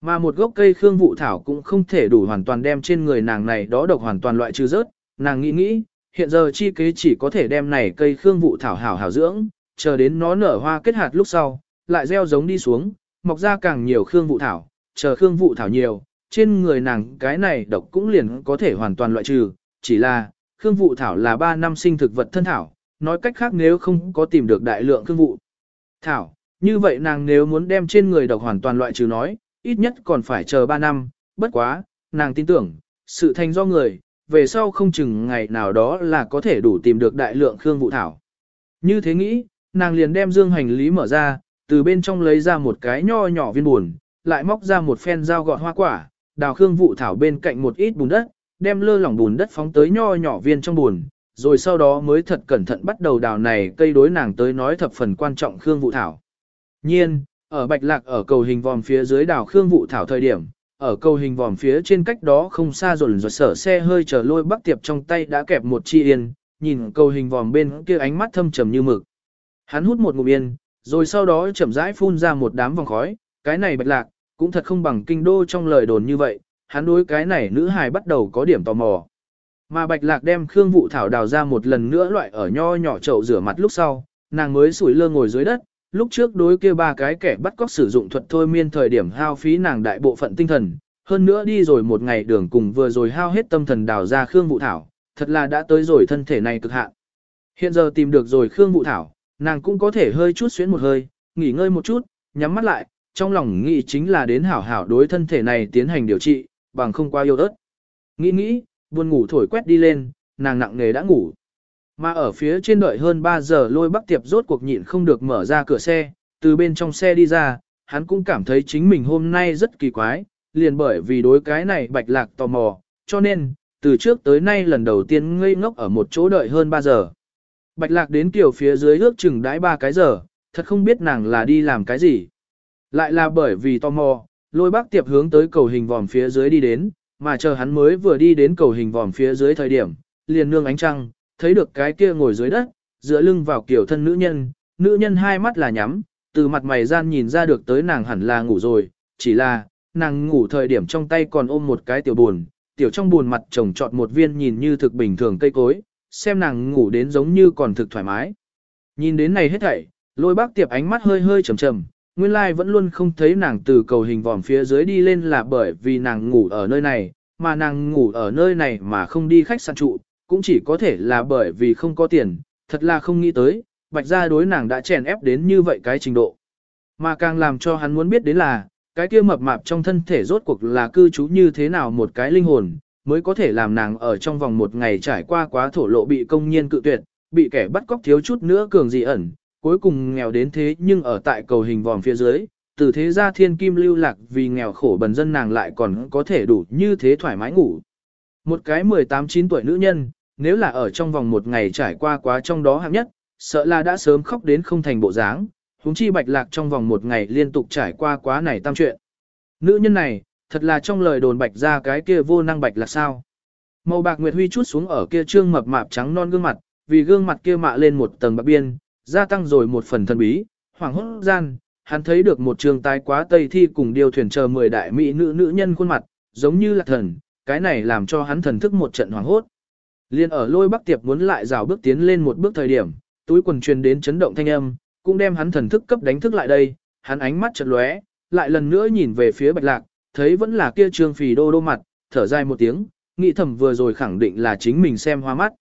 A: Mà một gốc cây khương vụ thảo cũng không thể đủ hoàn toàn đem trên người nàng này đó độc hoàn toàn loại trừ rớt, nàng nghĩ nghĩ, hiện giờ chi kế chỉ có thể đem này cây khương vụ thảo hảo hảo dưỡng, chờ đến nó nở hoa kết hạt lúc sau, lại gieo giống đi xuống, mọc ra càng nhiều khương vụ thảo, chờ khương vụ thảo nhiều, trên người nàng cái này độc cũng liền có thể hoàn toàn loại trừ, chỉ là, khương vụ thảo là 3 năm sinh thực vật thân thảo, nói cách khác nếu không có tìm được đại lượng khương vụ thảo, như vậy nàng nếu muốn đem trên người độc hoàn toàn loại trừ nói, ít nhất còn phải chờ 3 năm, bất quá, nàng tin tưởng, sự thành do người, về sau không chừng ngày nào đó là có thể đủ tìm được đại lượng khương vụ thảo. Như thế nghĩ, nàng liền đem dương hành lý mở ra, từ bên trong lấy ra một cái nho nhỏ viên buồn, lại móc ra một phen dao gọt hoa quả, đào khương vụ thảo bên cạnh một ít bùn đất, đem lơ lỏng bùn đất phóng tới nho nhỏ viên trong bùn, rồi sau đó mới thật cẩn thận bắt đầu đào này cây đối nàng tới nói thập phần quan trọng khương vụ thảo. Nhiên, ở bạch lạc ở cầu hình vòm phía dưới đào khương vụ thảo thời điểm, ở cầu hình vòm phía trên cách đó không xa rồn rột sở xe hơi chở lôi bắc tiệp trong tay đã kẹp một chi yên, nhìn cầu hình vòm bên kia ánh mắt thâm trầm như mực. Hắn hút một ngụm yên, rồi sau đó chậm rãi phun ra một đám vòng khói, cái này bạch lạc, cũng thật không bằng kinh đô trong lời đồn như vậy, hắn đối cái này nữ hài bắt đầu có điểm tò mò. Mà bạch lạc đem khương vụ thảo đào ra một lần nữa loại ở nho nhỏ chậu rửa mặt lúc sau, nàng mới sủi lơ ngồi dưới đất, lúc trước đối kia ba cái kẻ bắt cóc sử dụng thuật thôi miên thời điểm hao phí nàng đại bộ phận tinh thần, hơn nữa đi rồi một ngày đường cùng vừa rồi hao hết tâm thần đào ra Khương Vũ Thảo, thật là đã tới rồi thân thể này cực hạn. Hiện giờ tìm được rồi Khương Vũ Thảo, nàng cũng có thể hơi chút xuyến một hơi, nghỉ ngơi một chút, nhắm mắt lại, trong lòng nghĩ chính là đến hảo hảo đối thân thể này tiến hành điều trị, bằng không qua yêu ớt. Nghĩ nghĩ, buồn ngủ thổi quét đi lên, nàng nặng nề đã ngủ. Mà ở phía trên đợi hơn 3 giờ lôi bắc tiệp rốt cuộc nhịn không được mở ra cửa xe, từ bên trong xe đi ra, hắn cũng cảm thấy chính mình hôm nay rất kỳ quái, liền bởi vì đối cái này bạch lạc tò mò, cho nên, từ trước tới nay lần đầu tiên ngây ngốc ở một chỗ đợi hơn 3 giờ. Bạch lạc đến kiểu phía dưới ước chừng đãi ba cái giờ, thật không biết nàng là đi làm cái gì. Lại là bởi vì tò mò, lôi bác tiệp hướng tới cầu hình vòm phía dưới đi đến, mà chờ hắn mới vừa đi đến cầu hình vòm phía dưới thời điểm, liền nương ánh trăng, thấy được cái kia ngồi dưới đất, dựa lưng vào kiểu thân nữ nhân, nữ nhân hai mắt là nhắm, từ mặt mày gian nhìn ra được tới nàng hẳn là ngủ rồi, chỉ là, nàng ngủ thời điểm trong tay còn ôm một cái tiểu buồn, tiểu trong buồn mặt trồng trọt một viên nhìn như thực bình thường cây cối, xem nàng ngủ đến giống như còn thực thoải mái. Nhìn đến này hết thảy, lôi bác tiệp ánh mắt hơi hơi trầm trầm, nguyên lai vẫn luôn không thấy nàng từ cầu hình vòm phía dưới đi lên là bởi vì nàng ngủ ở nơi này, mà nàng ngủ ở nơi này mà không đi khách sạn trụ, cũng chỉ có thể là bởi vì không có tiền, thật là không nghĩ tới, bạch gia đối nàng đã chèn ép đến như vậy cái trình độ. Mà càng làm cho hắn muốn biết đến là, cái kia mập mạp trong thân thể rốt cuộc là cư trú như thế nào một cái linh hồn, mới có thể làm nàng ở trong vòng một ngày trải qua quá thổ lộ bị công nhiên cự tuyệt, bị kẻ bắt cóc thiếu chút nữa cường dị ẩn, cuối cùng nghèo đến thế nhưng ở tại cầu hình vòm phía dưới, từ thế gia thiên kim lưu lạc vì nghèo khổ bần dân nàng lại còn có thể đủ như thế thoải mái ngủ. Một cái 18-9 tuổi nữ nhân, nếu là ở trong vòng một ngày trải qua quá trong đó hạng nhất, sợ là đã sớm khóc đến không thành bộ dáng, huống chi bạch lạc trong vòng một ngày liên tục trải qua quá này tam chuyện. Nữ nhân này, thật là trong lời đồn bạch ra cái kia vô năng bạch là sao. Màu bạc nguyệt huy chút xuống ở kia trương mập mạp trắng non gương mặt, vì gương mặt kia mạ lên một tầng bạc biên, gia tăng rồi một phần thần bí, hoàng hốt gian, hắn thấy được một trường tái quá tây thi cùng điều thuyền chờ mười đại mỹ nữ nữ nhân khuôn mặt, giống như là thần, cái này làm cho hắn thần thức một trận hoàng hốt. Liên ở lôi bắc tiệp muốn lại rào bước tiến lên một bước thời điểm, túi quần truyền đến chấn động thanh âm, cũng đem hắn thần thức cấp đánh thức lại đây, hắn ánh mắt chợt lóe, lại lần nữa nhìn về phía bạch lạc, thấy vẫn là kia trương phì đô đô mặt, thở dài một tiếng, nghĩ thầm vừa rồi khẳng định là chính mình xem hoa mắt.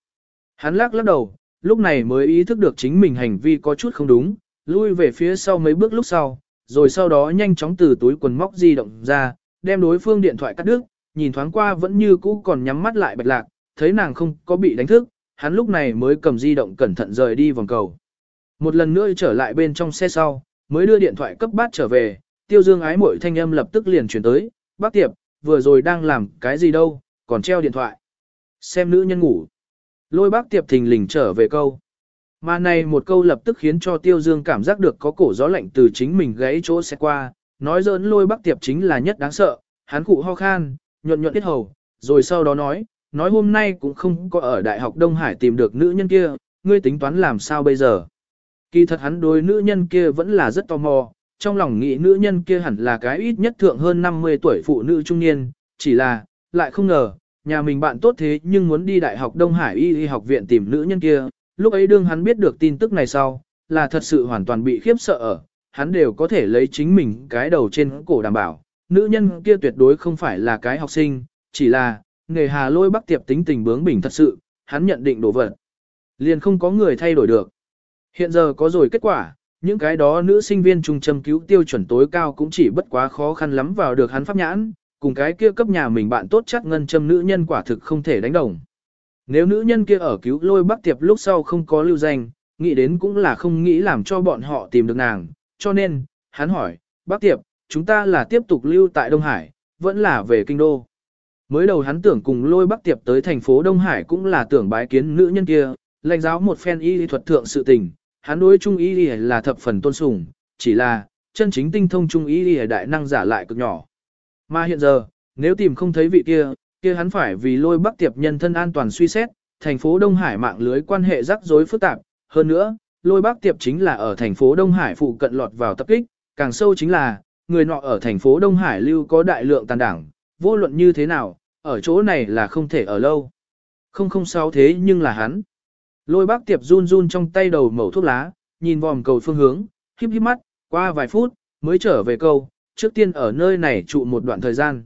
A: Hắn lắc lắc đầu, lúc này mới ý thức được chính mình hành vi có chút không đúng, lui về phía sau mấy bước lúc sau, rồi sau đó nhanh chóng từ túi quần móc di động ra, đem đối phương điện thoại cắt đứt, nhìn thoáng qua vẫn như cũ còn nhắm mắt lại bạch lạc, thấy nàng không có bị đánh thức, hắn lúc này mới cầm di động cẩn thận rời đi vòng cầu. Một lần nữa trở lại bên trong xe sau, mới đưa điện thoại cấp bát trở về, tiêu dương ái mội thanh âm lập tức liền chuyển tới, bác tiệp, vừa rồi đang làm cái gì đâu, còn treo điện thoại. Xem nữ nhân ngủ. Lôi bác tiệp thình lình trở về câu. Mà này một câu lập tức khiến cho tiêu dương cảm giác được có cổ gió lạnh từ chính mình gãy chỗ xe qua, nói giỡn lôi bác tiệp chính là nhất đáng sợ, hắn cụ ho khan, nhuận nhuận tiết hầu, rồi sau đó nói, nói hôm nay cũng không có ở Đại học Đông Hải tìm được nữ nhân kia, ngươi tính toán làm sao bây giờ. Kỳ thật hắn đối nữ nhân kia vẫn là rất tò mò, trong lòng nghĩ nữ nhân kia hẳn là cái ít nhất thượng hơn 50 tuổi phụ nữ trung niên, chỉ là, lại không ngờ, nhà mình bạn tốt thế nhưng muốn đi Đại học Đông Hải y y học viện tìm nữ nhân kia, lúc ấy đương hắn biết được tin tức này sau, là thật sự hoàn toàn bị khiếp sợ ở, hắn đều có thể lấy chính mình cái đầu trên cổ đảm bảo, nữ nhân kia tuyệt đối không phải là cái học sinh, chỉ là, nghề hà lôi bắc tiệp tính tình bướng bỉnh thật sự, hắn nhận định đổ vật. Liền không có người thay đổi được. Hiện giờ có rồi kết quả, những cái đó nữ sinh viên trung châm cứu tiêu chuẩn tối cao cũng chỉ bất quá khó khăn lắm vào được hắn pháp nhãn, cùng cái kia cấp nhà mình bạn tốt chắc ngân châm nữ nhân quả thực không thể đánh đồng. Nếu nữ nhân kia ở cứu lôi bắc tiệp lúc sau không có lưu danh, nghĩ đến cũng là không nghĩ làm cho bọn họ tìm được nàng, cho nên, hắn hỏi, bác tiệp, chúng ta là tiếp tục lưu tại Đông Hải, vẫn là về kinh đô. Mới đầu hắn tưởng cùng lôi bắc tiệp tới thành phố Đông Hải cũng là tưởng bái kiến nữ nhân kia, lãnh giáo một phen y thuật thượng sự tình, hắn đối trung y là thập phần tôn sùng, chỉ là, chân chính tinh thông trung y đại năng giả lại cực nhỏ. Mà hiện giờ, nếu tìm không thấy vị kia, kia hắn phải vì lôi bắc tiệp nhân thân an toàn suy xét, thành phố Đông Hải mạng lưới quan hệ rắc rối phức tạp, hơn nữa, lôi bắc tiệp chính là ở thành phố Đông Hải phụ cận lọt vào tập kích, càng sâu chính là, người nọ ở thành phố Đông Hải lưu có đại lượng tàn đảng, vô luận như thế nào, ở chỗ này là không thể ở lâu. Không không sao thế nhưng là hắn. Lôi bác tiệp run run trong tay đầu mẩu thuốc lá, nhìn vòm cầu phương hướng, híp híp mắt, qua vài phút, mới trở về câu, trước tiên ở nơi này trụ một đoạn thời gian.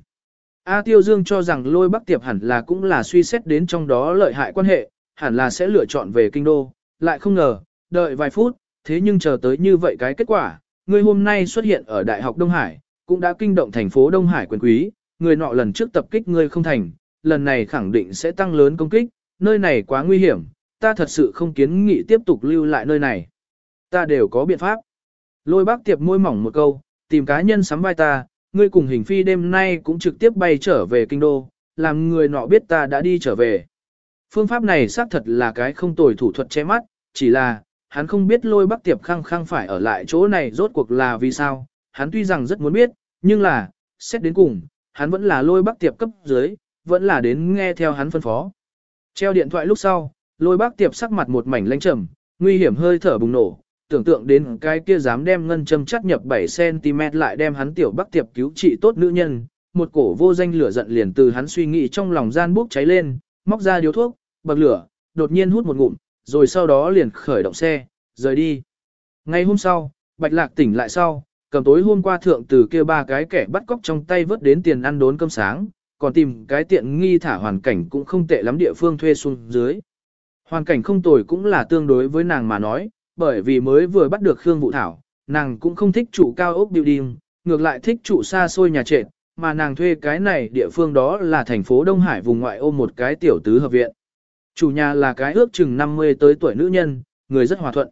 A: A Tiêu Dương cho rằng lôi bắc tiệp hẳn là cũng là suy xét đến trong đó lợi hại quan hệ, hẳn là sẽ lựa chọn về kinh đô, lại không ngờ, đợi vài phút, thế nhưng chờ tới như vậy cái kết quả, người hôm nay xuất hiện ở Đại học Đông Hải, cũng đã kinh động thành phố Đông Hải quyền quý, người nọ lần trước tập kích ngươi không thành, lần này khẳng định sẽ tăng lớn công kích, nơi này quá nguy hiểm, ta thật sự không kiến nghị tiếp tục lưu lại nơi này. Ta đều có biện pháp. Lôi bác tiệp môi mỏng một câu, tìm cá nhân sắm vai ta, ngươi cùng hình phi đêm nay cũng trực tiếp bay trở về kinh đô, làm người nọ biết ta đã đi trở về. Phương pháp này xác thật là cái không tồi thủ thuật che mắt, chỉ là, hắn không biết lôi bắc tiệp khăng khăng phải ở lại chỗ này rốt cuộc là vì sao, hắn tuy rằng rất muốn biết, nhưng là, xét đến cùng, hắn vẫn là lôi bắc tiệp cấp dưới, vẫn là đến nghe theo hắn phân phó. Treo điện thoại lúc sau, lôi bắc tiệp sắc mặt một mảnh lanh trầm, nguy hiểm hơi thở bùng nổ, tưởng tượng đến cái kia dám đem ngân châm chắt nhập 7cm lại đem hắn tiểu bắc tiệp cứu trị tốt nữ nhân, một cổ vô danh lửa giận liền từ hắn suy nghĩ trong lòng gian bốc cháy lên, móc ra điếu thuốc, bật lửa, đột nhiên hút một ngụm, rồi sau đó liền khởi động xe, rời đi. Ngay hôm sau, Bạch Lạc tỉnh lại sau, cầm tối hôm qua thượng từ kia ba cái kẻ bắt cóc trong tay vớt đến tiền ăn đốn cơm sáng, còn tìm cái tiện nghi thả hoàn cảnh cũng không tệ lắm địa phương thuê xuống dưới. Hoàn cảnh không tồi cũng là tương đối với nàng mà nói, bởi vì mới vừa bắt được Khương Vũ Thảo, nàng cũng không thích chủ cao ốc building, ngược lại thích trụ xa xôi nhà trệt, mà nàng thuê cái này địa phương đó là thành phố Đông Hải vùng ngoại ô một cái tiểu tứ hợp viện. Chủ nhà là cái ước chừng 50 tới tuổi nữ nhân, người rất hòa thuận.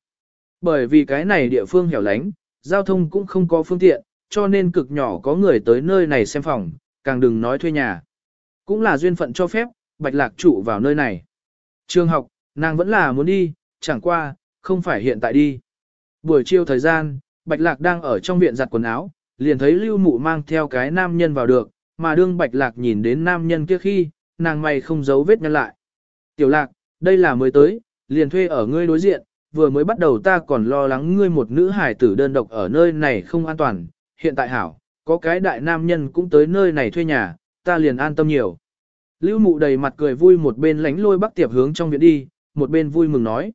A: Bởi vì cái này địa phương hẻo lánh, giao thông cũng không có phương tiện, cho nên cực nhỏ có người tới nơi này xem phòng, càng đừng nói thuê nhà. Cũng là duyên phận cho phép, Bạch Lạc trụ vào nơi này. Trường học, nàng vẫn là muốn đi, chẳng qua, không phải hiện tại đi. Buổi chiều thời gian, Bạch Lạc đang ở trong viện giặt quần áo, liền thấy Lưu Mụ mang theo cái nam nhân vào được, mà đương Bạch Lạc nhìn đến nam nhân kia khi, nàng mày không giấu vết nhân lại. Tiểu Lạc, đây là mới tới, liền thuê ở ngươi đối diện, vừa mới bắt đầu ta còn lo lắng ngươi một nữ hải tử đơn độc ở nơi này không an toàn, hiện tại hảo, có cái đại nam nhân cũng tới nơi này thuê nhà, ta liền an tâm nhiều. Lưu mụ đầy mặt cười vui một bên lánh lôi bắc tiệp hướng trong viện đi, một bên vui mừng nói.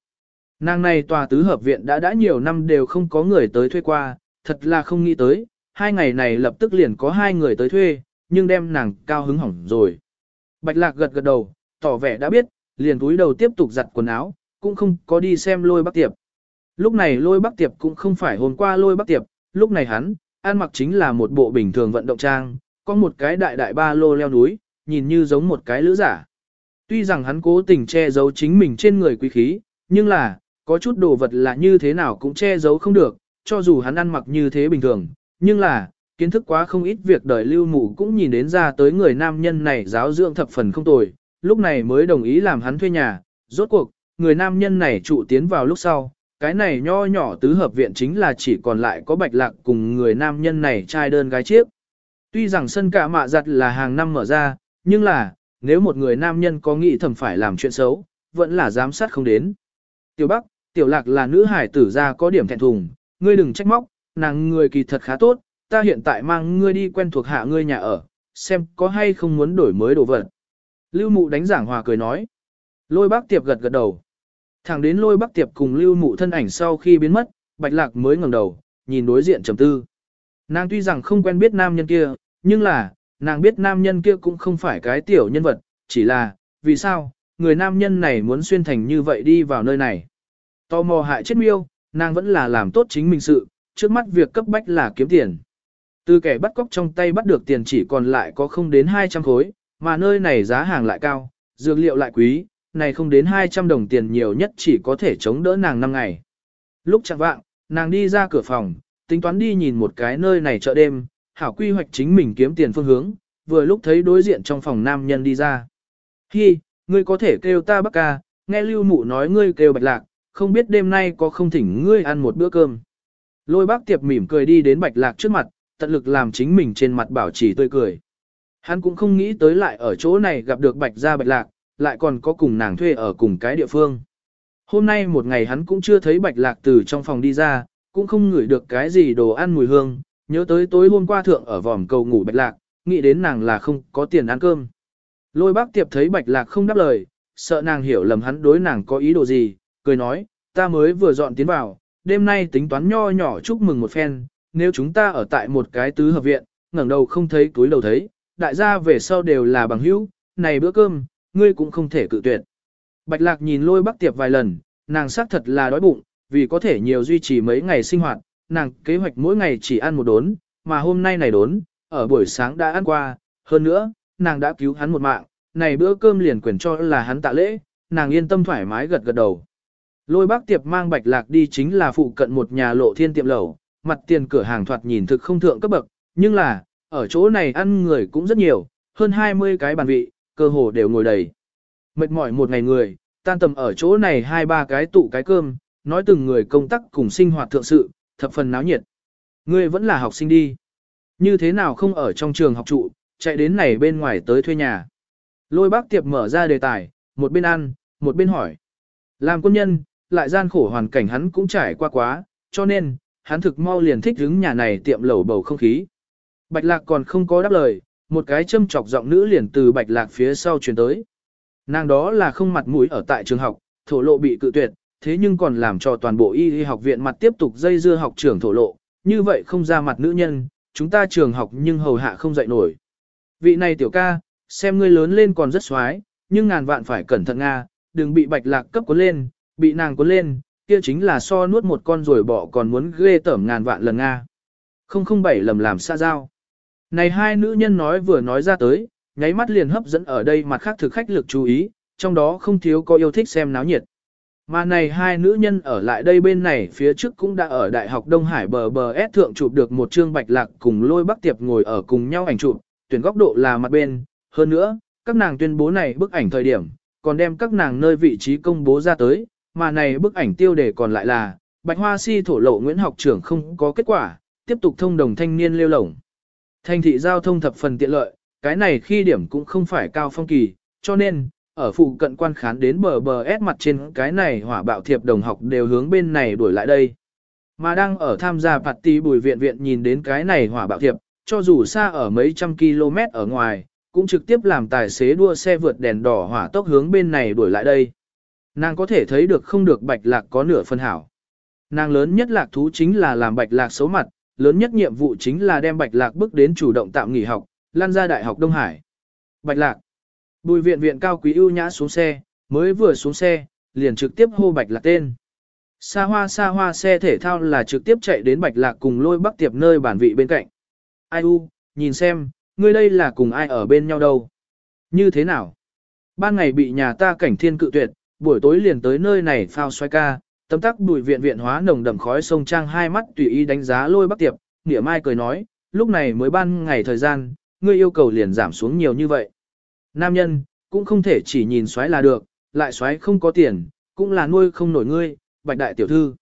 A: Nàng này tòa tứ hợp viện đã đã nhiều năm đều không có người tới thuê qua, thật là không nghĩ tới, hai ngày này lập tức liền có hai người tới thuê, nhưng đem nàng cao hứng hỏng rồi. Bạch lạc gật gật đầu, tỏ vẻ đã biết, liền túi đầu tiếp tục giặt quần áo, cũng không có đi xem lôi bắc tiệp. Lúc này lôi bắc tiệp cũng không phải hôm qua lôi bắc tiệp, lúc này hắn, ăn mặc chính là một bộ bình thường vận động trang, có một cái đại đại ba lô leo núi, nhìn như giống một cái lữ giả. Tuy rằng hắn cố tình che giấu chính mình trên người quý khí, nhưng là, có chút đồ vật là như thế nào cũng che giấu không được, cho dù hắn ăn mặc như thế bình thường, nhưng là, kiến thức quá không ít việc đời lưu mụ cũng nhìn đến ra tới người nam nhân này giáo dưỡng thập phần không tồi, lúc này mới đồng ý làm hắn thuê nhà, rốt cuộc, người nam nhân này trụ tiến vào lúc sau, cái này nho nhỏ tứ hợp viện chính là chỉ còn lại có bạch lạc cùng người nam nhân này trai đơn gái chiếc. Tuy rằng sân cả mạ giặt là hàng năm mở ra, nhưng là, nếu một người nam nhân có nghĩ thầm phải làm chuyện xấu, vẫn là giám sát không đến. Tiểu Bắc, Tiểu Lạc là nữ hải tử ra có điểm thẹn thùng, ngươi đừng trách móc, nàng người kỳ thật khá tốt, ta hiện tại mang ngươi đi quen thuộc hạ ngươi nhà ở, xem có hay không muốn đổi mới đồ vật. Lưu Mụ đánh giảng hòa cười nói. Lôi bác tiệp gật gật đầu. Thẳng đến lôi bác tiệp cùng Lưu Mụ thân ảnh sau khi biến mất, Bạch Lạc mới ngẩng đầu, nhìn đối diện trầm tư. Nàng tuy rằng không quen biết nam nhân kia, nhưng là, nàng biết nam nhân kia cũng không phải cái tiểu nhân vật, chỉ là, vì sao, người nam nhân này muốn xuyên thành như vậy đi vào nơi này. Tò mò hại chết miêu, nàng vẫn là làm tốt chính mình sự, trước mắt việc cấp bách là kiếm tiền. Từ kẻ bắt cóc trong tay bắt được tiền chỉ còn lại có không đến 200 khối, mà nơi này giá hàng lại cao, dược liệu lại quý, này không đến 200 đồng tiền nhiều nhất chỉ có thể chống đỡ nàng 5 ngày. Lúc chẳng vạng, nàng đi ra cửa phòng, tính toán đi nhìn một cái nơi này chợ đêm, hảo quy hoạch chính mình kiếm tiền phương hướng, vừa lúc thấy đối diện trong phòng nam nhân đi ra. Hi, ngươi có thể kêu ta bác ca, nghe lưu mụ nói ngươi kêu bạch lạc, không biết đêm nay có không thỉnh ngươi ăn một bữa cơm. Lôi bác tiệp mỉm cười đi đến bạch lạc trước mặt, tận lực làm chính mình trên mặt bảo trì tươi cười. Hắn cũng không nghĩ tới lại ở chỗ này gặp được bạch gia bạch lạc, lại còn có cùng nàng thuê ở cùng cái địa phương. Hôm nay một ngày hắn cũng chưa thấy bạch lạc từ trong phòng đi ra, cũng không ngửi được cái gì đồ ăn mùi hương, nhớ tới tối hôm qua thượng ở vòm cầu ngủ bạch lạc, nghĩ đến nàng là không có tiền ăn cơm. Lôi bác tiệp thấy bạch lạc không đáp lời, sợ nàng hiểu lầm hắn đối nàng có ý đồ gì, cười nói, ta mới vừa dọn tiến vào, đêm nay tính toán nho nhỏ chúc mừng một phen, nếu chúng ta ở tại một cái tứ hợp viện, ngẩng đầu không thấy túi đầu thấy, đại gia về sau đều là bằng hữu, này bữa cơm, ngươi cũng không thể cự tuyệt. Bạch lạc nhìn lôi bắc tiệp vài lần, nàng xác thật là đói bụng, vì có thể nhiều duy trì mấy ngày sinh hoạt, nàng kế hoạch mỗi ngày chỉ ăn một đốn, mà hôm nay này đốn, ở buổi sáng đã ăn qua, hơn nữa, nàng đã cứu hắn một mạng, này bữa cơm liền quyền cho là hắn tạ lễ, nàng yên tâm thoải mái gật gật đầu. Lôi bác tiệp mang bạch lạc đi chính là phụ cận một nhà lộ thiên tiệm lẩu, mặt tiền cửa hàng thoạt nhìn thực không thượng cấp bậc, nhưng là, ở chỗ này ăn người cũng rất nhiều, hơn 20 cái bàn vị, cơ hồ đều ngồi đầy. Mệt mỏi một ngày người, tan tầm ở chỗ này hai ba cái tụ cái cơm, nói từng người công tác cùng sinh hoạt thượng sự, thập phần náo nhiệt. Ngươi vẫn là học sinh đi. Như thế nào không ở trong trường học trụ, chạy đến này bên ngoài tới thuê nhà. Lôi bác tiệp mở ra đề tài, một bên ăn, một bên hỏi. Làm quân nhân, lại gian khổ hoàn cảnh hắn cũng trải qua quá, cho nên, hắn thực mau liền thích đứng nhà này tiệm lẩu bầu không khí. Bạch lạc còn không có đáp lời, một cái châm chọc giọng nữ liền từ bạch lạc phía sau truyền tới. Nàng đó là không mặt mũi ở tại trường học, thổ lộ bị cự tuyệt, thế nhưng còn làm cho toàn bộ y y học viện mặt tiếp tục dây dưa học trưởng thổ lộ, như vậy không ra mặt nữ nhân, chúng ta trường học nhưng hầu hạ không dạy nổi. Vị này tiểu ca, xem ngươi lớn lên còn rất xoái, nhưng ngàn vạn phải cẩn thận Nga, đừng bị bạch lạc cấp cuốn lên, bị nàng cuốn lên, kia chính là so nuốt một con rồi bỏ còn muốn ghê tởm ngàn vạn lần Nga. 007 lầm làm xa giao. Này hai nữ nhân nói vừa nói ra tới, nháy mắt liền hấp dẫn ở đây mặt khác thực khách lực chú ý, trong đó không thiếu có yêu thích xem náo nhiệt. Mà này hai nữ nhân ở lại đây bên này phía trước cũng đã ở Đại học Đông Hải bờ bờ S thượng chụp được một chương bạch lạc cùng lôi bắc tiệp ngồi ở cùng nhau ảnh chụp, tuyển góc độ là mặt bên. Hơn nữa, các nàng tuyên bố này bức ảnh thời điểm, còn đem các nàng nơi vị trí công bố ra tới, mà này bức ảnh tiêu đề còn lại là, Bạch Hoa Si thổ lộ Nguyễn học trưởng không có kết quả, tiếp tục thông đồng thanh niên lêu lổng. Thành thị giao thông thập phần tiện lợi, cái này khi điểm cũng không phải cao phong kỳ, cho nên, ở phụ cận quan khán đến bờ bờ S mặt trên cái này hỏa bạo thiệp đồng học đều hướng bên này đuổi lại đây. Mà đang ở tham gia party bùi viện viện nhìn đến cái này hỏa bạo thiệp, cho dù xa ở mấy trăm km ở ngoài, cũng trực tiếp làm tài xế đua xe vượt đèn đỏ hỏa tốc hướng bên này đuổi lại đây. Nàng có thể thấy được không được bạch lạc có nửa phân hảo. Nàng lớn nhất lạc thú chính là làm bạch lạc xấu mặt, lớn nhất nhiệm vụ chính là đem bạch lạc bước đến chủ động tạm nghỉ học, lan ra đại học Đông Hải. Bạch lạc. Bùi viện viện cao quý ưu nhã xuống xe, mới vừa xuống xe, liền trực tiếp hô bạch lạc tên. Xa hoa xa hoa xe thể thao là trực tiếp chạy đến bạch lạc cùng lôi bắc tiệp nơi bản vị bên cạnh. Ai u, nhìn xem, ngươi đây là cùng ai ở bên nhau đâu? Như thế nào? Ban ngày bị nhà ta cảnh thiên cự tuyệt, buổi tối liền tới nơi này phao xoay ca, tấm tắc bùi viện viện hóa nồng đậm khói sông trang hai mắt tùy ý đánh giá lôi bắc tiệp, nghĩa mai cười nói, lúc này mới ban ngày thời gian, ngươi yêu cầu liền giảm xuống nhiều như vậy. Nam nhân, cũng không thể chỉ nhìn xoáy là được, lại xoáy không có tiền, cũng là nuôi không nổi ngươi, bạch đại tiểu thư.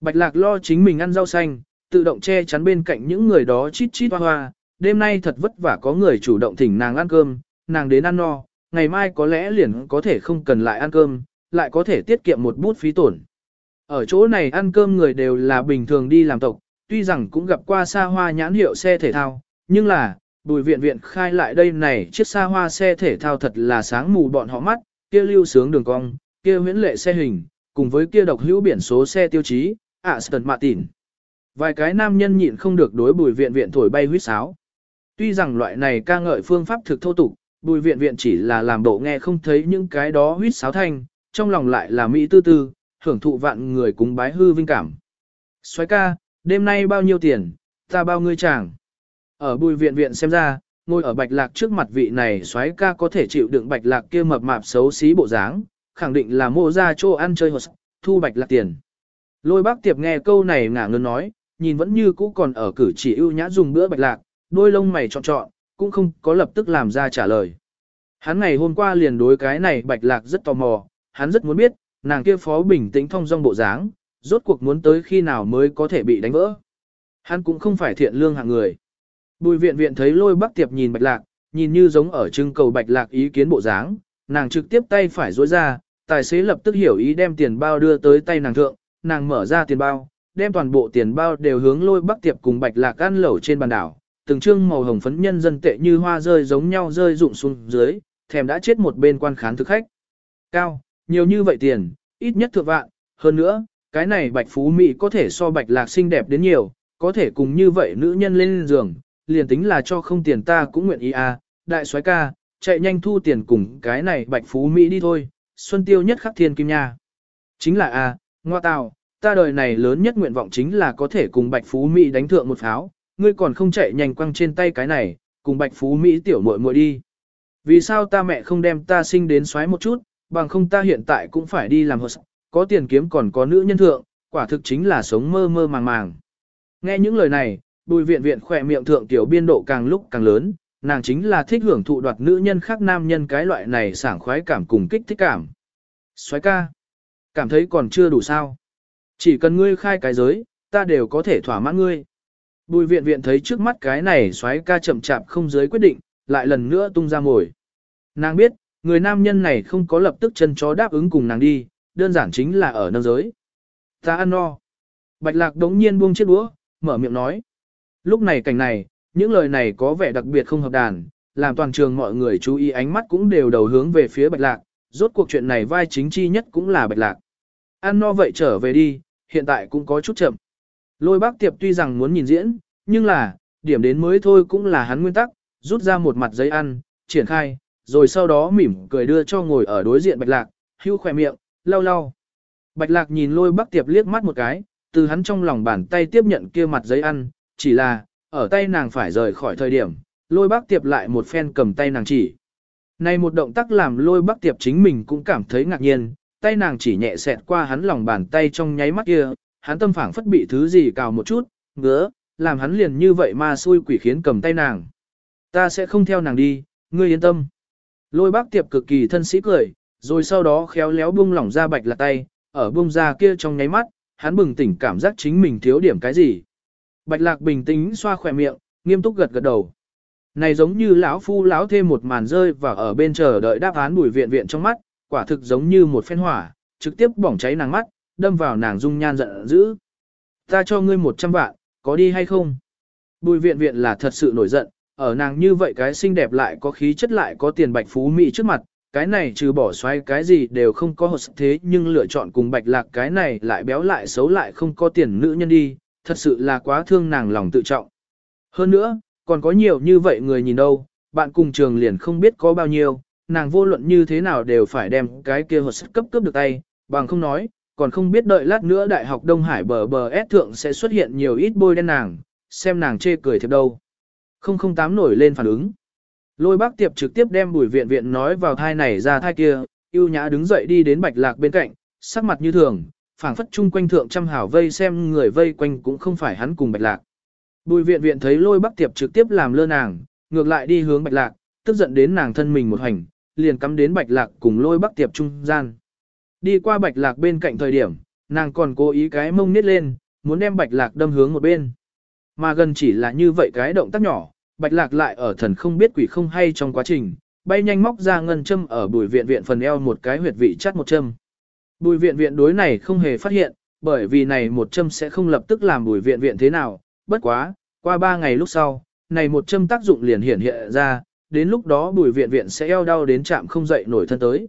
A: Bạch lạc lo chính mình ăn rau xanh, tự động che chắn bên cạnh những người đó chít chít hoa hoa, đêm nay thật vất vả có người chủ động thỉnh nàng ăn cơm, nàng đến ăn no, ngày mai có lẽ liền có thể không cần lại ăn cơm, lại có thể tiết kiệm một bút phí tổn. Ở chỗ này ăn cơm người đều là bình thường đi làm tộc, tuy rằng cũng gặp qua xa hoa nhãn hiệu xe thể thao, nhưng là, bùi viện viện khai lại đây này chiếc xa hoa xe thể thao thật là sáng mù bọn họ mắt, kia lưu sướng đường cong, kia huyễn lệ xe hình, cùng với kia độc hữu biển số xe tiêu chí, Aston Martin. Vài cái nam nhân nhịn không được đối bùi viện viện thổi bay huýt sáo. Tuy rằng loại này ca ngợi phương pháp thực thô tục, bùi viện viện chỉ là làm bộ nghe không thấy những cái đó huýt sáo thanh, trong lòng lại là mỹ tư tư, hưởng thụ vạn người cúng bái hư vinh cảm. Xoái ca, đêm nay bao nhiêu tiền, ta bao ngươi chàng. Ở bùi viện viện xem ra, ngồi ở bạch lạc trước mặt vị này xoái ca có thể chịu đựng bạch lạc kia mập mạp xấu xí bộ dáng, khẳng định là mô ra chỗ ăn chơi hột, thu bạch lạc tiền. Lôi bác tiệp nghe câu này ngả ngơn nói, nhìn vẫn như cũ còn ở cử chỉ ưu nhã dùng bữa bạch lạc, đôi lông mày trọn trọn, cũng không có lập tức làm ra trả lời. Hắn ngày hôm qua liền đối cái này bạch lạc rất tò mò, hắn rất muốn biết, nàng kia phó bình tĩnh thông dong bộ dáng, rốt cuộc muốn tới khi nào mới có thể bị đánh vỡ. Hắn cũng không phải thiện lương hạng người. Bùi viện viện thấy lôi bắc tiệp nhìn bạch lạc, nhìn như giống ở trưng cầu bạch lạc ý kiến bộ dáng, nàng trực tiếp tay phải rối ra, tài xế lập tức hiểu ý đem tiền bao đưa tới tay nàng thượng, nàng mở ra tiền bao, đem toàn bộ tiền bao đều hướng lôi bắc tiệp cùng bạch lạc ăn lẩu trên bàn đảo, từng trương màu hồng phấn nhân dân tệ như hoa rơi giống nhau rơi rụng xuống dưới, thèm đã chết một bên quan khán thực khách. Cao, nhiều như vậy tiền, ít nhất thượng vạn, hơn nữa, cái này bạch phú mỹ có thể so bạch lạc xinh đẹp đến nhiều, có thể cùng như vậy nữ nhân lên giường, liền tính là cho không tiền ta cũng nguyện ý à, đại soái ca, chạy nhanh thu tiền cùng cái này bạch phú mỹ đi thôi, xuân tiêu nhất khắc thiên kim nha. Chính là a, à, ngoa tào, ta đời này lớn nhất nguyện vọng chính là có thể cùng bạch phú mỹ đánh thượng một pháo, ngươi còn không chạy nhanh quăng trên tay cái này, cùng bạch phú Mỹ tiểu muội muội đi. Vì sao ta mẹ không đem ta sinh đến xoáy một chút, bằng không ta hiện tại cũng phải đi làm hộ có tiền kiếm còn có nữ nhân thượng, quả thực chính là sống mơ mơ màng màng. Nghe những lời này, bùi viện viện khỏe miệng thượng tiểu biên độ càng lúc càng lớn, nàng chính là thích hưởng thụ đoạt nữ nhân khác nam nhân cái loại này sảng khoái cảm cùng kích thích cảm. Xoáy ca, cảm thấy còn chưa đủ sao. Chỉ cần ngươi khai cái giới, ta đều có thể thỏa mãn ngươi. Bùi viện viện thấy trước mắt cái này xoáy ca chậm chạp không giới quyết định, lại lần nữa tung ra ngồi. Nàng biết, người nam nhân này không có lập tức chân chó đáp ứng cùng nàng đi, đơn giản chính là ở nâng giới. Ta ăn no. Bạch lạc đống nhiên buông chiếc đũa, mở miệng nói. Lúc này cảnh này, những lời này có vẻ đặc biệt không hợp đàn, làm toàn trường mọi người chú ý ánh mắt cũng đều đầu hướng về phía bạch lạc, rốt cuộc chuyện này vai chính chi nhất cũng là bạch lạc. Ăn no vậy trở về đi, hiện tại cũng có chút chậm. Lôi bác tiệp tuy rằng muốn nhìn diễn, nhưng là, điểm đến mới thôi cũng là hắn nguyên tắc, rút ra một mặt giấy ăn, triển khai, rồi sau đó mỉm cười đưa cho ngồi ở đối diện bạch lạc, hưu khỏe miệng, lau lau. Bạch lạc nhìn lôi bác tiệp liếc mắt một cái, từ hắn trong lòng bàn tay tiếp nhận kia mặt giấy ăn, chỉ là, ở tay nàng phải rời khỏi thời điểm, lôi bác tiệp lại một phen cầm tay nàng chỉ. Này một động tác làm lôi bác tiệp chính mình cũng cảm thấy ngạc nhiên, tay nàng chỉ nhẹ xẹt qua hắn lòng bàn tay trong nháy mắt kia, hắn tâm phảng phất bị thứ gì cào một chút, ngứa, làm hắn liền như vậy mà xui quỷ khiến cầm tay nàng. Ta sẽ không theo nàng đi, ngươi yên tâm. Lôi bác tiệp cực kỳ thân sĩ cười, rồi sau đó khéo léo buông lỏng ra bạch là tay, ở buông ra kia trong nháy mắt, hắn bừng tỉnh cảm giác chính mình thiếu điểm cái gì. Bạch lạc bình tĩnh xoa khỏe miệng, nghiêm túc gật gật đầu. Này giống như lão phu lão thêm một màn rơi và ở bên chờ đợi đáp án bùi viện viện trong mắt, quả thực giống như một phen hỏa, trực tiếp bỏng cháy nàng mắt, đâm vào nàng dung nhan giận dữ. Ta cho ngươi một trăm vạn, có đi hay không? Bùi viện viện là thật sự nổi giận, ở nàng như vậy cái xinh đẹp lại có khí chất lại có tiền bạch phú mỹ trước mặt, cái này trừ bỏ xoay cái gì đều không có hột thế nhưng lựa chọn cùng bạch lạc cái này lại béo lại xấu lại không có tiền nữ nhân đi, thật sự là quá thương nàng lòng tự trọng. Hơn nữa, còn có nhiều như vậy người nhìn đâu, bạn cùng trường liền không biết có bao nhiêu, nàng vô luận như thế nào đều phải đem cái kia hột cấp cướp được tay, bằng không nói, còn không biết đợi lát nữa Đại học Đông Hải bờ bờ S thượng sẽ xuất hiện nhiều ít bôi đen nàng, xem nàng chê cười thiệp đâu. 008 nổi lên phản ứng. Lôi bác tiệp trực tiếp đem bùi viện viện nói vào thai này ra thai kia, yêu nhã đứng dậy đi đến bạch lạc bên cạnh, sắc mặt như thường, phảng phất chung quanh thượng trăm hảo vây xem người vây quanh cũng không phải hắn cùng bạch lạc. Bùi viện viện thấy lôi bác tiệp trực tiếp làm lơ nàng, ngược lại đi hướng bạch lạc, tức giận đến nàng thân mình một hành, liền cắm đến bạch lạc cùng lôi bác tiệp trung gian. Đi qua bạch lạc bên cạnh thời điểm, nàng còn cố ý cái mông nít lên, muốn đem bạch lạc đâm hướng một bên. Mà gần chỉ là như vậy cái động tác nhỏ, bạch lạc lại ở thần không biết quỷ không hay trong quá trình, bay nhanh móc ra ngân châm ở bùi viện viện phần eo một cái huyệt vị chắt một châm. Bùi viện viện đối này không hề phát hiện, bởi vì này một châm sẽ không lập tức làm bùi viện viện thế nào, bất quá, qua ba ngày lúc sau, này một châm tác dụng liền hiển hiện ra, đến lúc đó bùi viện viện sẽ eo đau đến chạm không dậy nổi thân tới.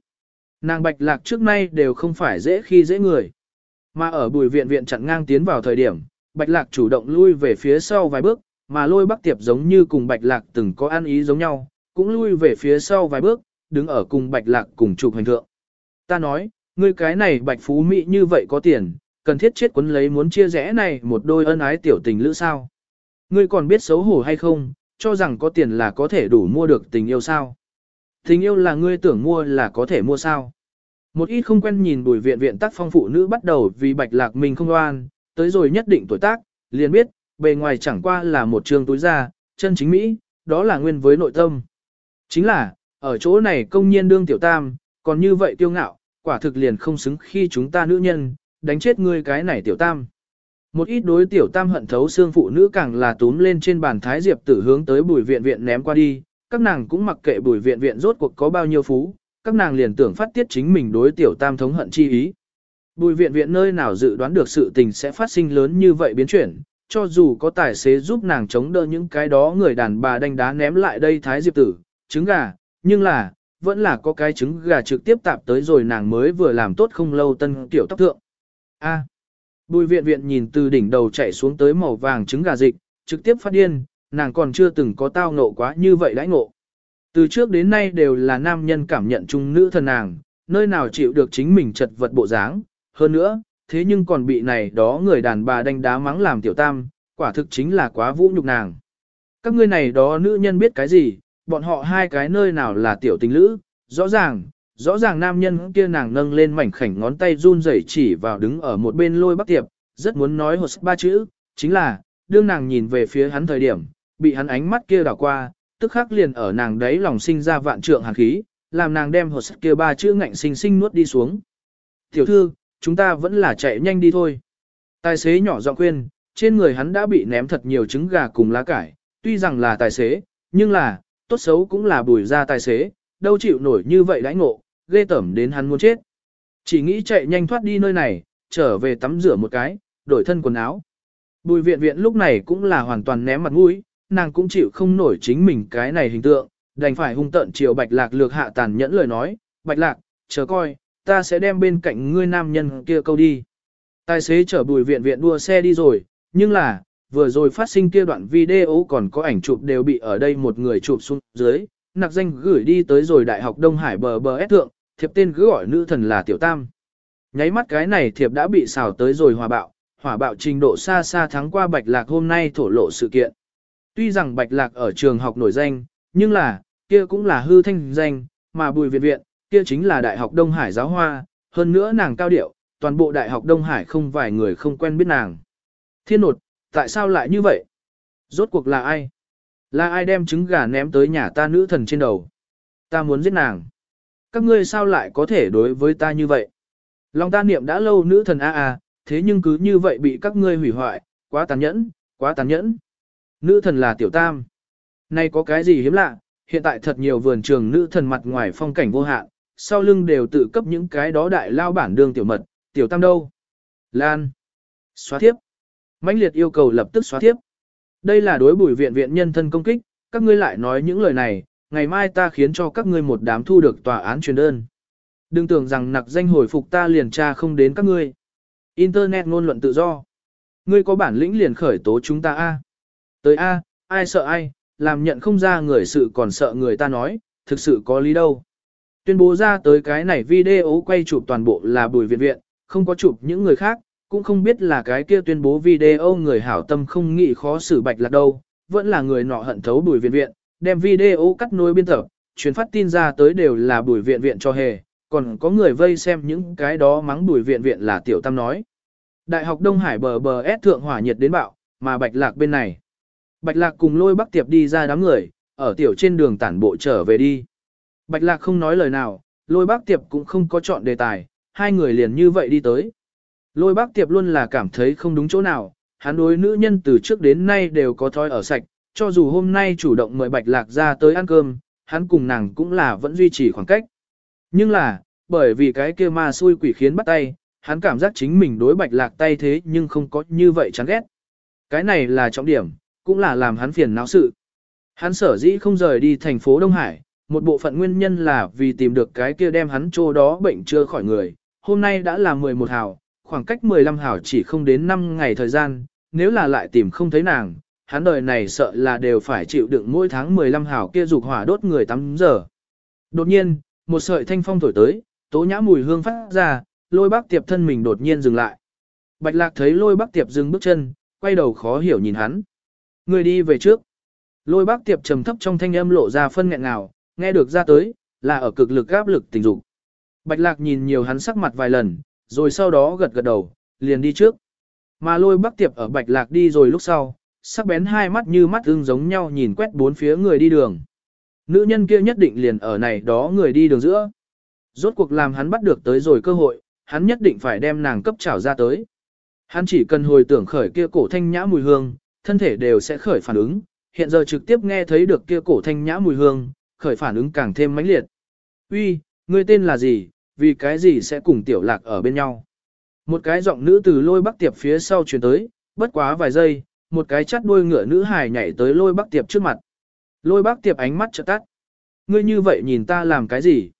A: Nàng bạch lạc trước nay đều không phải dễ khi dễ người. Mà ở bùi viện viện chặn ngang tiến vào thời điểm, bạch lạc chủ động lui về phía sau vài bước, mà lôi bắc tiệp giống như cùng bạch lạc từng có ăn ý giống nhau, cũng lui về phía sau vài bước, đứng ở cùng bạch lạc cùng chụp hành thượng. Ta nói, ngươi cái này bạch phú mỹ như vậy có tiền, cần thiết chết quấn lấy muốn chia rẽ này một đôi ân ái tiểu tình lữ sao. Ngươi còn biết xấu hổ hay không, cho rằng có tiền là có thể đủ mua được tình yêu sao. Tình yêu là ngươi tưởng mua là có thể mua sao. Một ít không quen nhìn bùi viện viện tác phong phụ nữ bắt đầu vì bạch lạc mình không oan, tới rồi nhất định tuổi tác, liền biết, bề ngoài chẳng qua là một trường túi da, chân chính Mỹ, đó là nguyên với nội tâm. Chính là, ở chỗ này công nhiên đương tiểu tam, còn như vậy tiêu ngạo, quả thực liền không xứng khi chúng ta nữ nhân, đánh chết ngươi cái này tiểu tam. Một ít đối tiểu tam hận thấu xương phụ nữ càng là túm lên trên bàn thái diệp tử hướng tới bùi viện viện ném qua đi, các nàng cũng mặc kệ bùi viện viện rốt cuộc có bao nhiêu phú, các nàng liền tưởng phát tiết chính mình đối tiểu tam thống hận chi ý. Bùi viện viện nơi nào dự đoán được sự tình sẽ phát sinh lớn như vậy biến chuyển, cho dù có tài xế giúp nàng chống đỡ những cái đó người đàn bà đánh đá ném lại đây thái diệp tử, trứng gà, nhưng là, vẫn là có cái trứng gà trực tiếp tạp tới rồi nàng mới vừa làm tốt không lâu tân tiểu tóc thượng. A. Bùi viện viện nhìn từ đỉnh đầu chạy xuống tới màu vàng trứng gà dịch, trực tiếp phát điên, nàng còn chưa từng có tao ngộ quá như vậy đãi ngộ. Từ trước đến nay đều là nam nhân cảm nhận chung nữ thần nàng, nơi nào chịu được chính mình chật vật bộ dáng, hơn nữa, thế nhưng còn bị này đó người đàn bà đánh đá mắng làm tiểu tam, quả thực chính là quá vũ nhục nàng. Các ngươi này đó nữ nhân biết cái gì, bọn họ hai cái nơi nào là tiểu tình lữ, rõ ràng, rõ ràng nam nhân kia nàng nâng lên mảnh khảnh ngón tay run rẩy chỉ vào đứng ở một bên lôi bắc tiệp, rất muốn nói một ba chữ, chính là, đương nàng nhìn về phía hắn thời điểm, bị hắn ánh mắt kia đảo qua, tức khắc liền ở nàng đấy lòng sinh ra vạn trượng hàn khí, làm nàng đem hột kia ba chữ ngạnh sinh sinh nuốt đi xuống. Tiểu thư, chúng ta vẫn là chạy nhanh đi thôi. Tài xế nhỏ giọng khuyên, trên người hắn đã bị ném thật nhiều trứng gà cùng lá cải, tuy rằng là tài xế, nhưng là, tốt xấu cũng là bùi ra tài xế, đâu chịu nổi như vậy đãi ngộ, ghê tẩm đến hắn muốn chết. Chỉ nghĩ chạy nhanh thoát đi nơi này, trở về tắm rửa một cái, đổi thân quần áo. Bùi viện viện lúc này cũng là hoàn toàn ném mặt mũi, nàng cũng chịu không nổi chính mình cái này hình tượng, đành phải hung tận chiều bạch lạc lược hạ tàn nhẫn lời nói, bạch lạc, chờ coi, ta sẽ đem bên cạnh ngươi nam nhân kia câu đi. Tài xế chở bùi viện viện đua xe đi rồi, nhưng là, vừa rồi phát sinh kia đoạn video còn có ảnh chụp đều bị ở đây một người chụp xuống dưới, nặc danh gửi đi tới rồi Đại học Đông Hải bờ bờ S thượng, thiệp tên cứ gọi nữ thần là Tiểu Tam. Nháy mắt cái này thiệp đã bị xào tới rồi hòa bạo, hỏa bạo trình độ xa xa thắng qua Bạch Lạc hôm nay thổ lộ sự kiện. Tuy rằng Bạch Lạc ở trường học nổi danh, nhưng là, kia cũng là hư thanh danh, mà bùi viện viện, kia chính là Đại học Đông Hải giáo hoa, hơn nữa nàng cao điệu, toàn bộ Đại học Đông Hải không vài người không quen biết nàng. Thiên nột, tại sao lại như vậy? Rốt cuộc là ai? Là ai đem trứng gà ném tới nhà ta nữ thần trên đầu? Ta muốn giết nàng. Các ngươi sao lại có thể đối với ta như vậy? Lòng ta niệm đã lâu nữ thần a a, thế nhưng cứ như vậy bị các ngươi hủy hoại, quá tàn nhẫn, quá tàn nhẫn. Nữ thần là tiểu tam. nay có cái gì hiếm lạ, hiện tại thật nhiều vườn trường nữ thần mặt ngoài phong cảnh vô hạn, sau lưng đều tự cấp những cái đó đại lao bản đương tiểu mật, tiểu tam đâu. Lan. Xóa thiếp. mãnh liệt yêu cầu lập tức xóa thiếp. Đây là đối bùi viện viện nhân thân công kích, các ngươi lại nói những lời này, ngày mai ta khiến cho các ngươi một đám thu được tòa án truyền đơn. Đừng tưởng rằng nặc danh hồi phục ta liền tra không đến các ngươi. Internet ngôn luận tự do. Ngươi có bản lĩnh liền khởi tố chúng ta a. Tới a, ai sợ ai, làm nhận không ra người sự còn sợ người ta nói, thực sự có lý đâu. Tuyên bố ra tới cái này video quay chụp toàn bộ là bùi viện viện, không có chụp những người khác, cũng không biết là cái kia tuyên bố video người hảo tâm không nghĩ khó xử bạch lạc đâu, vẫn là người nọ hận thấu bùi viện viện, đem video cắt nối biên tập, truyền phát tin ra tới đều là bùi viện viện cho hề, còn có người vây xem những cái đó mắng bùi viện viện là tiểu tam nói. Đại học Đông Hải bờ bờ ép thượng hỏa nhiệt đến bạo, mà bạch lạc bên này. Bạch lạc cùng lôi bắc tiệp đi ra đám người, ở tiểu trên đường tản bộ trở về đi. Bạch lạc không nói lời nào, lôi bác tiệp cũng không có chọn đề tài, hai người liền như vậy đi tới. Lôi bác tiệp luôn là cảm thấy không đúng chỗ nào, hắn đối nữ nhân từ trước đến nay đều có thói ở sạch, cho dù hôm nay chủ động mời bạch lạc ra tới ăn cơm, hắn cùng nàng cũng là vẫn duy trì khoảng cách. Nhưng là, bởi vì cái kia ma xui quỷ khiến bắt tay, hắn cảm giác chính mình đối bạch lạc tay thế nhưng không có như vậy chán ghét. Cái này là trọng điểm, cũng là làm hắn phiền não sự. Hắn sở dĩ không rời đi thành phố Đông Hải, một bộ phận nguyên nhân là vì tìm được cái kia đem hắn trô đó bệnh chưa khỏi người. Hôm nay đã là 11 hào, khoảng cách 15 hào chỉ không đến 5 ngày thời gian, nếu là lại tìm không thấy nàng, hắn đời này sợ là đều phải chịu đựng mỗi tháng 15 hào kia dục hỏa đốt người 8 giờ. Đột nhiên, một sợi thanh phong thổi tới, tố nhã mùi hương phát ra, lôi bác tiệp thân mình đột nhiên dừng lại. Bạch lạc thấy lôi bác tiệp dừng bước chân, quay đầu khó hiểu nhìn hắn. Người đi về trước. Lôi bác tiệp trầm thấp trong thanh âm lộ ra phân nghẹn nào, nghe được ra tới, là ở cực lực áp lực tình dục. Bạch lạc nhìn nhiều hắn sắc mặt vài lần, rồi sau đó gật gật đầu, liền đi trước. Mà lôi bác tiệp ở bạch lạc đi rồi lúc sau, sắc bén hai mắt như mắt ưng giống nhau nhìn quét bốn phía người đi đường. Nữ nhân kia nhất định liền ở này đó người đi đường giữa. Rốt cuộc làm hắn bắt được tới rồi cơ hội, hắn nhất định phải đem nàng cấp trảo ra tới. Hắn chỉ cần hồi tưởng khởi kia cổ thanh nhã mùi hương, thân thể đều sẽ khởi phản ứng, hiện giờ trực tiếp nghe thấy được kia cổ thanh nhã mùi hương, khởi phản ứng càng thêm mãnh liệt. Uy, ngươi tên là gì, vì cái gì sẽ cùng tiểu lạc ở bên nhau? Một cái giọng nữ từ lôi bắc tiệp phía sau truyền tới, bất quá vài giây, một cái chắt đuôi ngựa nữ hài nhảy tới lôi bắc tiệp trước mặt. Lôi bắc tiệp ánh mắt trợ tắt. Ngươi như vậy nhìn ta làm cái gì?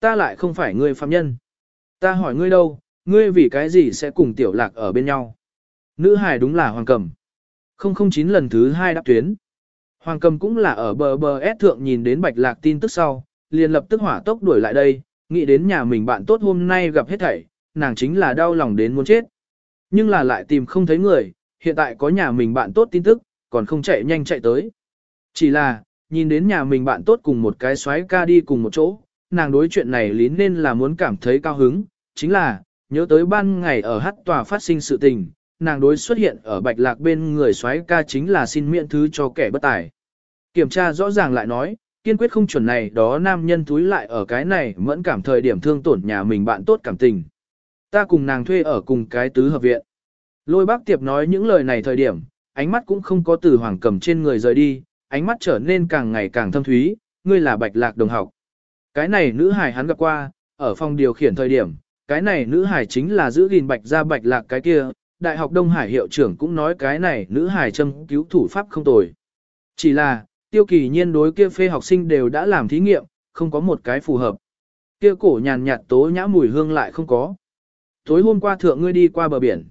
A: Ta lại không phải ngươi phạm nhân. Ta hỏi ngươi đâu, ngươi vì cái gì sẽ cùng tiểu lạc ở bên nhau? Nữ hài đúng là hoàng cầm. 009 lần thứ hai đáp tuyến. Hoàng cầm cũng là ở bờ bờ S thượng nhìn đến bạch lạc tin tức sau, liền lập tức hỏa tốc đuổi lại đây, nghĩ đến nhà mình bạn tốt hôm nay gặp hết thảy, nàng chính là đau lòng đến muốn chết. Nhưng là lại tìm không thấy người, hiện tại có nhà mình bạn tốt tin tức, còn không chạy nhanh chạy tới. Chỉ là, nhìn đến nhà mình bạn tốt cùng một cái xoáy ca đi cùng một chỗ, nàng đối chuyện này lý nên là muốn cảm thấy cao hứng, chính là, nhớ tới ban ngày ở hát tòa phát sinh sự tình, nàng đối xuất hiện ở bạch lạc bên người xoáy ca chính là xin miễn thứ cho kẻ bất tài. Kiểm tra rõ ràng lại nói, kiên quyết không chuẩn này đó nam nhân túi lại ở cái này mẫn cảm thời điểm thương tổn nhà mình bạn tốt cảm tình. Ta cùng nàng thuê ở cùng cái tứ hợp viện. Lôi bác tiệp nói những lời này thời điểm, ánh mắt cũng không có từ hoàng cầm trên người rời đi, ánh mắt trở nên càng ngày càng thâm thúy, ngươi là bạch lạc đồng học. Cái này nữ hài hắn gặp qua, ở phòng điều khiển thời điểm, cái này nữ hài chính là giữ gìn bạch ra bạch lạc cái kia, Đại học Đông Hải hiệu trưởng cũng nói cái này nữ hài châm cứu thủ pháp không tồi. Chỉ là, tiêu kỳ nhiên đối kia phê học sinh đều đã làm thí nghiệm, không có một cái phù hợp. Kia cổ nhàn nhạt tố nhã mùi hương lại không có. Tối hôm qua thượng ngươi đi qua bờ biển.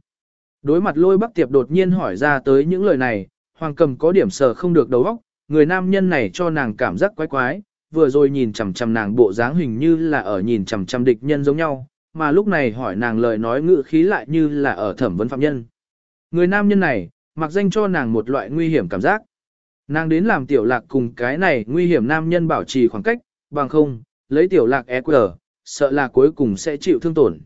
A: Đối mặt lôi bắc tiệp đột nhiên hỏi ra tới những lời này, hoàng cầm có điểm sờ không được đầu óc, người nam nhân này cho nàng cảm giác quái quái, vừa rồi nhìn chằm chằm nàng bộ dáng hình như là ở nhìn chằm chằm địch nhân giống nhau, mà lúc này hỏi nàng lời nói ngữ khí lại như là ở thẩm vấn phạm nhân. Người nam nhân này, mặc danh cho nàng một loại nguy hiểm cảm giác. Nàng đến làm tiểu lạc cùng cái này nguy hiểm nam nhân bảo trì khoảng cách, bằng không, lấy tiểu lạc EQ, sợ là cuối cùng sẽ chịu thương tổn.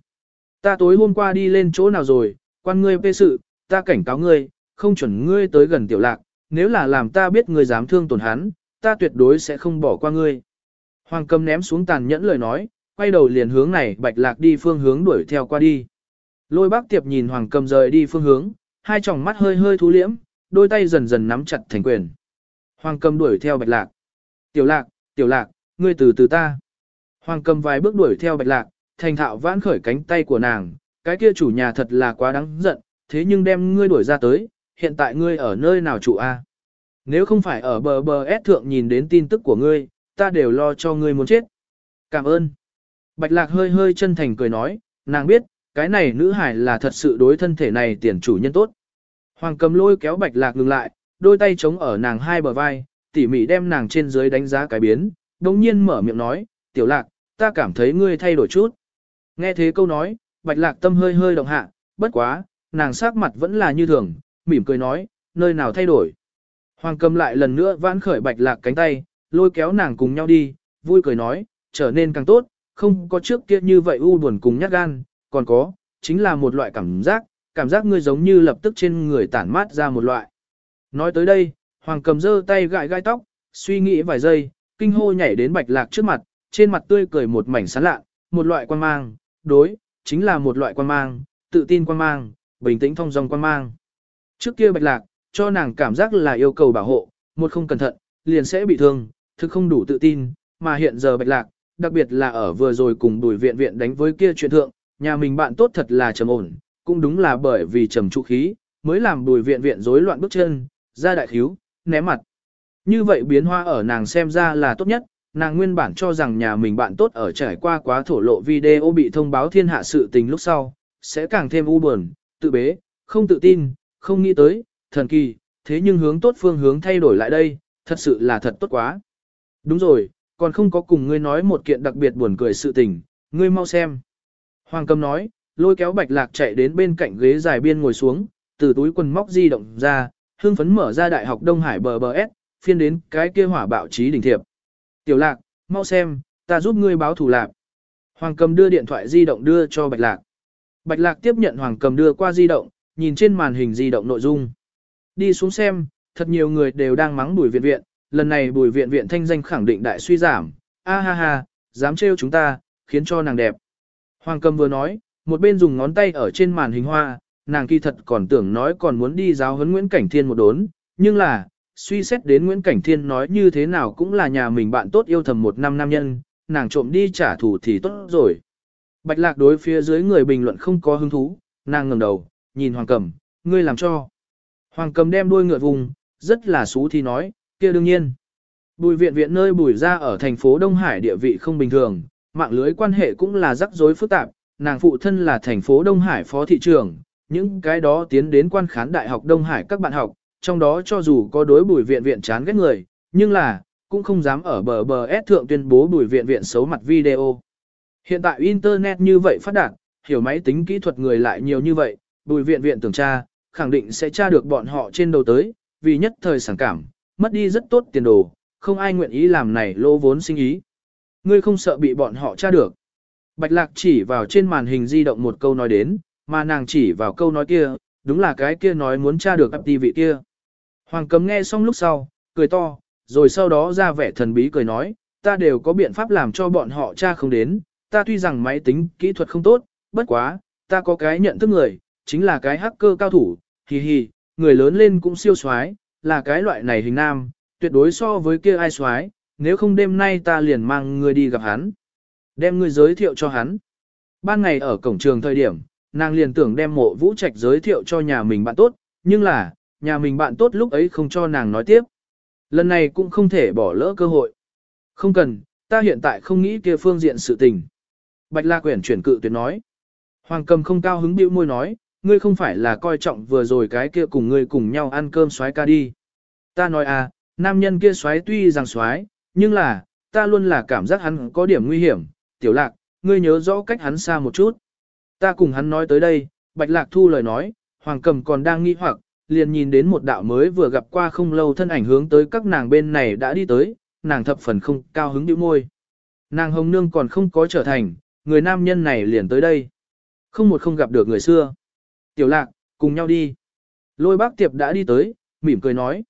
A: Ta tối hôm qua đi lên chỗ nào rồi, quan ngươi phê sự, ta cảnh cáo ngươi, không chuẩn ngươi tới gần tiểu lạc, nếu là làm ta biết ngươi dám thương tổn hắn, ta tuyệt đối sẽ không bỏ qua ngươi. Hoàng cầm ném xuống tàn nhẫn lời nói, quay đầu liền hướng này bạch lạc đi phương hướng đuổi theo qua đi. Lôi bác tiệp nhìn hoàng cầm rời đi phương hướng, hai tròng mắt hơi hơi thú liễm, đôi tay dần dần nắm chặt thành quyền. Hoàng cầm đuổi theo bạch lạc. Tiểu lạc, tiểu lạc, ngươi từ từ ta. Hoàng cầm vài bước đuổi theo bạch lạc, thành thạo vãn khởi cánh tay của nàng, cái kia chủ nhà thật là quá đáng giận, thế nhưng đem ngươi đuổi ra tới, hiện tại ngươi ở nơi nào trụ a? Nếu không phải ở bờ bờ S thượng nhìn đến tin tức của ngươi, ta đều lo cho ngươi muốn chết. Cảm ơn. Bạch lạc hơi hơi chân thành cười nói, nàng biết, cái này nữ hải là thật sự đối thân thể này tiền chủ nhân tốt. Hoàng cầm lôi kéo bạch lạc ngừng lại, đôi tay chống ở nàng hai bờ vai, tỉ mỉ đem nàng trên dưới đánh giá cái biến, đồng nhiên mở miệng nói, tiểu lạc, ta cảm thấy ngươi thay đổi chút. Nghe thế câu nói, bạch lạc tâm hơi hơi động hạ, bất quá, nàng sắc mặt vẫn là như thường, mỉm cười nói, nơi nào thay đổi. Hoàng cầm lại lần nữa vãn khởi bạch lạc cánh tay, lôi kéo nàng cùng nhau đi, vui cười nói, trở nên càng tốt, không có trước kia như vậy u buồn cùng nhát gan, còn có, chính là một loại cảm giác, cảm giác ngươi giống như lập tức trên người tản mát ra một loại. Nói tới đây, Hoàng cầm giơ tay gãi gai tóc, suy nghĩ vài giây, kinh hô nhảy đến bạch lạc trước mặt, trên mặt tươi cười một mảnh sán lạ, một loại quan mang, đối, chính là một loại quan mang, tự tin quan mang, bình tĩnh thông dong quan mang. Trước kia bạch lạc, cho nàng cảm giác là yêu cầu bảo hộ, một không cẩn thận, liền sẽ bị thương, thực không đủ tự tin, mà hiện giờ bạch lạc, đặc biệt là ở vừa rồi cùng đuổi viện viện đánh với kia chuyện thượng, nhà mình bạn tốt thật là trầm ổn, cũng đúng là bởi vì trầm trụ khí, mới làm đuổi viện viện rối loạn bước chân, ra đại thiếu, ném mặt. Như vậy biến hoa ở nàng xem ra là tốt nhất, nàng nguyên bản cho rằng nhà mình bạn tốt ở trải qua quá thổ lộ video bị thông báo thiên hạ sự tình lúc sau, sẽ càng thêm u buồn, tự bế, không tự tin, không nghĩ tới, thần kỳ, thế nhưng hướng tốt phương hướng thay đổi lại đây, thật sự là thật tốt quá. Đúng rồi, còn không có cùng ngươi nói một kiện đặc biệt buồn cười sự tình, ngươi mau xem. Hoàng cầm nói, lôi kéo bạch lạc chạy đến bên cạnh ghế dài biên ngồi xuống, từ túi quần móc di động ra, hưng phấn mở ra đại học Đông Hải bờ bờ S, phiên đến cái kia hỏa bạo trí đỉnh thiệp. Tiểu lạc, mau xem, ta giúp ngươi báo thủ lạc. Hoàng cầm đưa điện thoại di động đưa cho bạch lạc. Bạch lạc tiếp nhận hoàng cầm đưa qua di động, nhìn trên màn hình di động nội dung. Đi xuống xem, thật nhiều người đều đang mắng đuổi viện viện, lần này bùi viện viện thanh danh khẳng định đại suy giảm, a ha ha, dám trêu chúng ta, khiến cho nàng đẹp. Hoàng cầm vừa nói, một bên dùng ngón tay ở trên màn hình hoa, nàng kỳ thật còn tưởng nói còn muốn đi giáo huấn Nguyễn Cảnh Thiên một đốn, nhưng là, suy xét đến Nguyễn Cảnh Thiên nói như thế nào cũng là nhà mình bạn tốt yêu thầm một năm nam nhân, nàng trộm đi trả thù thì tốt rồi. Bạch lạc đối phía dưới người bình luận không có hứng thú, nàng ngẩng đầu, nhìn Hoàng Cầm, ngươi làm cho. Hoàng Cầm đem đuôi ngựa vùng, rất là xú thì nói, kia đương nhiên. Bùi viện viện nơi bùi ra ở thành phố Đông Hải địa vị không bình thường, mạng lưới quan hệ cũng là rắc rối phức tạp, nàng phụ thân là thành phố Đông Hải phó thị trưởng, những cái đó tiến đến quan khán đại học Đông Hải các bạn học, trong đó cho dù có đối bùi viện viện chán ghét người, nhưng là, cũng không dám ở bờ bờ S thượng tuyên bố bùi viện viện xấu mặt video. Hiện tại Internet như vậy phát đạt, hiểu máy tính kỹ thuật người lại nhiều như vậy, bùi viện viện tưởng tra, khẳng định sẽ tra được bọn họ trên đầu tới, vì nhất thời sảng cảm, mất đi rất tốt tiền đồ, không ai nguyện ý làm này lỗ vốn sinh ý. Ngươi không sợ bị bọn họ tra được. Bạch lạc chỉ vào trên màn hình di động một câu nói đến, mà nàng chỉ vào câu nói kia, đúng là cái kia nói muốn tra được ập vị kia. Hoàng cấm nghe xong lúc sau, cười to, rồi sau đó ra vẻ thần bí cười nói, ta đều có biện pháp làm cho bọn họ tra không đến, ta tuy rằng máy tính kỹ thuật không tốt, bất quá, ta có cái nhận thức người, chính là cái hacker cao thủ, hì hì, người lớn lên cũng siêu xoái, là cái loại này hình nam, tuyệt đối so với kia ai soái. nếu không đêm nay ta liền mang người đi gặp hắn. Đem người giới thiệu cho hắn. Ban ngày ở cổng trường thời điểm, nàng liền tưởng đem mộ vũ trạch giới thiệu cho nhà mình bạn tốt, nhưng là, nhà mình bạn tốt lúc ấy không cho nàng nói tiếp. Lần này cũng không thể bỏ lỡ cơ hội. Không cần, ta hiện tại không nghĩ kia phương diện sự tình. Bạch La Quyển chuyển cự tuyệt nói. Hoàng cầm không cao hứng bĩu môi nói, ngươi không phải là coi trọng vừa rồi cái kia cùng ngươi cùng nhau ăn cơm xoái ca đi. Ta nói à, nam nhân kia xoái tuy rằng xoái, nhưng là, ta luôn là cảm giác hắn có điểm nguy hiểm. Tiểu lạc, ngươi nhớ rõ cách hắn xa một chút. Ta cùng hắn nói tới đây, Bạch Lạc Thu lời nói, Hoàng cầm còn đang nghi hoặc, liền nhìn đến một đạo mới vừa gặp qua không lâu thân ảnh hướng tới các nàng bên này đã đi tới, nàng thập phần không cao hứng điệu môi. Nàng hồng nương còn không có trở thành, người nam nhân này liền tới đây. Không một không gặp được người xưa. Tiểu lạc, cùng nhau đi. Lôi bác tiệp đã đi tới, mỉm cười nói.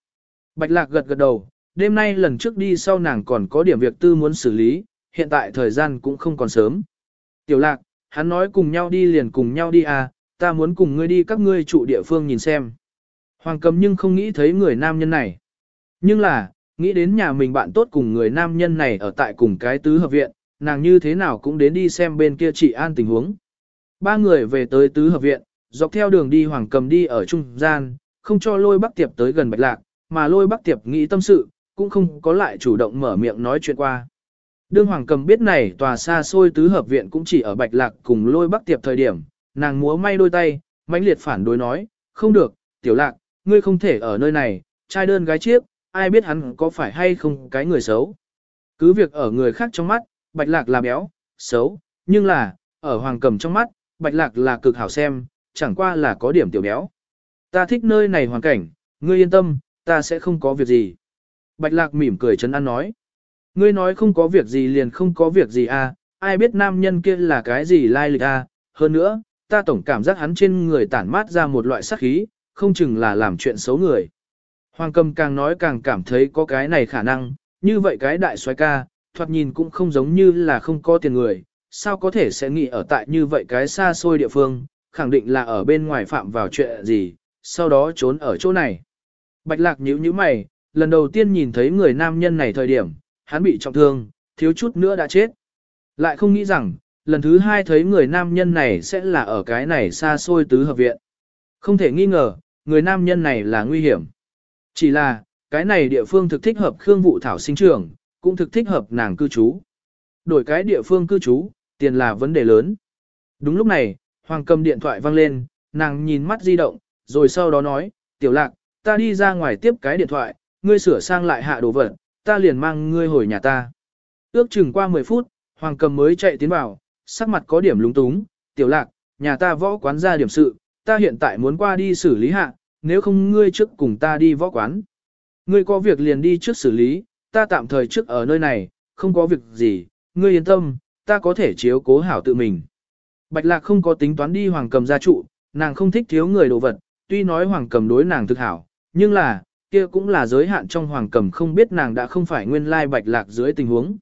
A: Bạch lạc gật gật đầu, đêm nay lần trước đi sau nàng còn có điểm việc tư muốn xử lý, hiện tại thời gian cũng không còn sớm. Tiểu lạc, hắn nói cùng nhau đi liền cùng nhau đi à, ta muốn cùng ngươi đi các ngươi trụ địa phương nhìn xem. Hoàng cầm nhưng không nghĩ thấy người nam nhân này. Nhưng là, nghĩ đến nhà mình bạn tốt cùng người nam nhân này ở tại cùng cái tứ hợp viện, nàng như thế nào cũng đến đi xem bên kia chị an tình huống. Ba người về tới tứ hợp viện, dọc theo đường đi hoàng cầm đi ở trung gian, không cho lôi bắc tiệp tới gần bạch lạc, mà lôi bắc tiệp nghĩ tâm sự, cũng không có lại chủ động mở miệng nói chuyện qua. Đương hoàng cầm biết này tòa xa xôi tứ hợp viện cũng chỉ ở bạch lạc cùng lôi bắc tiệp thời điểm, nàng múa may đôi tay, mãnh liệt phản đối nói, không được, tiểu lạc, ngươi không thể ở nơi này, trai đơn gái chiếc, ai biết hắn có phải hay không cái người xấu. Cứ việc ở người khác trong mắt, bạch lạc là béo, xấu, nhưng là, ở hoàng cầm trong mắt, bạch lạc là cực hảo xem, chẳng qua là có điểm tiểu béo. Ta thích nơi này hoàn cảnh, ngươi yên tâm, ta sẽ không có việc gì. Bạch lạc mỉm cười chấn an nói. Ngươi nói không có việc gì liền không có việc gì à, ai biết nam nhân kia là cái gì lai lịch à, hơn nữa, ta tổng cảm giác hắn trên người tản mát ra một loại sắc khí, không chừng là làm chuyện xấu người. Hoàng cầm càng nói càng cảm thấy có cái này khả năng, như vậy cái đại xoái ca, thoạt nhìn cũng không giống như là không có tiền người, sao có thể sẽ nghĩ ở tại như vậy cái xa xôi địa phương, khẳng định là ở bên ngoài phạm vào chuyện gì, sau đó trốn ở chỗ này. Bạch lạc nhíu nhíu mày, lần đầu tiên nhìn thấy người nam nhân này thời điểm, hắn bị trọng thương, thiếu chút nữa đã chết. Lại không nghĩ rằng, lần thứ hai thấy người nam nhân này sẽ là ở cái này xa xôi tứ hợp viện. Không thể nghi ngờ, người nam nhân này là nguy hiểm. Chỉ là, cái này địa phương thực thích hợp Khương Vụ Thảo sinh trưởng, cũng thực thích hợp nàng cư trú. Đổi cái địa phương cư trú, tiền là vấn đề lớn. Đúng lúc này, Hoàng cầm điện thoại vang lên, nàng nhìn mắt di động, rồi sau đó nói, tiểu lạc, ta đi ra ngoài tiếp cái điện thoại, ngươi sửa sang lại hạ đồ vật, ta liền mang ngươi hồi nhà ta. Ước chừng qua 10 phút, Hoàng cầm mới chạy tiến vào, sắc mặt có điểm lúng túng, tiểu lạc, nhà ta võ quán ra điểm sự, ta hiện tại muốn qua đi xử lý hạ, nếu không ngươi trước cùng ta đi võ quán. Ngươi có việc liền đi trước xử lý, ta tạm thời trước ở nơi này, không có việc gì, ngươi yên tâm, ta có thể chiếu cố hảo tự mình. Bạch lạc không có tính toán đi hoàng cầm gia trụ, nàng không thích thiếu người đồ vật, tuy nói hoàng cầm đối nàng thực hảo, nhưng là, kia cũng là giới hạn trong hoàng cầm không biết nàng đã không phải nguyên lai bạch lạc dưới tình huống.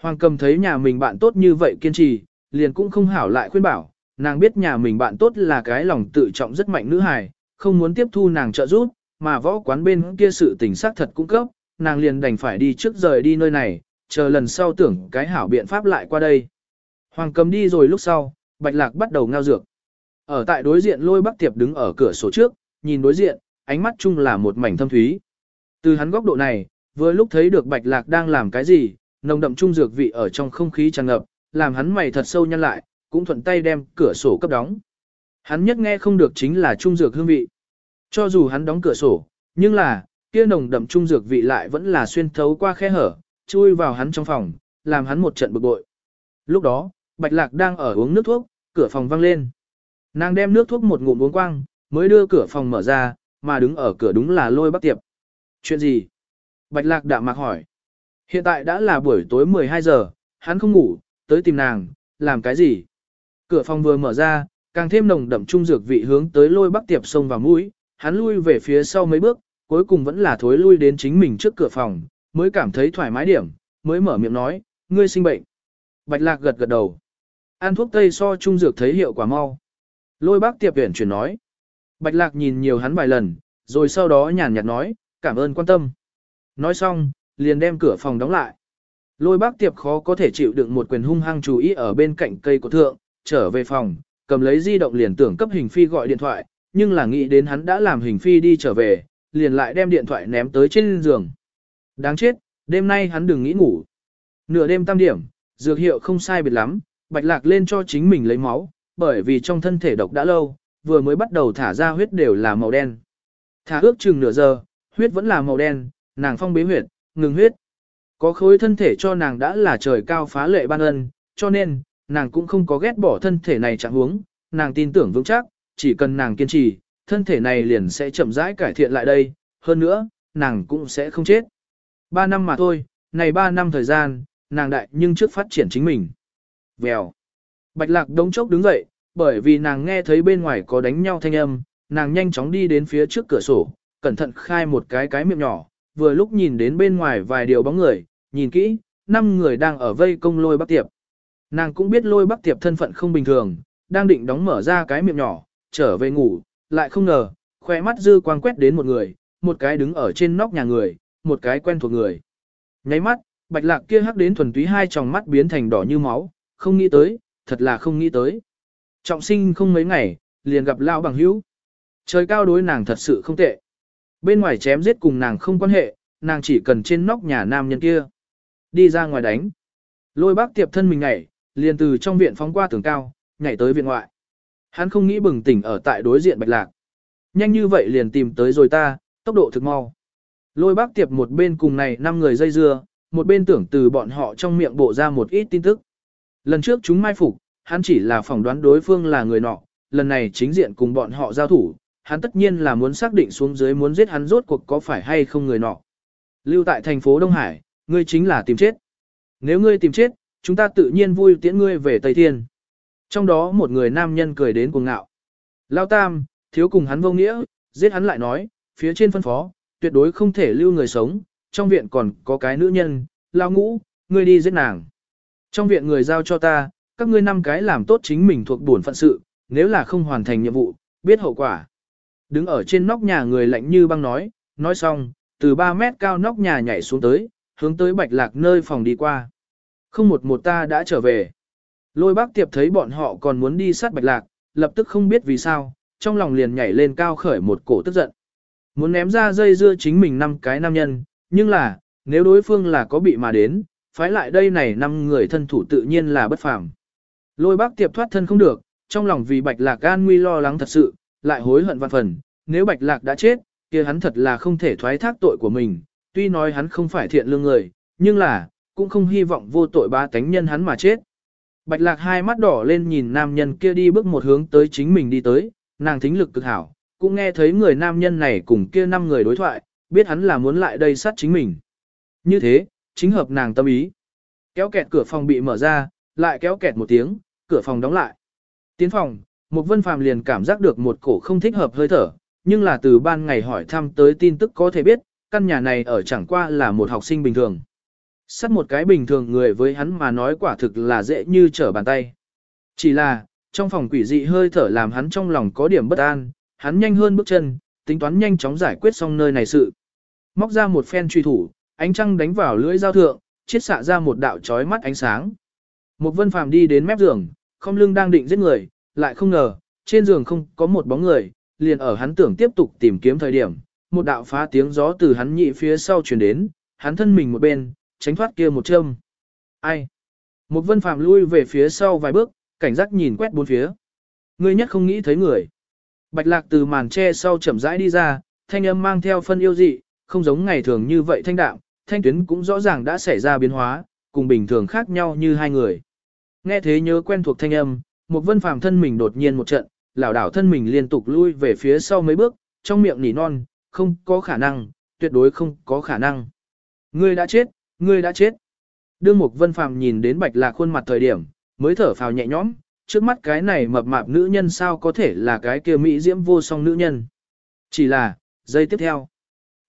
A: Hoàng cầm thấy nhà mình bạn tốt như vậy kiên trì, liền cũng không hảo lại khuyên bảo, nàng biết nhà mình bạn tốt là cái lòng tự trọng rất mạnh nữ hài, không muốn tiếp thu nàng trợ giúp, mà võ quán bên kia sự tình xác thật cung cấp, nàng liền đành phải đi trước rời đi nơi này, chờ lần sau tưởng cái hảo biện pháp lại qua đây. Hoàng cầm đi rồi lúc sau, bạch lạc bắt đầu ngao dược. Ở tại đối diện lôi bắc tiệp đứng ở cửa sổ trước, nhìn đối diện, ánh mắt chung là một mảnh thâm thúy. Từ hắn góc độ này, vừa lúc thấy được bạch lạc đang làm cái gì, nồng đậm trung dược vị ở trong không khí tràn ngập, làm hắn mày thật sâu nhăn lại, cũng thuận tay đem cửa sổ cấp đóng. Hắn nhất nghe không được chính là trung dược hương vị. Cho dù hắn đóng cửa sổ, nhưng là, kia nồng đậm trung dược vị lại vẫn là xuyên thấu qua khe hở, chui vào hắn trong phòng, làm hắn một trận bực bội. Lúc đó, Bạch Lạc đang ở uống nước thuốc, cửa phòng vang lên. Nàng đem nước thuốc một ngụm uống quang, mới đưa cửa phòng mở ra, mà đứng ở cửa đúng là lôi bắc tiệp. Chuyện gì? Bạch Lạc đạm mạc hỏi. Hiện tại đã là buổi tối 12 giờ, hắn không ngủ, tới tìm nàng, làm cái gì? Cửa phòng vừa mở ra, càng thêm nồng đậm trung dược vị hướng tới lôi bắc tiệp xông vào mũi, hắn lui về phía sau mấy bước, cuối cùng vẫn là thối lui đến chính mình trước cửa phòng, mới cảm thấy thoải mái điểm, mới mở miệng nói, ngươi sinh bệnh. Bạch lạc gật gật đầu. Ăn thuốc tây so trung dược thấy hiệu quả mau. Lôi bác tiệp viện chuyển nói. Bạch lạc nhìn nhiều hắn vài lần, rồi sau đó nhàn nhạt nói, cảm ơn quan tâm. Nói xong, liền đem cửa phòng đóng lại. Lôi bác tiệp khó có thể chịu đựng một quyền hung hăng chú ý ở bên cạnh cây của thượng, trở về phòng, cầm lấy di động liền tưởng cấp hình phi gọi điện thoại, nhưng là nghĩ đến hắn đã làm hình phi đi trở về, liền lại đem điện thoại ném tới trên giường. Đáng chết, đêm nay hắn đừng nghĩ ngủ. Nửa đêm tam điểm, dược hiệu không sai biệt lắm, bạch lạc lên cho chính mình lấy máu, bởi vì trong thân thể độc đã lâu, vừa mới bắt đầu thả ra huyết đều là màu đen. Thả ước chừng nửa giờ, huyết vẫn là màu đen, nàng phong bế huyệt, ngừng huyết. Có khối thân thể cho nàng đã là trời cao phá lệ ban ân, cho nên, nàng cũng không có ghét bỏ thân thể này chẳng huống, nàng tin tưởng vững chắc, chỉ cần nàng kiên trì, thân thể này liền sẽ chậm rãi cải thiện lại đây, hơn nữa, nàng cũng sẽ không chết. Ba năm mà thôi, này ba năm thời gian, nàng đại nhưng trước phát triển chính mình. Vèo. Bạch lạc đống chốc đứng dậy, bởi vì nàng nghe thấy bên ngoài có đánh nhau thanh âm, nàng nhanh chóng đi đến phía trước cửa sổ, cẩn thận khai một cái cái miệng nhỏ, vừa lúc nhìn đến bên ngoài vài điều bóng người, nhìn kỹ, năm người đang ở vây công lôi bắc tiệp. Nàng cũng biết lôi bắc tiệp thân phận không bình thường, đang định đóng mở ra cái miệng nhỏ, trở về ngủ, lại không ngờ, khỏe mắt dư quang quét đến một người, một cái đứng ở trên nóc nhà người, một cái quen thuộc người. Nháy mắt, bạch lạc kia hắc đến thuần túy hai tròng mắt biến thành đỏ như máu, không nghĩ tới, thật là không nghĩ tới. Trọng sinh không mấy ngày, liền gặp lão bằng hữu. Trời cao đối nàng thật sự không tệ. Bên ngoài chém giết cùng nàng không quan hệ, nàng chỉ cần trên nóc nhà nam nhân kia. Đi ra ngoài đánh. Lôi bác tiệp thân mình nhảy, liền từ trong viện phóng qua tường cao, nhảy tới viện ngoại. Hắn không nghĩ bừng tỉnh ở tại đối diện bạch lạc. Nhanh như vậy liền tìm tới rồi ta, tốc độ thực mau. Lôi bác tiệp một bên cùng này năm người dây dưa, một bên tưởng từ bọn họ trong miệng bộ ra một ít tin tức. Lần trước chúng mai phục, hắn chỉ là phỏng đoán đối phương là người nọ, lần này chính diện cùng bọn họ giao thủ, hắn tất nhiên là muốn xác định xuống dưới muốn giết hắn rốt cuộc có phải hay không người nọ. Lưu tại thành phố Đông Hải, ngươi chính là tìm chết. Nếu ngươi tìm chết, chúng ta tự nhiên vui tiễn ngươi về Tây Thiên. Trong đó một người nam nhân cười đến cuồng ngạo. Lao Tam, thiếu cùng hắn vô nghĩa, giết hắn lại nói, phía trên phân phó, tuyệt đối không thể lưu người sống, trong viện còn có cái nữ nhân, Lao Ngũ, ngươi đi giết nàng. Trong viện người giao cho ta, các ngươi năm cái làm tốt chính mình thuộc bổn phận sự, nếu là không hoàn thành nhiệm vụ, biết hậu quả. Đứng ở trên nóc nhà người lạnh như băng nói, nói xong, từ 3 mét cao nóc nhà nhảy xuống tới, hướng tới bạch lạc nơi phòng đi qua. Không một một ta đã trở về. Lôi bác tiệp thấy bọn họ còn muốn đi sát bạch lạc, lập tức không biết vì sao, trong lòng liền nhảy lên cao khởi một cổ tức giận. Muốn ném ra dây dưa chính mình năm cái nam nhân, nhưng là, nếu đối phương là có bị mà đến, phái lại đây này năm người thân thủ tự nhiên là bất phàm. Lôi bác tiệp thoát thân không được, trong lòng vì bạch lạc gan nguy lo lắng thật sự, lại hối hận vạn phần, nếu bạch lạc đã chết, kia hắn thật là không thể thoái thác tội của mình, tuy nói hắn không phải thiện lương người, nhưng là, cũng không hy vọng vô tội ba tánh nhân hắn mà chết. Bạch lạc hai mắt đỏ lên nhìn nam nhân kia đi bước một hướng tới chính mình đi tới, nàng thính lực cực hảo, cũng nghe thấy người nam nhân này cùng kia năm người đối thoại, biết hắn là muốn lại đây sát chính mình. Như thế, chính hợp nàng tâm ý. Kéo kẹt cửa phòng bị mở ra, lại kéo kẹt một tiếng, cửa phòng đóng lại. Tiến phòng, một vân phàm liền cảm giác được một cổ không thích hợp hơi thở, nhưng là từ ban ngày hỏi thăm tới tin tức có thể biết, căn nhà này ở chẳng qua là một học sinh bình thường. Sát một cái bình thường người với hắn mà nói quả thực là dễ như trở bàn tay. Chỉ là, trong phòng quỷ dị hơi thở làm hắn trong lòng có điểm bất an, hắn nhanh hơn bước chân, tính toán nhanh chóng giải quyết xong nơi này sự. Móc ra một phen truy thủ, ánh trăng đánh vào lưỡi dao thượng, chiết xạ ra một đạo chói mắt ánh sáng. Một vân phàm đi đến mép giường, không lưng đang định giết người, lại không ngờ, trên giường không có một bóng người, liền ở hắn tưởng tiếp tục tìm kiếm thời điểm, một đạo phá tiếng gió từ hắn nhị phía sau truyền đến, hắn thân mình một bên, tránh thoát kia một châm. Ai? Một vân phàm lui về phía sau vài bước, cảnh giác nhìn quét bốn phía. Ngươi nhất không nghĩ thấy người. Bạch lạc từ màn tre sau chậm rãi đi ra, thanh âm mang theo phân yêu dị, không giống ngày thường như vậy thanh đạm, thanh tuyến cũng rõ ràng đã xảy ra biến hóa, cùng bình thường khác nhau như hai người. Nghe thế nhớ quen thuộc thanh âm, một vân phàm thân mình đột nhiên một trận, lảo đảo thân mình liên tục lui về phía sau mấy bước, trong miệng nỉ non, không có khả năng, tuyệt đối không có khả năng. Ngươi đã chết, ngươi đã chết. Đương Mục Vân Phàm nhìn đến Bạch Lạc khuôn mặt thời điểm, mới thở phào nhẹ nhõm, trước mắt cái này mập mạp nữ nhân sao có thể là cái kia mỹ diễm vô song nữ nhân. Chỉ là, giây tiếp theo.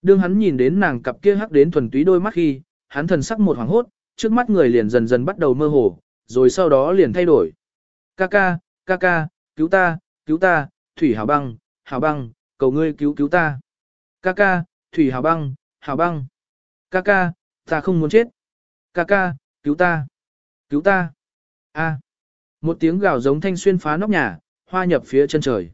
A: Đương hắn nhìn đến nàng cặp kia hắc đến thuần túy đôi mắt khi, hắn thần sắc một hoàng hốt, trước mắt người liền dần dần bắt đầu mơ hồ, rồi sau đó liền thay đổi. Kaka, Kaka, cứu ta, cứu ta, Thủy Hào Băng, Hào Băng, cầu ngươi cứu cứu ta. Kaka, Thủy Hào Băng, Hào Băng. Kaka, ta không muốn chết. Kaka, cứu ta, cứu ta. A. Một tiếng gào giống thanh xuyên phá nóc nhà, hoa nhập phía chân trời.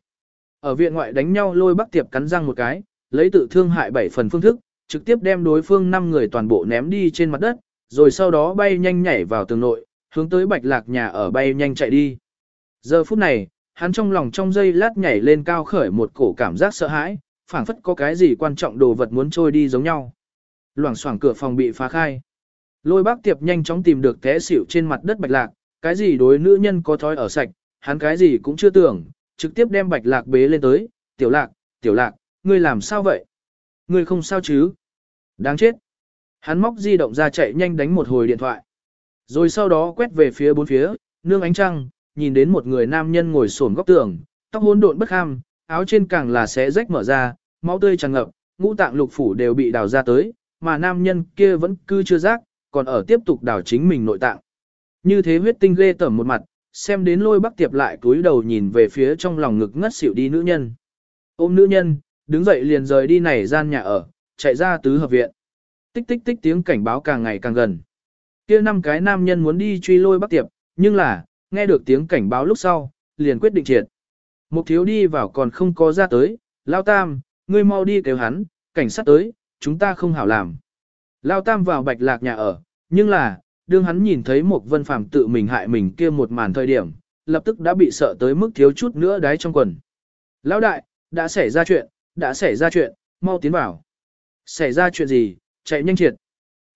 A: Ở viện ngoại đánh nhau lôi bắc tiệp cắn răng một cái, lấy tự thương hại bảy phần phương thức, trực tiếp đem đối phương năm người toàn bộ ném đi trên mặt đất, rồi sau đó bay nhanh nhảy vào tường nội, hướng tới bạch lạc nhà ở bay nhanh chạy đi. Giờ phút này, hắn trong lòng trong giây lát nhảy lên cao khởi một cổ cảm giác sợ hãi, phảng phất có cái gì quan trọng đồ vật muốn trôi đi giống nhau. Loảng xoảng cửa phòng bị phá khai. Lôi bác tiệp nhanh chóng tìm được té xỉu trên mặt đất bạch lạc, cái gì đối nữ nhân có thói ở sạch, hắn cái gì cũng chưa tưởng, trực tiếp đem bạch lạc bế lên tới, tiểu lạc, tiểu lạc, ngươi làm sao vậy? Ngươi không sao chứ? Đáng chết. Hắn móc di động ra chạy nhanh đánh một hồi điện thoại. Rồi sau đó quét về phía bốn phía, nương ánh trăng, nhìn đến một người nam nhân ngồi xổm góc tường, tóc hỗn độn bất ham, áo trên càng là xé rách mở ra, máu tươi tràn ngập, ngũ tạng lục phủ đều bị đào ra tới, mà nam nhân kia vẫn cư chưa rác, còn ở tiếp tục đào chính mình nội tạng. Như thế huyết tinh ghê tởm một mặt, xem đến lôi bắc tiệp lại cúi đầu nhìn về phía trong lòng ngực ngất xỉu đi nữ nhân. Ôm nữ nhân, đứng dậy liền rời đi này gian nhà ở, chạy ra tứ hợp viện. Tích tích tích tiếng cảnh báo càng ngày càng gần. Kia năm cái nam nhân muốn đi truy lôi bắc tiệp, nhưng là, nghe được tiếng cảnh báo lúc sau, liền quyết định triệt. Mục thiếu đi vào còn không có ra tới, lao tam, ngươi mau đi kêu hắn, cảnh sát tới, chúng ta không hảo làm. Lao tam vào bạch lạc nhà ở, nhưng là, đương hắn nhìn thấy một vân phàm tự mình hại mình kia một màn thời điểm, lập tức đã bị sợ tới mức thiếu chút nữa đáy trong quần. Lão đại, đã xảy ra chuyện, đã xảy ra chuyện, mau tiến vào. Xảy ra chuyện gì, chạy nhanh triệt.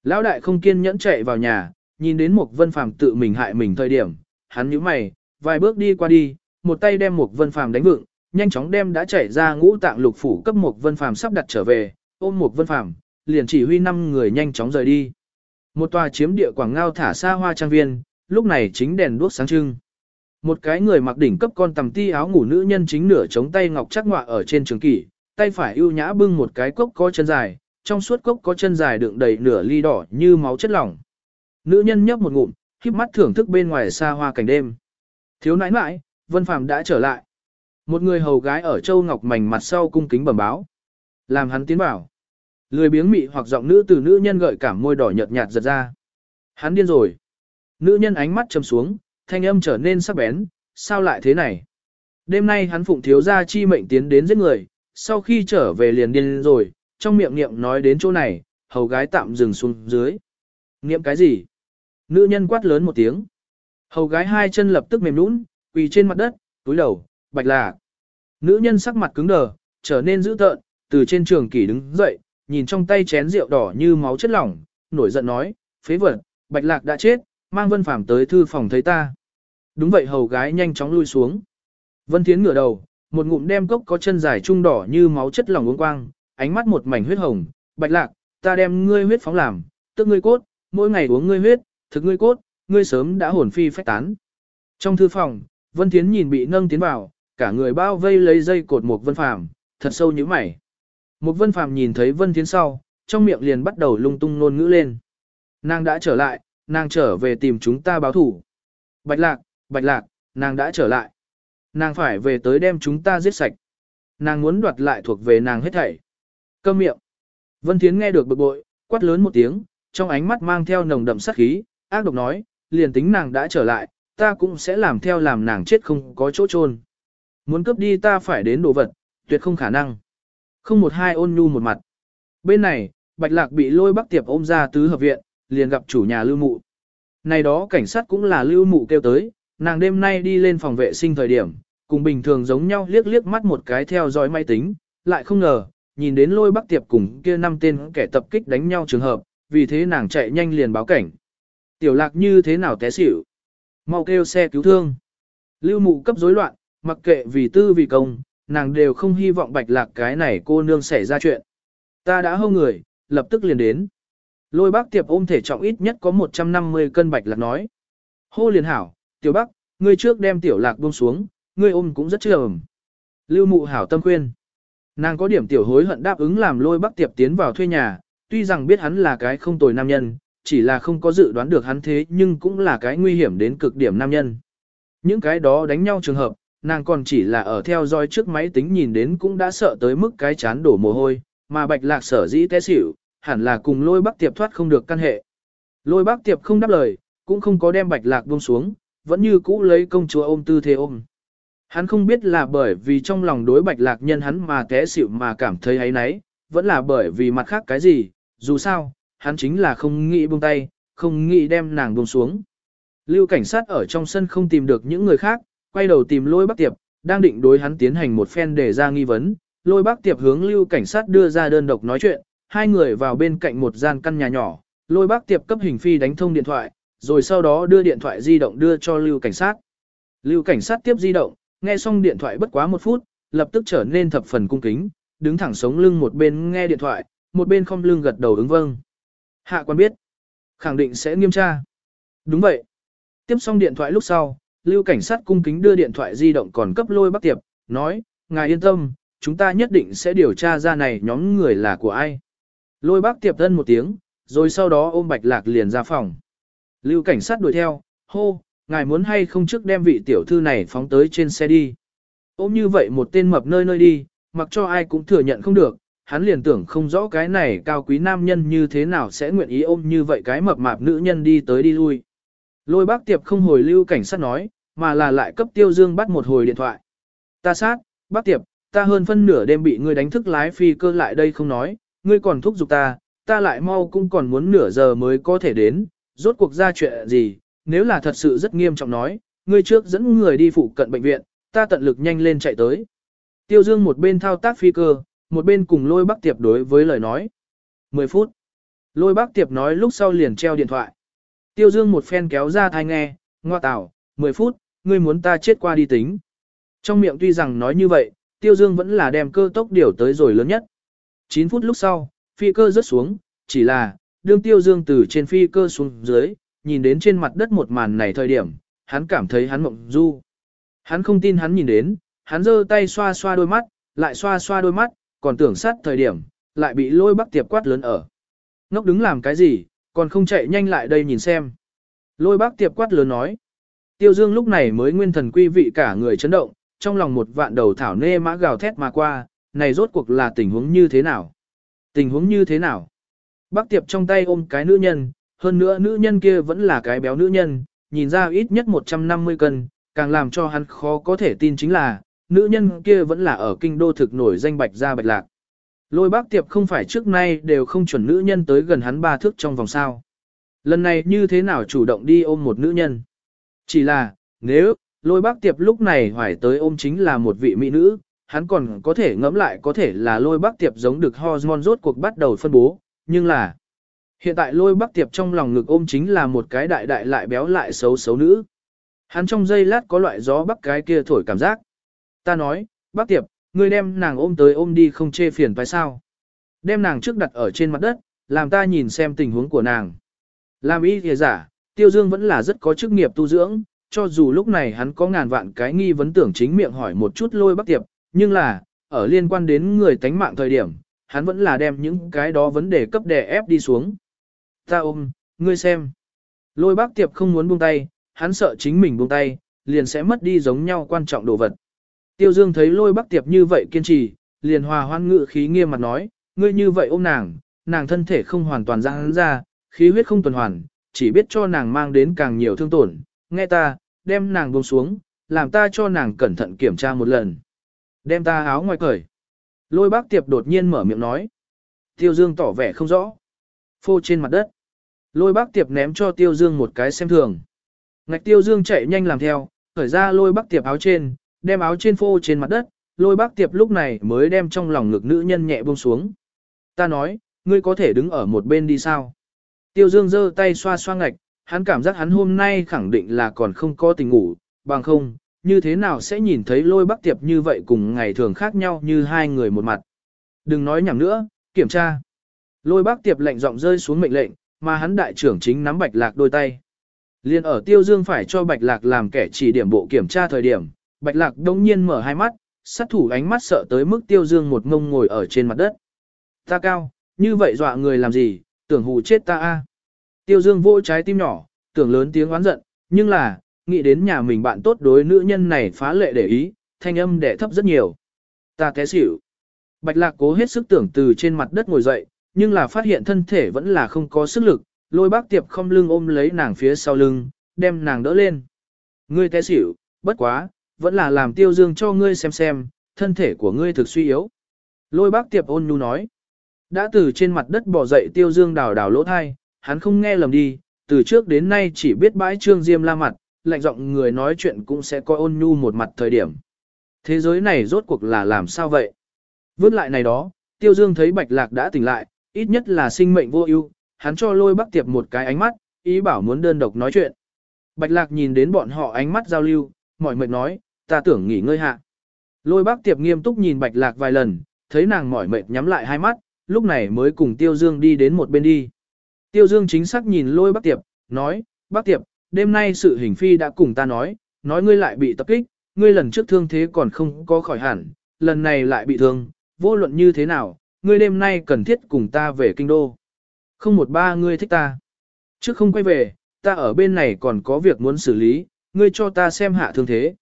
A: Lão đại không kiên nhẫn chạy vào nhà, nhìn đến một vân phàm tự mình hại mình thời điểm, hắn nhíu mày, vài bước đi qua đi, một tay đem một vân phàm đánh vựng, nhanh chóng đem đã chảy ra ngũ tạng lục phủ cấp một vân phàm sắp đặt trở về, ôm một vân phàm, liền chỉ huy năm người nhanh chóng rời đi. Một tòa chiếm địa quảng ngao thả xa hoa trang viên, lúc này chính đèn đuốc sáng trưng. Một cái người mặc đỉnh cấp con tầm ti áo ngủ nữ nhân chính nửa chống tay ngọc chắc ngọa ở trên trường kỷ, tay phải ưu nhã bưng một cái cốc có chân dài, trong suốt cốc có chân dài đựng đầy nửa ly đỏ như máu chất lỏng. Nữ nhân nhấp một ngụm, khép mắt thưởng thức bên ngoài xa hoa cảnh đêm. Thiếu nãi nãi, Vân Phàm đã trở lại. Một người hầu gái ở Châu Ngọc Mảnh mặt sau cung kính bẩm báo. Làm hắn tiến vào. Lười biếng mị hoặc giọng nữ từ nữ nhân gợi cảm môi đỏ nhợt nhạt giật ra. Hắn điên rồi. Nữ nhân ánh mắt trầm xuống, thanh âm trở nên sắc bén, sao lại thế này? Đêm nay hắn phụng thiếu gia chi mệnh tiến đến giết người, sau khi trở về liền điên rồi, trong miệng niệm nói đến chỗ này, hầu gái tạm dừng xuống dưới. Niệm cái gì? Nữ nhân quát lớn một tiếng. Hầu gái hai chân lập tức mềm nũng, quỳ trên mặt đất, túi đầu, bạch là. Nữ nhân sắc mặt cứng đờ, trở nên dữ tợn, từ trên trường kỷ đứng dậy, nhìn trong tay chén rượu đỏ như máu chất lỏng, nổi giận nói, phế vật, bạch lạc đã chết, mang vân phàm tới thư phòng thấy ta. Đúng vậy hầu gái nhanh chóng lui xuống. Vân Thiến ngửa đầu, một ngụm đem cốc có chân dài trung đỏ như máu chất lòng uống quang, ánh mắt một mảnh huyết hồng, bạch lạc, ta đem ngươi huyết phóng làm, tức ngươi cốt, mỗi ngày uống ngươi huyết, thực ngươi cốt, ngươi sớm đã hồn phi phách tán. Trong thư phòng, Vân Thiến nhìn bị nâng tiến vào, cả người bao vây lấy dây cột một vân phàm, thật sâu như mày. Một vân phàm nhìn thấy Vân Thiến sau, trong miệng liền bắt đầu lung tung nôn ngữ lên. Nàng đã trở lại, nàng trở về tìm chúng ta báo thủ. Bạch lạc, bạch lạc, nàng đã trở lại. Nàng phải về tới đem chúng ta giết sạch. Nàng muốn đoạt lại thuộc về nàng hết thảy. Câm miệng. Vân Thiến nghe được bực bội, quát lớn một tiếng, trong ánh mắt mang theo nồng đậm sát khí, ác độc nói, liền tính nàng đã trở lại, ta cũng sẽ làm theo làm nàng chết không có chỗ chôn. Muốn cướp đi ta phải đến đồ vật, tuyệt không khả năng. Không một hai ôn nhu một mặt. Bên này, Bạch Lạc bị lôi bắc tiệp ôm ra tứ hợp viện, liền gặp chủ nhà lưu mụ. Này đó cảnh sát cũng là lưu mụ kêu tới, nàng đêm nay đi lên phòng vệ sinh thời điểm, cùng bình thường giống nhau liếc liếc mắt một cái theo dõi máy tính, lại không ngờ, nhìn đến lôi bắc tiệp cùng kia năm tên kẻ tập kích đánh nhau trường hợp, vì thế nàng chạy nhanh liền báo cảnh. Tiểu lạc như thế nào té xỉu? Mau kêu xe cứu thương. Lưu mụ cấp rối loạn, mặc kệ vì tư vì công, nàng đều không hy vọng bạch lạc cái này cô nương xảy ra chuyện. Ta đã hâu người, lập tức liền đến. Lôi bác tiệp ôm thể trọng ít nhất có 150 cân bạch lạc nói. Hô liền hảo, tiểu bác, ngươi trước đem tiểu lạc buông xuống, ngươi ôm cũng rất chưa ẩm. Lưu mụ hảo tâm khuyên. Nàng có điểm tiểu hối hận đáp ứng làm lôi bác tiệp tiến vào thuê nhà, tuy rằng biết hắn là cái không tồi nam nhân, chỉ là không có dự đoán được hắn thế nhưng cũng là cái nguy hiểm đến cực điểm nam nhân. Những cái đó đánh nhau trường hợp, nàng còn chỉ là ở theo dõi trước máy tính nhìn đến cũng đã sợ tới mức cái chán đổ mồ hôi, mà bạch lạc sở dĩ té xỉu, hẳn là cùng lôi bác tiệp thoát không được căn hệ. Lôi bác tiệp không đáp lời, cũng không có đem bạch lạc buông xuống, vẫn như cũ lấy công chúa ôm tư thế ôm. Hắn không biết là bởi vì trong lòng đối bạch lạc nhân hắn mà té xỉu mà cảm thấy ấy nấy, vẫn là bởi vì mặt khác cái gì, dù sao, hắn chính là không nghĩ buông tay, không nghĩ đem nàng buông xuống. Lưu cảnh sát ở trong sân không tìm được những người khác, quay đầu tìm lôi bác tiệp, đang định đối hắn tiến hành một phen để ra nghi vấn. Lôi bác tiệp hướng lưu cảnh sát đưa ra đơn độc nói chuyện, hai người vào bên cạnh một gian căn nhà nhỏ, lôi bác tiệp cấp hình phi đánh thông điện thoại, rồi sau đó đưa điện thoại di động đưa cho lưu cảnh sát. Lưu cảnh sát tiếp di động, nghe xong điện thoại bất quá một phút, lập tức trở nên thập phần cung kính, đứng thẳng sống lưng một bên nghe điện thoại, một bên không lưng gật đầu ứng vâng. Hạ quan biết, khẳng định sẽ nghiêm tra. Đúng vậy. Tiếp xong điện thoại lúc sau, lưu cảnh sát cung kính đưa điện thoại di động còn cấp lôi bác tiệp, nói, ngài yên tâm, chúng ta nhất định sẽ điều tra ra này nhóm người là của ai. Lôi bác tiệp thân một tiếng, rồi sau đó ôm bạch lạc liền ra phòng. Lưu cảnh sát đuổi theo, hô, ngài muốn hay không trước đem vị tiểu thư này phóng tới trên xe đi. Ôm như vậy một tên mập nơi nơi đi, mặc cho ai cũng thừa nhận không được, hắn liền tưởng không rõ cái này cao quý nam nhân như thế nào sẽ nguyện ý ôm như vậy cái mập mạp nữ nhân đi tới đi lui. Lôi bác tiệp không hồi lưu cảnh sát nói, mà là lại cấp tiêu dương bắt một hồi điện thoại. Ta sát, bác tiệp, ta hơn phân nửa đêm bị ngươi đánh thức lái phi cơ lại đây không nói, ngươi còn thúc giục ta, ta lại mau cũng còn muốn nửa giờ mới có thể đến, rốt cuộc ra chuyện gì, nếu là thật sự rất nghiêm trọng nói, ngươi trước dẫn người đi phụ cận bệnh viện, ta tận lực nhanh lên chạy tới. Tiêu Dương một bên thao tác phi cơ, một bên cùng lôi bác tiệp đối với lời nói. 10 phút. Lôi bác tiệp nói lúc sau liền treo điện thoại. Tiêu Dương một phen kéo ra thai nghe, ngoa tảo, 10 phút, ngươi muốn ta chết qua đi tính. Trong miệng tuy rằng nói như vậy, Tiêu Dương vẫn là đem cơ tốc điều tới rồi lớn nhất. 9 phút lúc sau, phi cơ rớt xuống, chỉ là, đương Tiêu Dương từ trên phi cơ xuống dưới, nhìn đến trên mặt đất một màn này thời điểm, hắn cảm thấy hắn mộng du. Hắn không tin hắn nhìn đến, hắn giơ tay xoa xoa đôi mắt, lại xoa xoa đôi mắt, còn tưởng sát thời điểm, lại bị lôi bắc tiệp quát lớn ở. Ngốc đứng làm cái gì, còn không chạy nhanh lại đây nhìn xem. Lôi bác tiệp quát lớn nói. Tiêu dương lúc này mới nguyên thần quy vị cả người chấn động, trong lòng một vạn đầu thảo nê mã gào thét mà qua, này rốt cuộc là tình huống như thế nào? Tình huống như thế nào? Bác tiệp trong tay ôm cái nữ nhân, hơn nữa nữ nhân kia vẫn là cái béo nữ nhân, nhìn ra ít nhất 150 cân, càng làm cho hắn khó có thể tin chính là, nữ nhân kia vẫn là ở kinh đô thực nổi danh bạch gia bạch lạc. Lôi bác tiệp không phải trước nay đều không chuẩn nữ nhân tới gần hắn ba thước trong vòng sao. Lần này như thế nào chủ động đi ôm một nữ nhân? Chỉ là, nếu, lôi bác tiệp lúc này hoài tới ôm chính là một vị mỹ nữ, hắn còn có thể ngẫm lại có thể là lôi bác tiệp giống được hormone rốt cuộc bắt đầu phân bố, nhưng là, hiện tại lôi bắc tiệp trong lòng ngực ôm chính là một cái đại đại lại béo lại xấu xấu nữ. Hắn trong giây lát có loại gió bắc cái kia thổi cảm giác. Ta nói, bắc tiệp, ngươi đem nàng ôm tới ôm đi không chê phiền phải sao. Đem nàng trước đặt ở trên mặt đất, làm ta nhìn xem tình huống của nàng. Làm y thìa giả, tiêu dương vẫn là rất có chức nghiệp tu dưỡng, cho dù lúc này hắn có ngàn vạn cái nghi vấn tưởng chính miệng hỏi một chút lôi bắc tiệp, nhưng là, ở liên quan đến người tánh mạng thời điểm, hắn vẫn là đem những cái đó vấn đề cấp đè ép đi xuống. Ta ôm, ngươi xem. Lôi bác tiệp không muốn buông tay, hắn sợ chính mình buông tay, liền sẽ mất đi giống nhau quan trọng đồ vật. Tiêu Dương thấy lôi bắc tiệp như vậy kiên trì, liền hòa hoan ngự khí nghiêm mặt nói, ngươi như vậy ôm nàng, nàng thân thể không hoàn toàn ra ra, khí huyết không tuần hoàn, chỉ biết cho nàng mang đến càng nhiều thương tổn, nghe ta, đem nàng buông xuống, làm ta cho nàng cẩn thận kiểm tra một lần. Đem ta áo ngoài cởi. Lôi bác tiệp đột nhiên mở miệng nói. Tiêu Dương tỏ vẻ không rõ. Phô trên mặt đất. Lôi bác tiệp ném cho Tiêu Dương một cái xem thường. Ngạch Tiêu Dương chạy nhanh làm theo, khởi ra lôi bác tiệp áo trên, đem áo trên phô trên mặt đất, lôi bác tiệp lúc này mới đem trong lòng ngực nữ nhân nhẹ buông xuống. Ta nói, ngươi có thể đứng ở một bên đi sao? Tiêu Dương giơ tay xoa xoa ngạch, hắn cảm giác hắn hôm nay khẳng định là còn không có tình ngủ, bằng không, như thế nào sẽ nhìn thấy lôi bác tiệp như vậy cùng ngày thường khác nhau như hai người một mặt. Đừng nói nhảm nữa, kiểm tra. Lôi bác tiệp lệnh giọng rơi xuống mệnh lệnh, mà hắn đại trưởng chính nắm bạch lạc đôi tay. Liên ở Tiêu Dương phải cho bạch lạc làm kẻ chỉ điểm bộ kiểm tra thời điểm, Bạch lạc đông nhiên mở hai mắt, sát thủ ánh mắt sợ tới mức tiêu dương một ngông ngồi ở trên mặt đất. Ta cao, như vậy dọa người làm gì, tưởng hù chết ta a. Tiêu dương vỗ trái tim nhỏ, tưởng lớn tiếng oán giận, nhưng là, nghĩ đến nhà mình bạn tốt đối nữ nhân này phá lệ để ý, thanh âm đẻ thấp rất nhiều. Ta té xỉu. Bạch lạc cố hết sức tưởng từ trên mặt đất ngồi dậy, nhưng là phát hiện thân thể vẫn là không có sức lực, lôi bác tiệp không lưng ôm lấy nàng phía sau lưng, đem nàng đỡ lên. Ngươi té xỉu, bất quá, vẫn là làm tiêu dương cho ngươi xem xem, thân thể của ngươi thực suy yếu. Lôi bác tiệp ôn nhu nói. Đã từ trên mặt đất bỏ dậy tiêu dương đào đào lỗ thai, hắn không nghe lầm đi, từ trước đến nay chỉ biết bãi trương diêm la mặt, lạnh giọng người nói chuyện cũng sẽ coi ôn nhu một mặt thời điểm. Thế giới này rốt cuộc là làm sao vậy? Vớt lại này đó, tiêu dương thấy bạch lạc đã tỉnh lại, ít nhất là sinh mệnh vô ưu, hắn cho lôi bác tiệp một cái ánh mắt, ý bảo muốn đơn độc nói chuyện. Bạch lạc nhìn đến bọn họ ánh mắt giao lưu, mỏi mệt nói, ta tưởng nghỉ ngơi hạ. Lôi bác tiệp nghiêm túc nhìn bạch lạc vài lần, thấy nàng mỏi mệt nhắm lại hai mắt, lúc này mới cùng Tiêu Dương đi đến một bên đi. Tiêu Dương chính xác nhìn lôi bác tiệp, nói, bác tiệp, đêm nay sự hình phi đã cùng ta nói, nói ngươi lại bị tập kích, ngươi lần trước thương thế còn không có khỏi hẳn, lần này lại bị thương, vô luận như thế nào, ngươi đêm nay cần thiết cùng ta về kinh đô. Không một ba ngươi thích ta. Trước không quay về, ta ở bên này còn có việc muốn xử lý, ngươi cho ta xem hạ thương thế.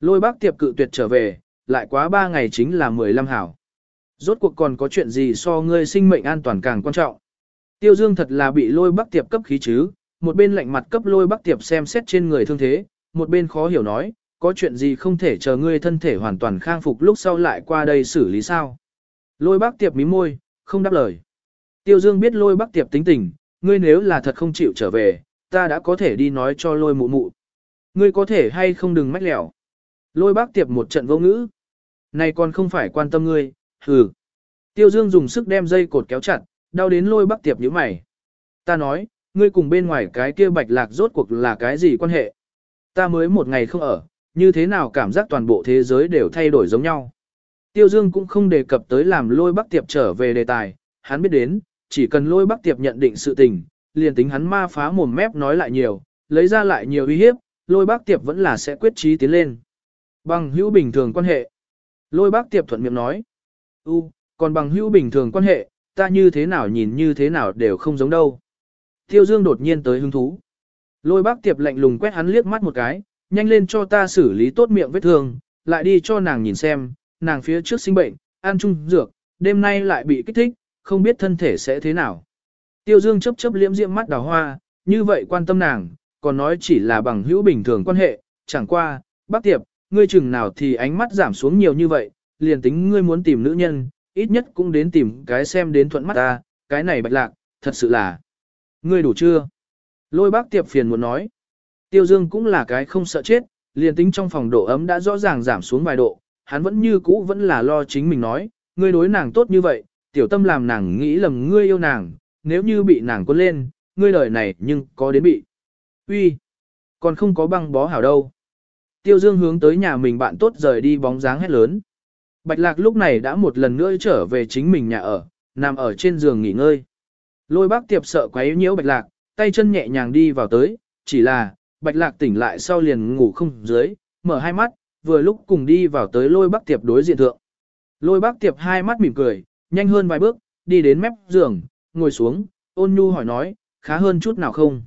A: Lôi bác tiệp cự tuyệt trở về, lại quá ba ngày chính là 15 hảo. Rốt cuộc còn có chuyện gì so ngươi sinh mệnh an toàn càng quan trọng. Tiêu Dương thật là bị lôi bác tiệp cấp khí chứ, một bên lạnh mặt cấp lôi bác tiệp xem xét trên người thương thế, một bên khó hiểu nói, có chuyện gì không thể chờ ngươi thân thể hoàn toàn khang phục lúc sau lại qua đây xử lý sao. Lôi bác tiệp mí môi, không đáp lời. Tiêu Dương biết lôi bác tiệp tính tình, ngươi nếu là thật không chịu trở về, ta đã có thể đi nói cho lôi mụ mụ. Ngươi có thể hay không đừng mách lẻo. Lôi bác tiệp một trận vô ngữ. Này còn không phải quan tâm ngươi, hừ. Tiêu Dương dùng sức đem dây cột kéo chặt, đau đến lôi bác tiệp như mày. Ta nói, ngươi cùng bên ngoài cái kia bạch lạc rốt cuộc là cái gì quan hệ? Ta mới một ngày không ở, như thế nào cảm giác toàn bộ thế giới đều thay đổi giống nhau? Tiêu Dương cũng không đề cập tới làm lôi bác tiệp trở về đề tài, hắn biết đến, chỉ cần lôi bác tiệp nhận định sự tình, liền tính hắn ma phá mồm mép nói lại nhiều, lấy ra lại nhiều uy hiếp, lôi bác tiệp vẫn là sẽ quyết trí tiến lên. Bằng hữu bình thường quan hệ. Lôi bác tiệp thuận miệng nói. U, còn bằng hữu bình thường quan hệ, ta như thế nào nhìn như thế nào đều không giống đâu. Tiêu Dương đột nhiên tới hứng thú. Lôi bác tiệp lạnh lùng quét hắn liếc mắt một cái, nhanh lên cho ta xử lý tốt miệng vết thương, lại đi cho nàng nhìn xem, nàng phía trước sinh bệnh, ăn chung dược, đêm nay lại bị kích thích, không biết thân thể sẽ thế nào. Tiêu Dương chấp chấp liễm diễm mắt đào hoa, như vậy quan tâm nàng, còn nói chỉ là bằng hữu bình thường quan hệ, chẳng qua, bác tiệp, ngươi chừng nào thì ánh mắt giảm xuống nhiều như vậy, liền tính ngươi muốn tìm nữ nhân, ít nhất cũng đến tìm cái xem đến thuận mắt ta, cái này bạch lạc, thật sự là. Ngươi đủ chưa? Lôi bác tiệp phiền muốn nói. Tiêu Dương cũng là cái không sợ chết, liền tính trong phòng độ ấm đã rõ ràng giảm xuống vài độ, hắn vẫn như cũ vẫn là lo chính mình nói, ngươi đối nàng tốt như vậy, tiểu tâm làm nàng nghĩ lầm ngươi yêu nàng, nếu như bị nàng cuốn lên, ngươi lời này nhưng có đến bị. Uy, còn không có băng bó hảo đâu. Tiêu Dương hướng tới nhà mình bạn tốt rời đi bóng dáng hét lớn. Bạch Lạc lúc này đã một lần nữa trở về chính mình nhà ở, nằm ở trên giường nghỉ ngơi. Lôi bác tiệp sợ quấy nhiễu Bạch Lạc, tay chân nhẹ nhàng đi vào tới, chỉ là, Bạch Lạc tỉnh lại sau liền ngủ không dưới, mở hai mắt, vừa lúc cùng đi vào tới lôi bác tiệp đối diện thượng. Lôi bác tiệp hai mắt mỉm cười, nhanh hơn vài bước, đi đến mép giường, ngồi xuống, ôn nhu hỏi nói, khá hơn chút nào không?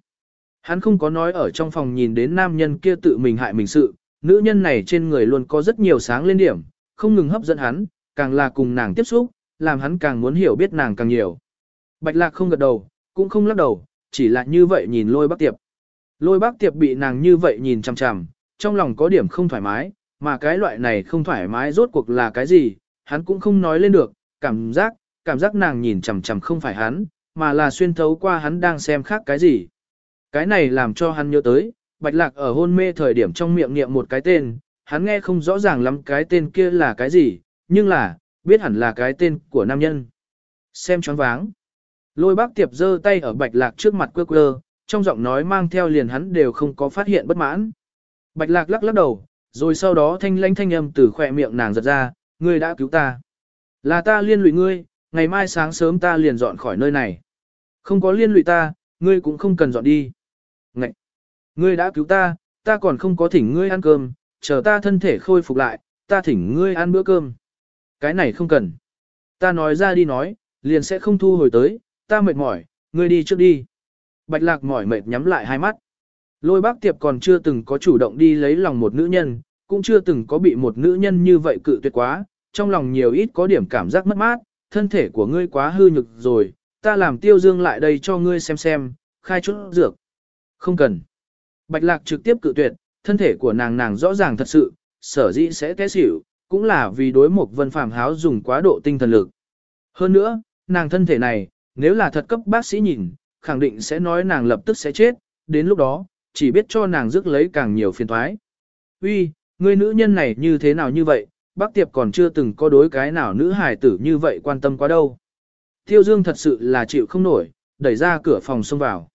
A: Hắn không có nói ở trong phòng nhìn đến nam nhân kia tự mình hại mình sự, nữ nhân này trên người luôn có rất nhiều sáng lên điểm, không ngừng hấp dẫn hắn, càng là cùng nàng tiếp xúc, làm hắn càng muốn hiểu biết nàng càng nhiều. Bạch lạc không gật đầu, cũng không lắc đầu, chỉ là như vậy nhìn lôi bác tiệp. Lôi bác tiệp bị nàng như vậy nhìn chằm chằm, trong lòng có điểm không thoải mái, mà cái loại này không thoải mái rốt cuộc là cái gì, hắn cũng không nói lên được, cảm giác, cảm giác nàng nhìn chằm chằm không phải hắn, mà là xuyên thấu qua hắn đang xem khác cái gì. Cái này làm cho hắn nhớ tới, Bạch Lạc ở hôn mê thời điểm trong miệng niệm một cái tên, hắn nghe không rõ ràng lắm cái tên kia là cái gì, nhưng là, biết hẳn là cái tên của nam nhân. Xem choáng váng. Lôi bác tiệp giơ tay ở Bạch Lạc trước mặt quơ quơ, trong giọng nói mang theo liền hắn đều không có phát hiện bất mãn. Bạch Lạc lắc lắc đầu, rồi sau đó thanh lãnh thanh âm từ khỏe miệng nàng giật ra, ngươi đã cứu ta. Là ta liên lụy ngươi, ngày mai sáng sớm ta liền dọn khỏi nơi này. Không có liên lụy ta, ngươi cũng không cần dọn đi. Ngậy! Ngươi đã cứu ta, ta còn không có thỉnh ngươi ăn cơm, chờ ta thân thể khôi phục lại, ta thỉnh ngươi ăn bữa cơm. Cái này không cần. Ta nói ra đi nói, liền sẽ không thu hồi tới, ta mệt mỏi, ngươi đi trước đi. Bạch lạc mỏi mệt nhắm lại hai mắt. Lôi bác tiệp còn chưa từng có chủ động đi lấy lòng một nữ nhân, cũng chưa từng có bị một nữ nhân như vậy cự tuyệt quá, trong lòng nhiều ít có điểm cảm giác mất mát, thân thể của ngươi quá hư nhực rồi, ta làm tiêu dương lại đây cho ngươi xem xem, khai chút dược. Không cần. Bạch lạc trực tiếp cự tuyệt, thân thể của nàng nàng rõ ràng thật sự, sở dĩ sẽ té xỉu, cũng là vì đối một vân phàm háo dùng quá độ tinh thần lực. Hơn nữa, nàng thân thể này, nếu là thật cấp bác sĩ nhìn, khẳng định sẽ nói nàng lập tức sẽ chết, đến lúc đó, chỉ biết cho nàng rước lấy càng nhiều phiền thoái. Uy, người nữ nhân này như thế nào như vậy, bác tiệp còn chưa từng có đối cái nào nữ hài tử như vậy quan tâm quá đâu. Tiêu Dương thật sự là chịu không nổi, đẩy ra cửa phòng xông vào.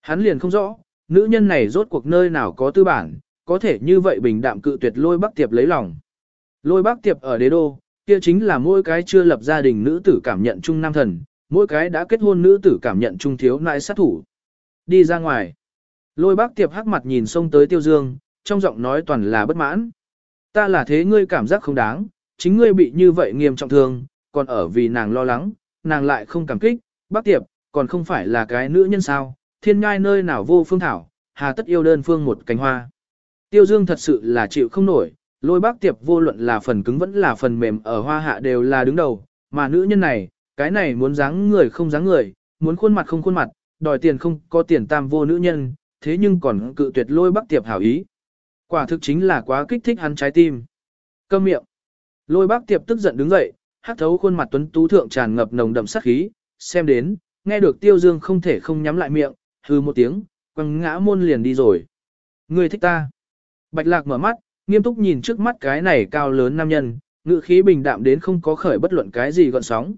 A: Hắn liền không rõ, nữ nhân này rốt cuộc nơi nào có tư bản, có thể như vậy bình đạm cự tuyệt lôi bác tiệp lấy lòng. Lôi bác tiệp ở đế đô, kia chính là mỗi cái chưa lập gia đình nữ tử cảm nhận chung nam thần, mỗi cái đã kết hôn nữ tử cảm nhận chung thiếu nại sát thủ. Đi ra ngoài. Lôi bác tiệp hắc mặt nhìn xông tới tiêu dương, trong giọng nói toàn là bất mãn. Ta là thế ngươi cảm giác không đáng, chính ngươi bị như vậy nghiêm trọng thương, còn ở vì nàng lo lắng, nàng lại không cảm kích, bác tiệp, còn không phải là cái nữ nhân sao, thiên ngai nơi nào vô phương thảo, hà tất yêu đơn phương một cánh hoa. Tiêu dương thật sự là chịu không nổi, lôi bác tiệp vô luận là phần cứng vẫn là phần mềm ở hoa hạ đều là đứng đầu, mà nữ nhân này, cái này muốn dáng người không dáng người, muốn khuôn mặt không khuôn mặt, đòi tiền không có tiền tam vô nữ nhân, thế nhưng còn cự tuyệt lôi bác tiệp hảo ý. Quả thực chính là quá kích thích hắn trái tim. Câm miệng. Lôi bác tiệp tức giận đứng dậy, hát thấu khuôn mặt tuấn tú thượng tràn ngập nồng đậm sát khí, xem đến, nghe được tiêu dương không thể không nhắm lại miệng, hư một tiếng, quăng ngã môn liền đi rồi. Người thích ta. Bạch lạc mở mắt, nghiêm túc nhìn trước mắt cái này cao lớn nam nhân, ngự khí bình đạm đến không có khởi bất luận cái gì gọn sóng.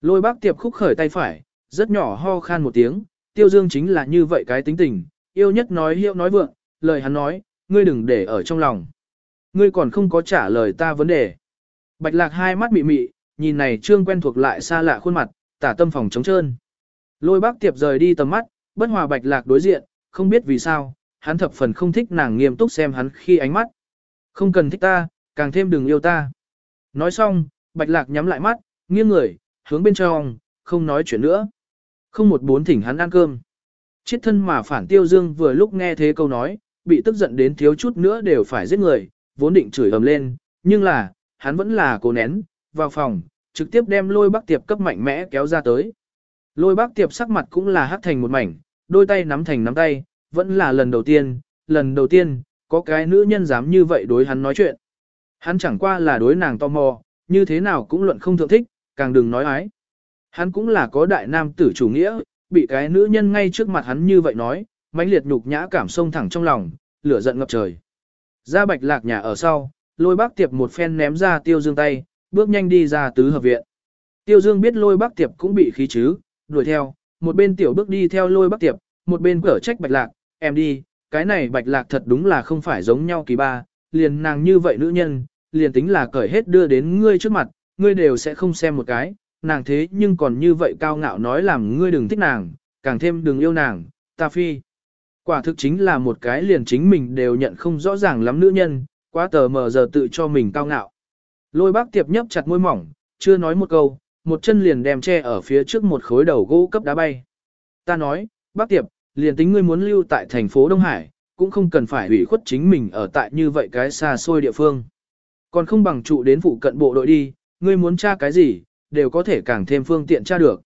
A: Lôi bác tiệp khúc khởi tay phải, rất nhỏ ho khan một tiếng, tiêu dương chính là như vậy cái tính tình, yêu nhất nói hiệu nói vượng, lời hắn nói, ngươi đừng để ở trong lòng. Ngươi còn không có trả lời ta vấn đề. Bạch lạc hai mắt mị mị, nhìn này trương quen thuộc lại xa lạ khuôn mặt, tả tâm phòng trống trơn. Lôi bác tiệp rời đi tầm mắt, bất hòa bạch lạc đối diện, không biết vì sao, hắn thập phần không thích nàng nghiêm túc xem hắn khi ánh mắt. Không cần thích ta, càng thêm đừng yêu ta. Nói xong, bạch lạc nhắm lại mắt, nghiêng người, hướng bên trong, không nói chuyện nữa. Không một bốn thỉnh hắn ăn cơm. Chiết thân mà phản tiêu dương vừa lúc nghe thế câu nói, bị tức giận đến thiếu chút nữa đều phải giết người, vốn định chửi ầm lên, nhưng là, hắn vẫn là cố nén, vào phòng, trực tiếp đem lôi bác tiệp cấp mạnh mẽ kéo ra tới. Lôi bác tiệp sắc mặt cũng là hắc thành một mảnh, đôi tay nắm thành nắm tay, vẫn là lần đầu tiên, lần đầu tiên, có cái nữ nhân dám như vậy đối hắn nói chuyện. Hắn chẳng qua là đối nàng tò mò, như thế nào cũng luận không thượng thích, càng đừng nói ái. Hắn cũng là có đại nam tử chủ nghĩa, bị cái nữ nhân ngay trước mặt hắn như vậy nói, mãnh liệt nhục nhã cảm sông thẳng trong lòng, lửa giận ngập trời. Ra bạch lạc nhà ở sau, lôi bác tiệp một phen ném ra tiêu dương tay, bước nhanh đi ra tứ hợp viện. Tiêu dương biết lôi bác tiệp cũng bị khí chứ, đuổi theo, một bên tiểu bước đi theo lôi bác tiệp, một bên cở trách bạch lạc, em đi, cái này bạch lạc thật đúng là không phải giống nhau kỳ ba, liền nàng như vậy nữ nhân, liền tính là cởi hết đưa đến ngươi trước mặt, ngươi đều sẽ không xem một cái, nàng thế nhưng còn như vậy cao ngạo nói làm ngươi đừng thích nàng, càng thêm đừng yêu nàng, ta phi. Quả thực chính là một cái liền chính mình đều nhận không rõ ràng lắm nữ nhân, quá tờ mờ giờ tự cho mình cao ngạo. Lôi bác tiệp nhấp chặt môi mỏng, chưa nói một câu, một chân liền đem che ở phía trước một khối đầu gỗ cấp đá bay. Ta nói, bác tiệp, liền tính ngươi muốn lưu tại thành phố Đông Hải, cũng không cần phải ủy khuất chính mình ở tại như vậy cái xa xôi địa phương. Còn không bằng trụ đến phụ cận bộ đội đi, ngươi muốn tra cái gì, đều có thể càng thêm phương tiện tra được.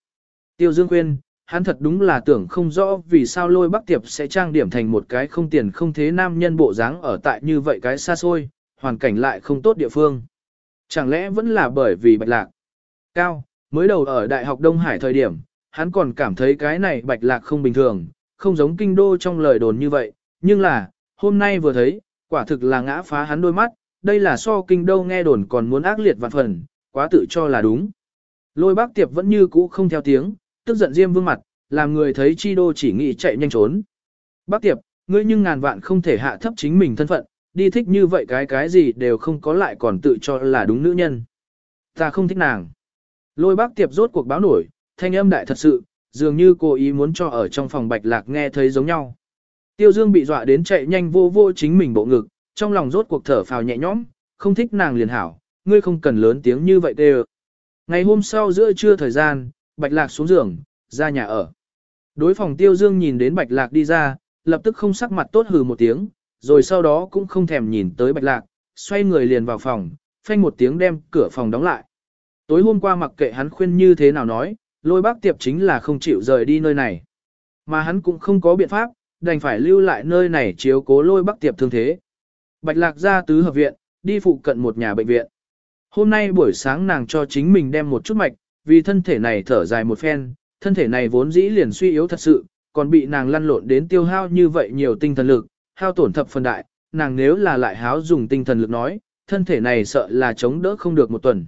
A: Tiêu Dương khuyên, hắn thật đúng là tưởng không rõ vì sao lôi bắc tiệp sẽ trang điểm thành một cái không tiền không thế nam nhân bộ dáng ở tại như vậy cái xa xôi, hoàn cảnh lại không tốt địa phương. Chẳng lẽ vẫn là bởi vì bạch lạc. Cao, mới đầu ở Đại học Đông Hải thời điểm, hắn còn cảm thấy cái này bạch lạc không bình thường, không giống kinh đô trong lời đồn như vậy, nhưng là, hôm nay vừa thấy, quả thực là ngã phá hắn đôi mắt, đây là so kinh đô nghe đồn còn muốn ác liệt vạn phần, quá tự cho là đúng. Lôi bác tiệp vẫn như cũ không theo tiếng, tức giận diêm vương mặt, làm người thấy chi đô chỉ nghĩ chạy nhanh trốn. Bác tiệp, ngươi nhưng ngàn vạn không thể hạ thấp chính mình thân phận, đi thích như vậy cái cái gì đều không có lại còn tự cho là đúng nữ nhân. Ta không thích nàng. Lôi bác tiệp rốt cuộc báo nổi, thanh âm đại thật sự, dường như cô ý muốn cho ở trong phòng bạch lạc nghe thấy giống nhau. Tiêu Dương bị dọa đến chạy nhanh vô vô chính mình bộ ngực, trong lòng rốt cuộc thở phào nhẹ nhõm, không thích nàng liền hảo, ngươi không cần lớn tiếng như vậy đều. Ngày hôm sau giữa trưa thời gian, bạch lạc xuống giường, ra nhà ở. Đối phòng Tiêu Dương nhìn đến bạch lạc đi ra, lập tức không sắc mặt tốt hừ một tiếng, rồi sau đó cũng không thèm nhìn tới bạch lạc, xoay người liền vào phòng, phanh một tiếng đem cửa phòng đóng lại. Tối hôm qua mặc kệ hắn khuyên như thế nào nói, lôi bác tiệp chính là không chịu rời đi nơi này. Mà hắn cũng không có biện pháp, đành phải lưu lại nơi này chiếu cố lôi bác tiệp thương thế. Bạch lạc ra tứ hợp viện, đi phụ cận một nhà bệnh viện. Hôm nay buổi sáng nàng cho chính mình đem một chút mạch, vì thân thể này thở dài một phen, thân thể này vốn dĩ liền suy yếu thật sự, còn bị nàng lăn lộn đến tiêu hao như vậy nhiều tinh thần lực, hao tổn thập phần đại, nàng nếu là lại háo dùng tinh thần lực nói, thân thể này sợ là chống đỡ không được một tuần.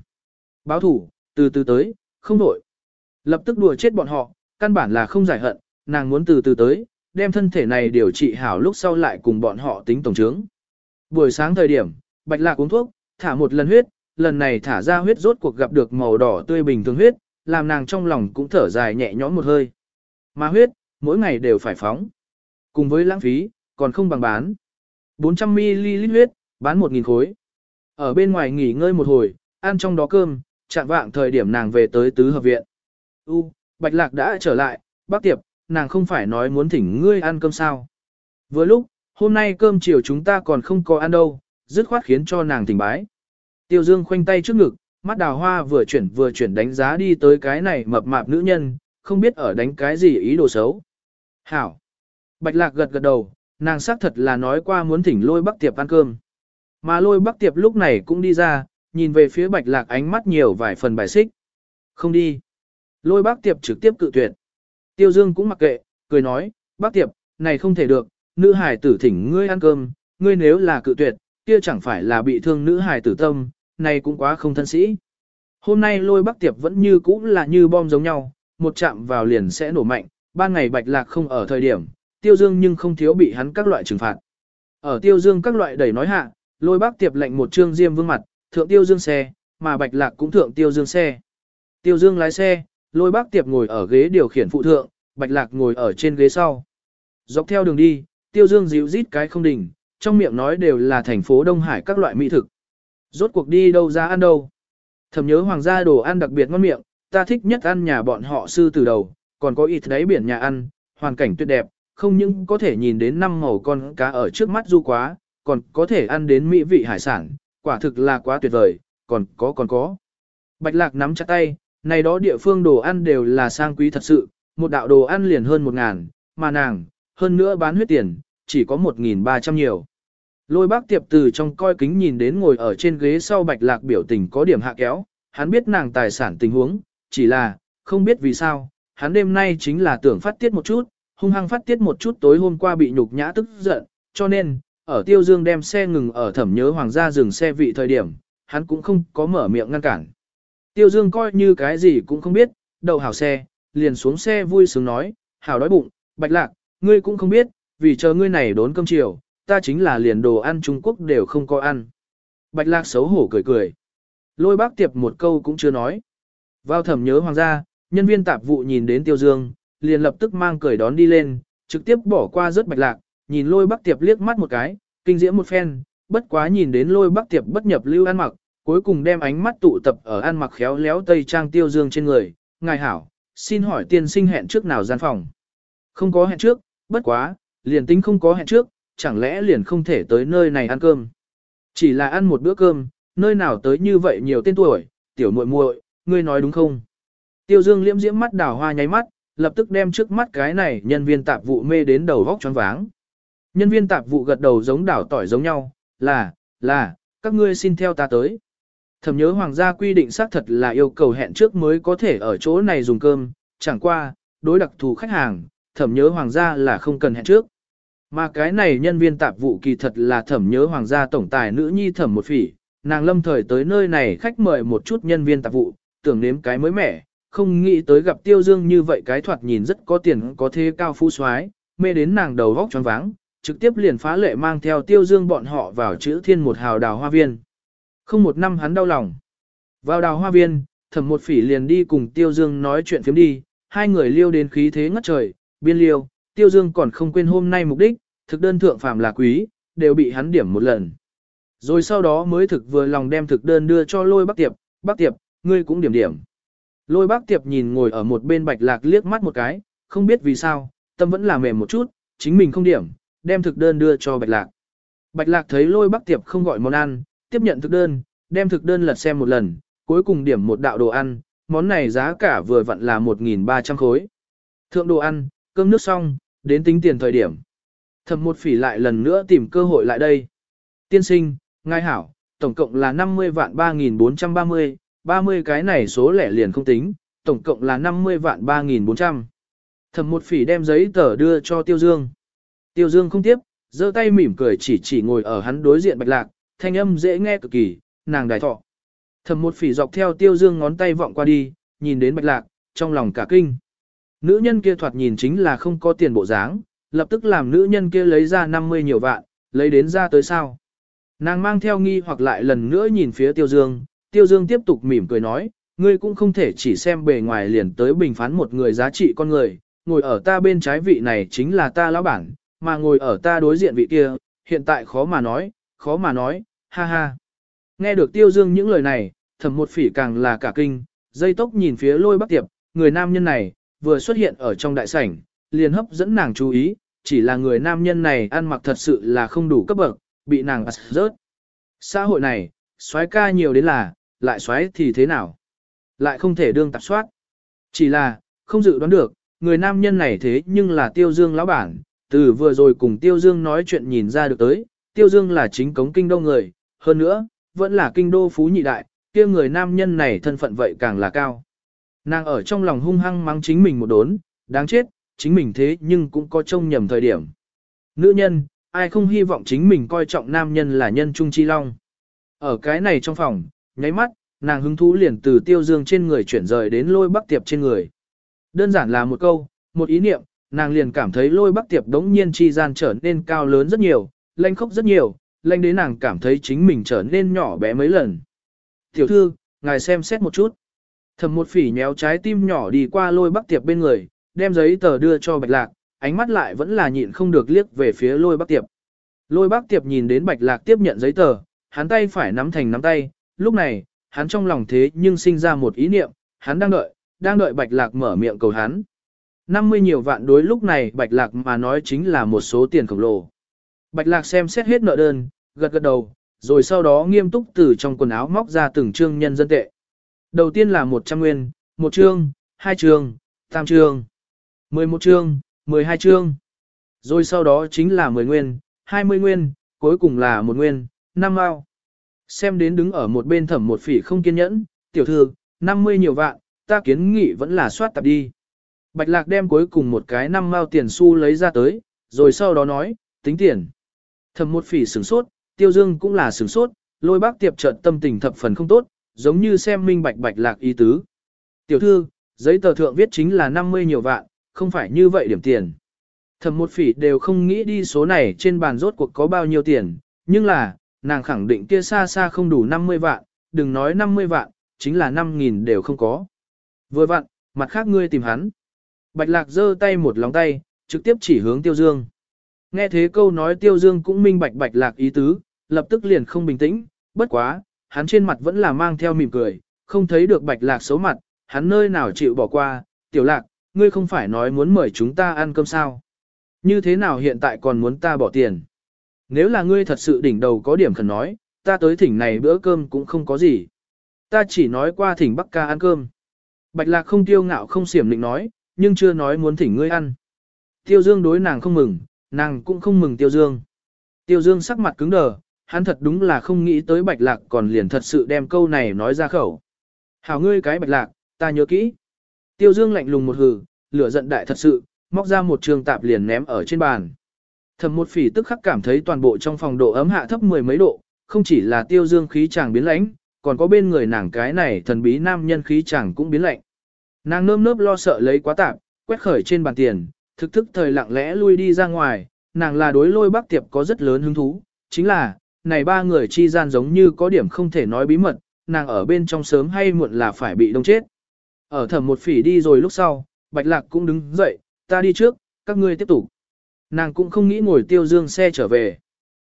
A: Báo thủ, từ từ tới, không đổi. Lập tức đùa chết bọn họ, căn bản là không giải hận, nàng muốn từ từ tới, đem thân thể này điều trị hảo lúc sau lại cùng bọn họ tính tổng trướng. Buổi sáng thời điểm, Bạch Lạc uống thuốc, thả một lần huyết, lần này thả ra huyết rốt cuộc gặp được màu đỏ tươi bình thường huyết, làm nàng trong lòng cũng thở dài nhẹ nhõm một hơi. Mà huyết, mỗi ngày đều phải phóng. Cùng với lãng phí, còn không bằng bán. 400ml huyết, bán 1.000 khối. Ở bên ngoài nghỉ ngơi một hồi, ăn trong đó cơm, chạm vạng thời điểm nàng về tới tứ hợp viện. U, Bạch Lạc đã trở lại, bác tiệp, nàng không phải nói muốn thỉnh ngươi ăn cơm sao. Vừa lúc, hôm nay cơm chiều chúng ta còn không có ăn đâu, dứt khoát khiến cho nàng tỉnh bái. Tiêu Dương khoanh tay trước ngực, mắt đào hoa vừa chuyển vừa chuyển đánh giá đi tới cái này mập mạp nữ nhân, không biết ở đánh cái gì ý đồ xấu. Hảo. Bạch Lạc gật gật đầu, nàng xác thật là nói qua muốn thỉnh lôi bắc tiệp ăn cơm. Mà lôi bắc tiệp lúc này cũng đi ra, nhìn về phía Bạch Lạc ánh mắt nhiều vài phần bài xích. Không đi. Lôi Bắc tiệp trực tiếp cự tuyệt. Tiêu Dương cũng mặc kệ, cười nói, bác tiệp, này không thể được, nữ hài tử thỉnh ngươi ăn cơm, ngươi nếu là cự tuyệt, kia chẳng phải là bị thương nữ hài tử tâm, này cũng quá không thân sĩ. Hôm nay lôi bắc tiệp vẫn như cũ là như bom giống nhau, một chạm vào liền sẽ nổ mạnh, ban ngày bạch lạc không ở thời điểm, tiêu dương nhưng không thiếu bị hắn các loại trừng phạt. Ở tiêu dương các loại đẩy nói hạ, lôi bắc tiệp lệnh một trương diêm vương mặt, thượng tiêu dương xe, mà bạch lạc cũng thượng tiêu dương xe. Tiêu dương lái xe, lôi bắc tiệp ngồi ở ghế điều khiển phụ thượng, bạch lạc ngồi ở trên ghế sau. Dọc theo đường đi, tiêu dương dịu rít cái không đỉnh, trong miệng nói đều là thành phố Đông Hải các loại mỹ thực. Rốt cuộc đi đâu ra ăn đâu. Thầm nhớ hoàng gia đồ ăn đặc biệt ngon miệng, ta thích nhất ăn nhà bọn họ sư từ đầu, còn có ít đáy biển nhà ăn, hoàn cảnh tuyệt đẹp, không những có thể nhìn đến năm màu con cá ở trước mắt du quá, còn có thể ăn đến mỹ vị hải sản, quả thực là quá tuyệt vời, còn có còn có. Bạch lạc nắm chặt tay, này đó địa phương đồ ăn đều là sang quý thật sự, một đạo đồ ăn liền hơn một ngàn, mà nàng, hơn nữa bán huyết tiền, chỉ có một nghìn ba trăm nhiều. Lôi bác tiệp từ trong coi kính nhìn đến ngồi ở trên ghế sau bạch lạc biểu tình có điểm hạ kéo, hắn biết nàng tài sản tình huống, chỉ là, không biết vì sao, hắn đêm nay chính là tưởng phát tiết một chút, hung hăng phát tiết một chút tối hôm qua bị nhục nhã tức giận, cho nên, ở tiêu dương đem xe ngừng ở thẩm nhớ hoàng gia dừng xe vị thời điểm, hắn cũng không có mở miệng ngăn cản. Tiêu dương coi như cái gì cũng không biết, đậu hảo xe, liền xuống xe vui sướng nói, hảo đói bụng, bạch lạc, ngươi cũng không biết, vì chờ ngươi này đốn cơm chiều, ta chính là liền đồ ăn Trung Quốc đều không có ăn. Bạch lạc xấu hổ cười cười. Lôi bác tiệp một câu cũng chưa nói. Vào thẩm nhớ hoàng gia, nhân viên tạp vụ nhìn đến tiêu dương, liền lập tức mang cười đón đi lên, trực tiếp bỏ qua rớt bạch lạc, nhìn lôi bác tiệp liếc mắt một cái, kinh diễm một phen, bất quá nhìn đến lôi bác tiệp bất nhập lưu ăn mặc, cuối cùng đem ánh mắt tụ tập ở ăn mặc khéo léo tây trang tiêu dương trên người, ngài hảo, xin hỏi tiên sinh hẹn trước nào gian phòng. Không có hẹn trước, bất quá, liền tính không có hẹn trước, chẳng lẽ liền không thể tới nơi này ăn cơm. Chỉ là ăn một bữa cơm, nơi nào tới như vậy nhiều tên tuổi, tiểu muội muội, ngươi nói đúng không? Tiêu Dương liễm diễm mắt đào hoa nháy mắt, lập tức đem trước mắt cái này nhân viên tạp vụ mê đến đầu vóc choáng váng. Nhân viên tạp vụ gật đầu giống đảo tỏi giống nhau, là, là, các ngươi xin theo ta tới. Thẩm nhớ hoàng gia quy định xác thật là yêu cầu hẹn trước mới có thể ở chỗ này dùng cơm, chẳng qua, đối đặc thù khách hàng, thẩm nhớ hoàng gia là không cần hẹn trước. Mà cái này nhân viên tạp vụ kỳ thật là thẩm nhớ hoàng gia tổng tài nữ nhi thẩm một phỉ, nàng lâm thời tới nơi này khách mời một chút nhân viên tạp vụ, tưởng nếm cái mới mẻ, không nghĩ tới gặp tiêu dương như vậy cái thoạt nhìn rất có tiền có thế cao phú soái. Mê đến nàng đầu góc choáng váng, trực tiếp liền phá lệ mang theo tiêu dương bọn họ vào chữ thiên một hào đào hoa viên. Không một năm hắn đau lòng. Vào đào hoa viên, thẩm một phỉ liền đi cùng tiêu dương nói chuyện phiếm đi, hai người liêu đến khí thế ngất trời, biên liêu, tiêu dương còn không quên hôm nay mục đích, thực đơn thượng phàm là quý, đều bị hắn điểm một lần. Rồi sau đó mới thực vừa lòng đem thực đơn đưa cho lôi bác tiệp, bác tiệp, ngươi cũng điểm điểm. Lôi bác tiệp nhìn ngồi ở một bên bạch lạc liếc mắt một cái, không biết vì sao, tâm vẫn là mềm một chút, chính mình không điểm, đem thực đơn đưa cho bạch lạc. Bạch lạc thấy lôi bác tiệp không gọi món ăn, tiếp nhận thực đơn, đem thực đơn lật xem một lần, cuối cùng điểm một đạo đồ ăn, món này giá cả vừa vặn là 1.300 khối. Thượng đồ ăn, cơm nước xong, đến tính tiền thời điểm. Thẩm một phỉ lại lần nữa tìm cơ hội lại đây. Tiên sinh, ngài hảo, tổng cộng là 50 vạn 3.430, 30 cái này số lẻ liền không tính, tổng cộng là 50 vạn 3.400. Thẩm một phỉ đem giấy tờ đưa cho Tiêu Dương. Tiêu Dương không tiếp, giơ tay mỉm cười chỉ chỉ ngồi ở hắn đối diện bạch lạc, thanh âm dễ nghe cực kỳ, nàng đài thọ. Thẩm một phỉ dọc theo Tiêu Dương ngón tay vọng qua đi, nhìn đến bạch lạc, trong lòng cả kinh. Nữ nhân kia thoạt nhìn chính là không có tiền bộ dáng, lập tức làm nữ nhân kia lấy ra 50 nhiều vạn, lấy đến ra tới sao. Nàng mang theo nghi hoặc lại lần nữa nhìn phía Tiêu Dương, Tiêu Dương tiếp tục mỉm cười nói, ngươi cũng không thể chỉ xem bề ngoài liền tới bình phán một người giá trị con người, ngồi ở ta bên trái vị này chính là ta lão bản, mà ngồi ở ta đối diện vị kia, hiện tại khó mà nói, khó mà nói, ha ha. Nghe được Tiêu Dương những lời này, thẩm một phỉ càng là cả kinh, dây tốc nhìn phía lôi bắc tiệp, người nam nhân này, vừa xuất hiện ở trong đại sảnh, liền hấp dẫn nàng chú ý, chỉ là người nam nhân này ăn mặc thật sự là không đủ cấp bậc, bị nàng ắt rớt. Xã hội này, xoái ca nhiều đến là, lại xoái thì thế nào? Lại không thể đương tạp soát. Chỉ là, không dự đoán được, người nam nhân này thế nhưng là Tiêu Dương lão bản, từ vừa rồi cùng Tiêu Dương nói chuyện nhìn ra được tới, Tiêu Dương là chính cống kinh đô người, hơn nữa, vẫn là kinh đô phú nhị đại, kia người nam nhân này thân phận vậy càng là cao. Nàng ở trong lòng hung hăng mắng chính mình một đốn, đáng chết, chính mình thế nhưng cũng có trông nhầm thời điểm. Nữ nhân, ai không hy vọng chính mình coi trọng nam nhân là nhân trung chi long. Ở cái này trong phòng, nháy mắt, nàng hứng thú liền từ tiêu dương trên người chuyển rời đến lôi bắc tiệp trên người. Đơn giản là một câu, một ý niệm, nàng liền cảm thấy lôi bắc tiệp đống nhiên chi gian trở nên cao lớn rất nhiều, lanh khốc rất nhiều, lanh đến nàng cảm thấy chính mình trở nên nhỏ bé mấy lần. Tiểu thư, ngài xem xét một chút. Thẩm một phỉ nhéo trái tim nhỏ đi qua lôi bắc tiệp bên người, đem giấy tờ đưa cho bạch lạc, ánh mắt lại vẫn là nhịn không được liếc về phía lôi bắc tiệp. Lôi bắc tiệp nhìn đến bạch lạc tiếp nhận giấy tờ, hắn tay phải nắm thành nắm tay, lúc này, hắn trong lòng thế nhưng sinh ra một ý niệm, hắn đang đợi, đang đợi bạch lạc mở miệng cầu hắn. 50 nhiều vạn đối lúc này bạch lạc mà nói chính là một số tiền khổng lồ. Bạch lạc xem xét hết nợ đơn, gật gật đầu, rồi sau đó nghiêm túc từ trong quần áo móc ra từng trương nhân dân tệ. Đầu tiên là 100 nguyên, một chương, hai chương, tam chương, 11 chương, 12 chương, Rồi sau đó chính là 10 nguyên, 20 nguyên, cuối cùng là một nguyên, 5 mao. Xem đến đứng ở một bên thẩm một phỉ không kiên nhẫn, tiểu thư, 50 nhiều vạn, ta kiến nghị vẫn là soát tập đi. Bạch lạc đem cuối cùng một cái năm mao tiền xu lấy ra tới, rồi sau đó nói, tính tiền. Thẩm một phỉ sửng sốt, tiêu dương cũng là sửng sốt, lôi bác tiệp trận tâm tình thập phần không tốt, giống như xem minh bạch bạch lạc ý tứ. Tiểu thư, giấy tờ thượng viết chính là 50 nhiều vạn, không phải như vậy điểm tiền. Thẩm một phỉ đều không nghĩ đi số này trên bàn rốt cuộc có bao nhiêu tiền, nhưng là, nàng khẳng định kia xa xa không đủ 50 vạn, đừng nói 50 vạn, chính là 5.000 đều không có. Vừa vặn, mặt khác ngươi tìm hắn. Bạch lạc giơ tay một lòng tay, trực tiếp chỉ hướng tiêu dương. Nghe thế câu nói tiêu dương cũng minh bạch bạch lạc ý tứ, lập tức liền không bình tĩnh, bất quá, hắn trên mặt vẫn là mang theo mỉm cười, không thấy được bạch lạc xấu mặt, hắn nơi nào chịu bỏ qua, tiểu lạc, ngươi không phải nói muốn mời chúng ta ăn cơm sao. Như thế nào hiện tại còn muốn ta bỏ tiền? Nếu là ngươi thật sự đỉnh đầu có điểm khẩn nói, ta tới thỉnh này bữa cơm cũng không có gì. Ta chỉ nói qua thỉnh Bắc ca ăn cơm. Bạch lạc không tiêu ngạo không xiểm định nói, nhưng chưa nói muốn thỉnh ngươi ăn. Tiêu Dương đối nàng không mừng, nàng cũng không mừng Tiêu Dương. Tiêu Dương sắc mặt cứng đờ, hắn thật đúng là không nghĩ tới bạch lạc còn liền thật sự đem câu này nói ra khẩu. Hảo ngươi cái bạch lạc, ta nhớ kỹ. Tiêu Dương lạnh lùng một hừ, lửa giận đại thật sự, móc ra một trường tạp liền ném ở trên bàn. Thẩm một phỉ tức khắc cảm thấy toàn bộ trong phòng độ ấm hạ thấp mười mấy độ, không chỉ là tiêu dương khí chàng biến lãnh, còn có bên người nàng cái này thần bí nam nhân khí chàng cũng biến lạnh. Nàng nơm nớp lo sợ lấy quá tạp, quét khởi trên bàn tiền, thực thức thời lặng lẽ lui đi ra ngoài, nàng là đối lôi bác tiệp có rất lớn hứng thú, chính là, này ba người chi gian giống như có điểm không thể nói bí mật, nàng ở bên trong sớm hay muộn là phải bị đông chết. Ở thẩm một phỉ đi rồi lúc sau, bạch lạc cũng đứng dậy, ta đi trước, các ngươi tiếp tục. Nàng cũng không nghĩ ngồi tiêu dương xe trở về.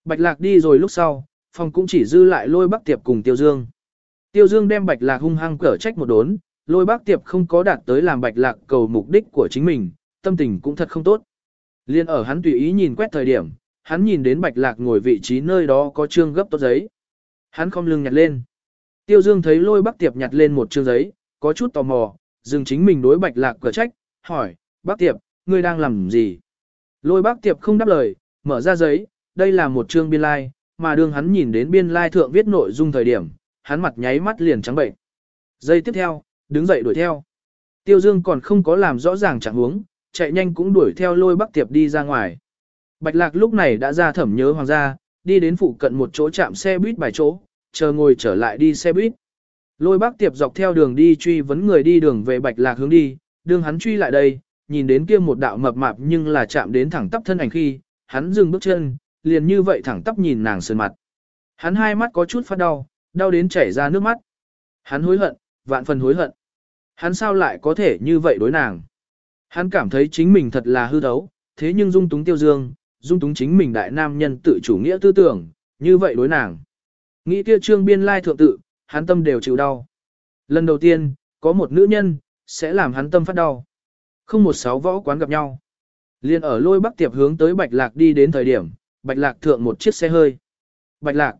A: Bạch lạc đi rồi lúc sau, phòng cũng chỉ dư lại lôi bắc tiệp cùng tiêu dương. Tiêu dương đem bạch lạc hung hăng cở trách một đốn, lôi bắc tiệp không có đạt tới làm bạch lạc cầu mục đích của chính mình, tâm tình cũng thật không tốt. Liên ở hắn tùy ý nhìn quét thời điểm, hắn nhìn đến bạch lạc ngồi vị trí nơi đó có trương gấp tốt giấy. Hắn không lưng nhặt lên. Tiêu dương thấy lôi bắc tiệp nhặt lên một trương giấy, có chút tò mò, dừng chính mình đối bạch lạc cửa trách, hỏi, bác tiệp, ngươi đang làm gì? Lôi bác tiệp không đáp lời, mở ra giấy, đây là một chương biên lai, like, mà đương hắn nhìn đến biên lai like thượng viết nội dung thời điểm, hắn mặt nháy mắt liền trắng bệnh. Giây tiếp theo, đứng dậy đuổi theo. Tiêu Dương còn không có làm rõ ràng trạng huống, chạy nhanh cũng đuổi theo lôi bác tiệp đi ra ngoài. Bạch Lạc lúc này đã ra thẩm nhớ hoàng gia, đi đến phụ cận một chỗ chạm xe buýt bài chỗ, chờ ngồi trở lại đi xe buýt. Lôi bác tiệp dọc theo đường đi truy vấn người đi đường về Bạch Lạc hướng đi, đường hắn truy lại đây, nhìn đến kia một đạo mập mạp nhưng là chạm đến thẳng tắp thân ảnh khi, hắn dừng bước chân, liền như vậy thẳng tắp nhìn nàng sơn mặt. Hắn hai mắt có chút phát đau, đau đến chảy ra nước mắt. Hắn hối hận, vạn phần hối hận. Hắn sao lại có thể như vậy đối nàng? Hắn cảm thấy chính mình thật là hư thấu, thế nhưng dung túng tiêu dương, dung túng chính mình đại nam nhân tự chủ nghĩa tư tưởng, như vậy đối nàng. Nghĩ kia trương biên lai thượng tự, hắn tâm đều chịu đau. Lần đầu tiên, có một nữ nhân, sẽ làm hắn tâm phát đau. Không một sáu võ quán gặp nhau. Liên ở lôi bắc tiệp hướng tới Bạch Lạc đi đến thời điểm, Bạch Lạc thượng một chiếc xe hơi. Bạch Lạc.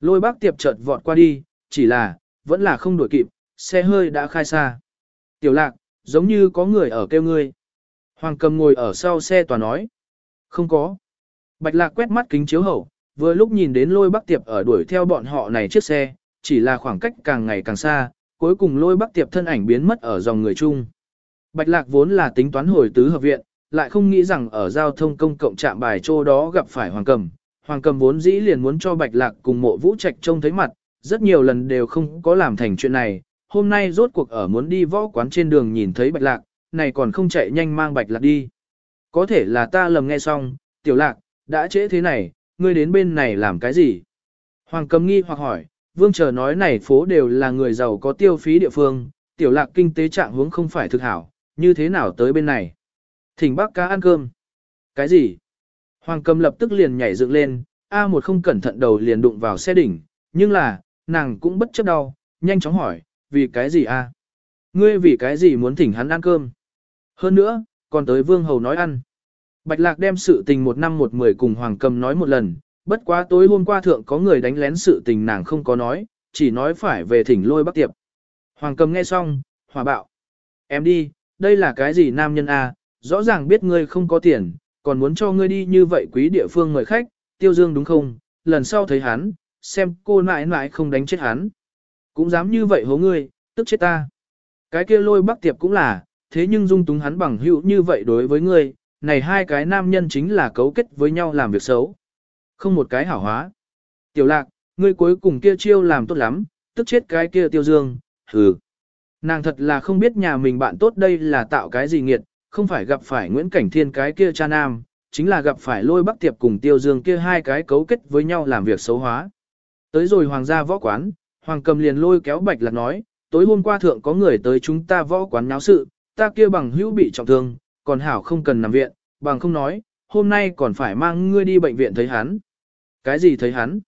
A: Lôi bắc tiệp chợt vọt qua đi, chỉ là, vẫn là không đuổi kịp, xe hơi đã khai xa. Tiểu Lạc, giống như có người ở kêu ngươi. Hoàng cầm ngồi ở sau xe tòa nói. Không có. Bạch Lạc quét mắt kính chiếu hậu, vừa lúc nhìn đến lôi bắc tiệp ở đuổi theo bọn họ này chiếc xe, chỉ là khoảng cách càng ngày càng xa, cuối cùng lôi bắc tiệp thân ảnh biến mất ở dòng người chung. Bạch Lạc vốn là tính toán hồi tứ hợp viện, lại không nghĩ rằng ở giao thông công cộng trạm bài chỗ đó gặp phải Hoàng Cầm. Hoàng Cầm vốn dĩ liền muốn cho Bạch Lạc cùng mộ vũ trạch trông thấy mặt, rất nhiều lần đều không có làm thành chuyện này. Hôm nay rốt cuộc ở muốn đi võ quán trên đường nhìn thấy Bạch Lạc, này còn không chạy nhanh mang Bạch Lạc đi. Có thể là ta lầm nghe xong, Tiểu Lạc, đã trễ thế này, ngươi đến bên này làm cái gì? Hoàng Cầm nghi hoặc hỏi, Vương chờ nói này phố đều là người giàu có tiêu phí địa phương, Tiểu Lạc kinh tế trạng hướng không phải thực hảo, như thế nào tới bên này? Thỉnh bác cá ăn cơm. Cái gì? Hoàng cầm lập tức liền nhảy dựng lên, a một không cẩn thận đầu liền đụng vào xe đỉnh, nhưng là, nàng cũng bất chấp đau, nhanh chóng hỏi, vì cái gì a? Ngươi vì cái gì muốn thỉnh hắn ăn cơm? Hơn nữa, còn tới vương hầu nói ăn. Bạch lạc đem sự tình một năm một mười cùng hoàng cầm nói một lần, bất quá tối hôm qua thượng có người đánh lén sự tình nàng không có nói, chỉ nói phải về thỉnh lôi bắc tiệp. Hoàng cầm nghe xong, hòa bạo. Em đi, đây là cái gì nam nhân a? rõ ràng biết ngươi không có tiền, còn muốn cho ngươi đi như vậy quý địa phương mời khách, tiêu dương đúng không, lần sau thấy hắn, xem cô mãi mãi không đánh chết hắn. Cũng dám như vậy hố ngươi, tức chết ta. Cái kia lôi bắc tiệp cũng là, thế nhưng dung túng hắn bằng hữu như vậy đối với ngươi, này hai cái nam nhân chính là cấu kết với nhau làm việc xấu. Không một cái hảo hóa. Tiểu lạc, ngươi cuối cùng kia chiêu làm tốt lắm, tức chết cái kia tiêu dương, hừ. Nàng thật là không biết nhà mình bạn tốt đây là tạo cái gì nghiệt, không phải gặp phải Nguyễn Cảnh Thiên cái kia cha nam, chính là gặp phải lôi bắc tiệp cùng tiêu dương kia hai cái cấu kết với nhau làm việc xấu hóa. Tới rồi hoàng gia võ quán, hoàng cầm liền lôi kéo bạch lạc nói, tối hôm qua thượng có người tới chúng ta võ quán nháo sự, ta kia bằng hữu bị trọng thương, còn hảo không cần nằm viện, bằng không nói, hôm nay còn phải mang ngươi đi bệnh viện thấy hắn. Cái gì thấy hắn?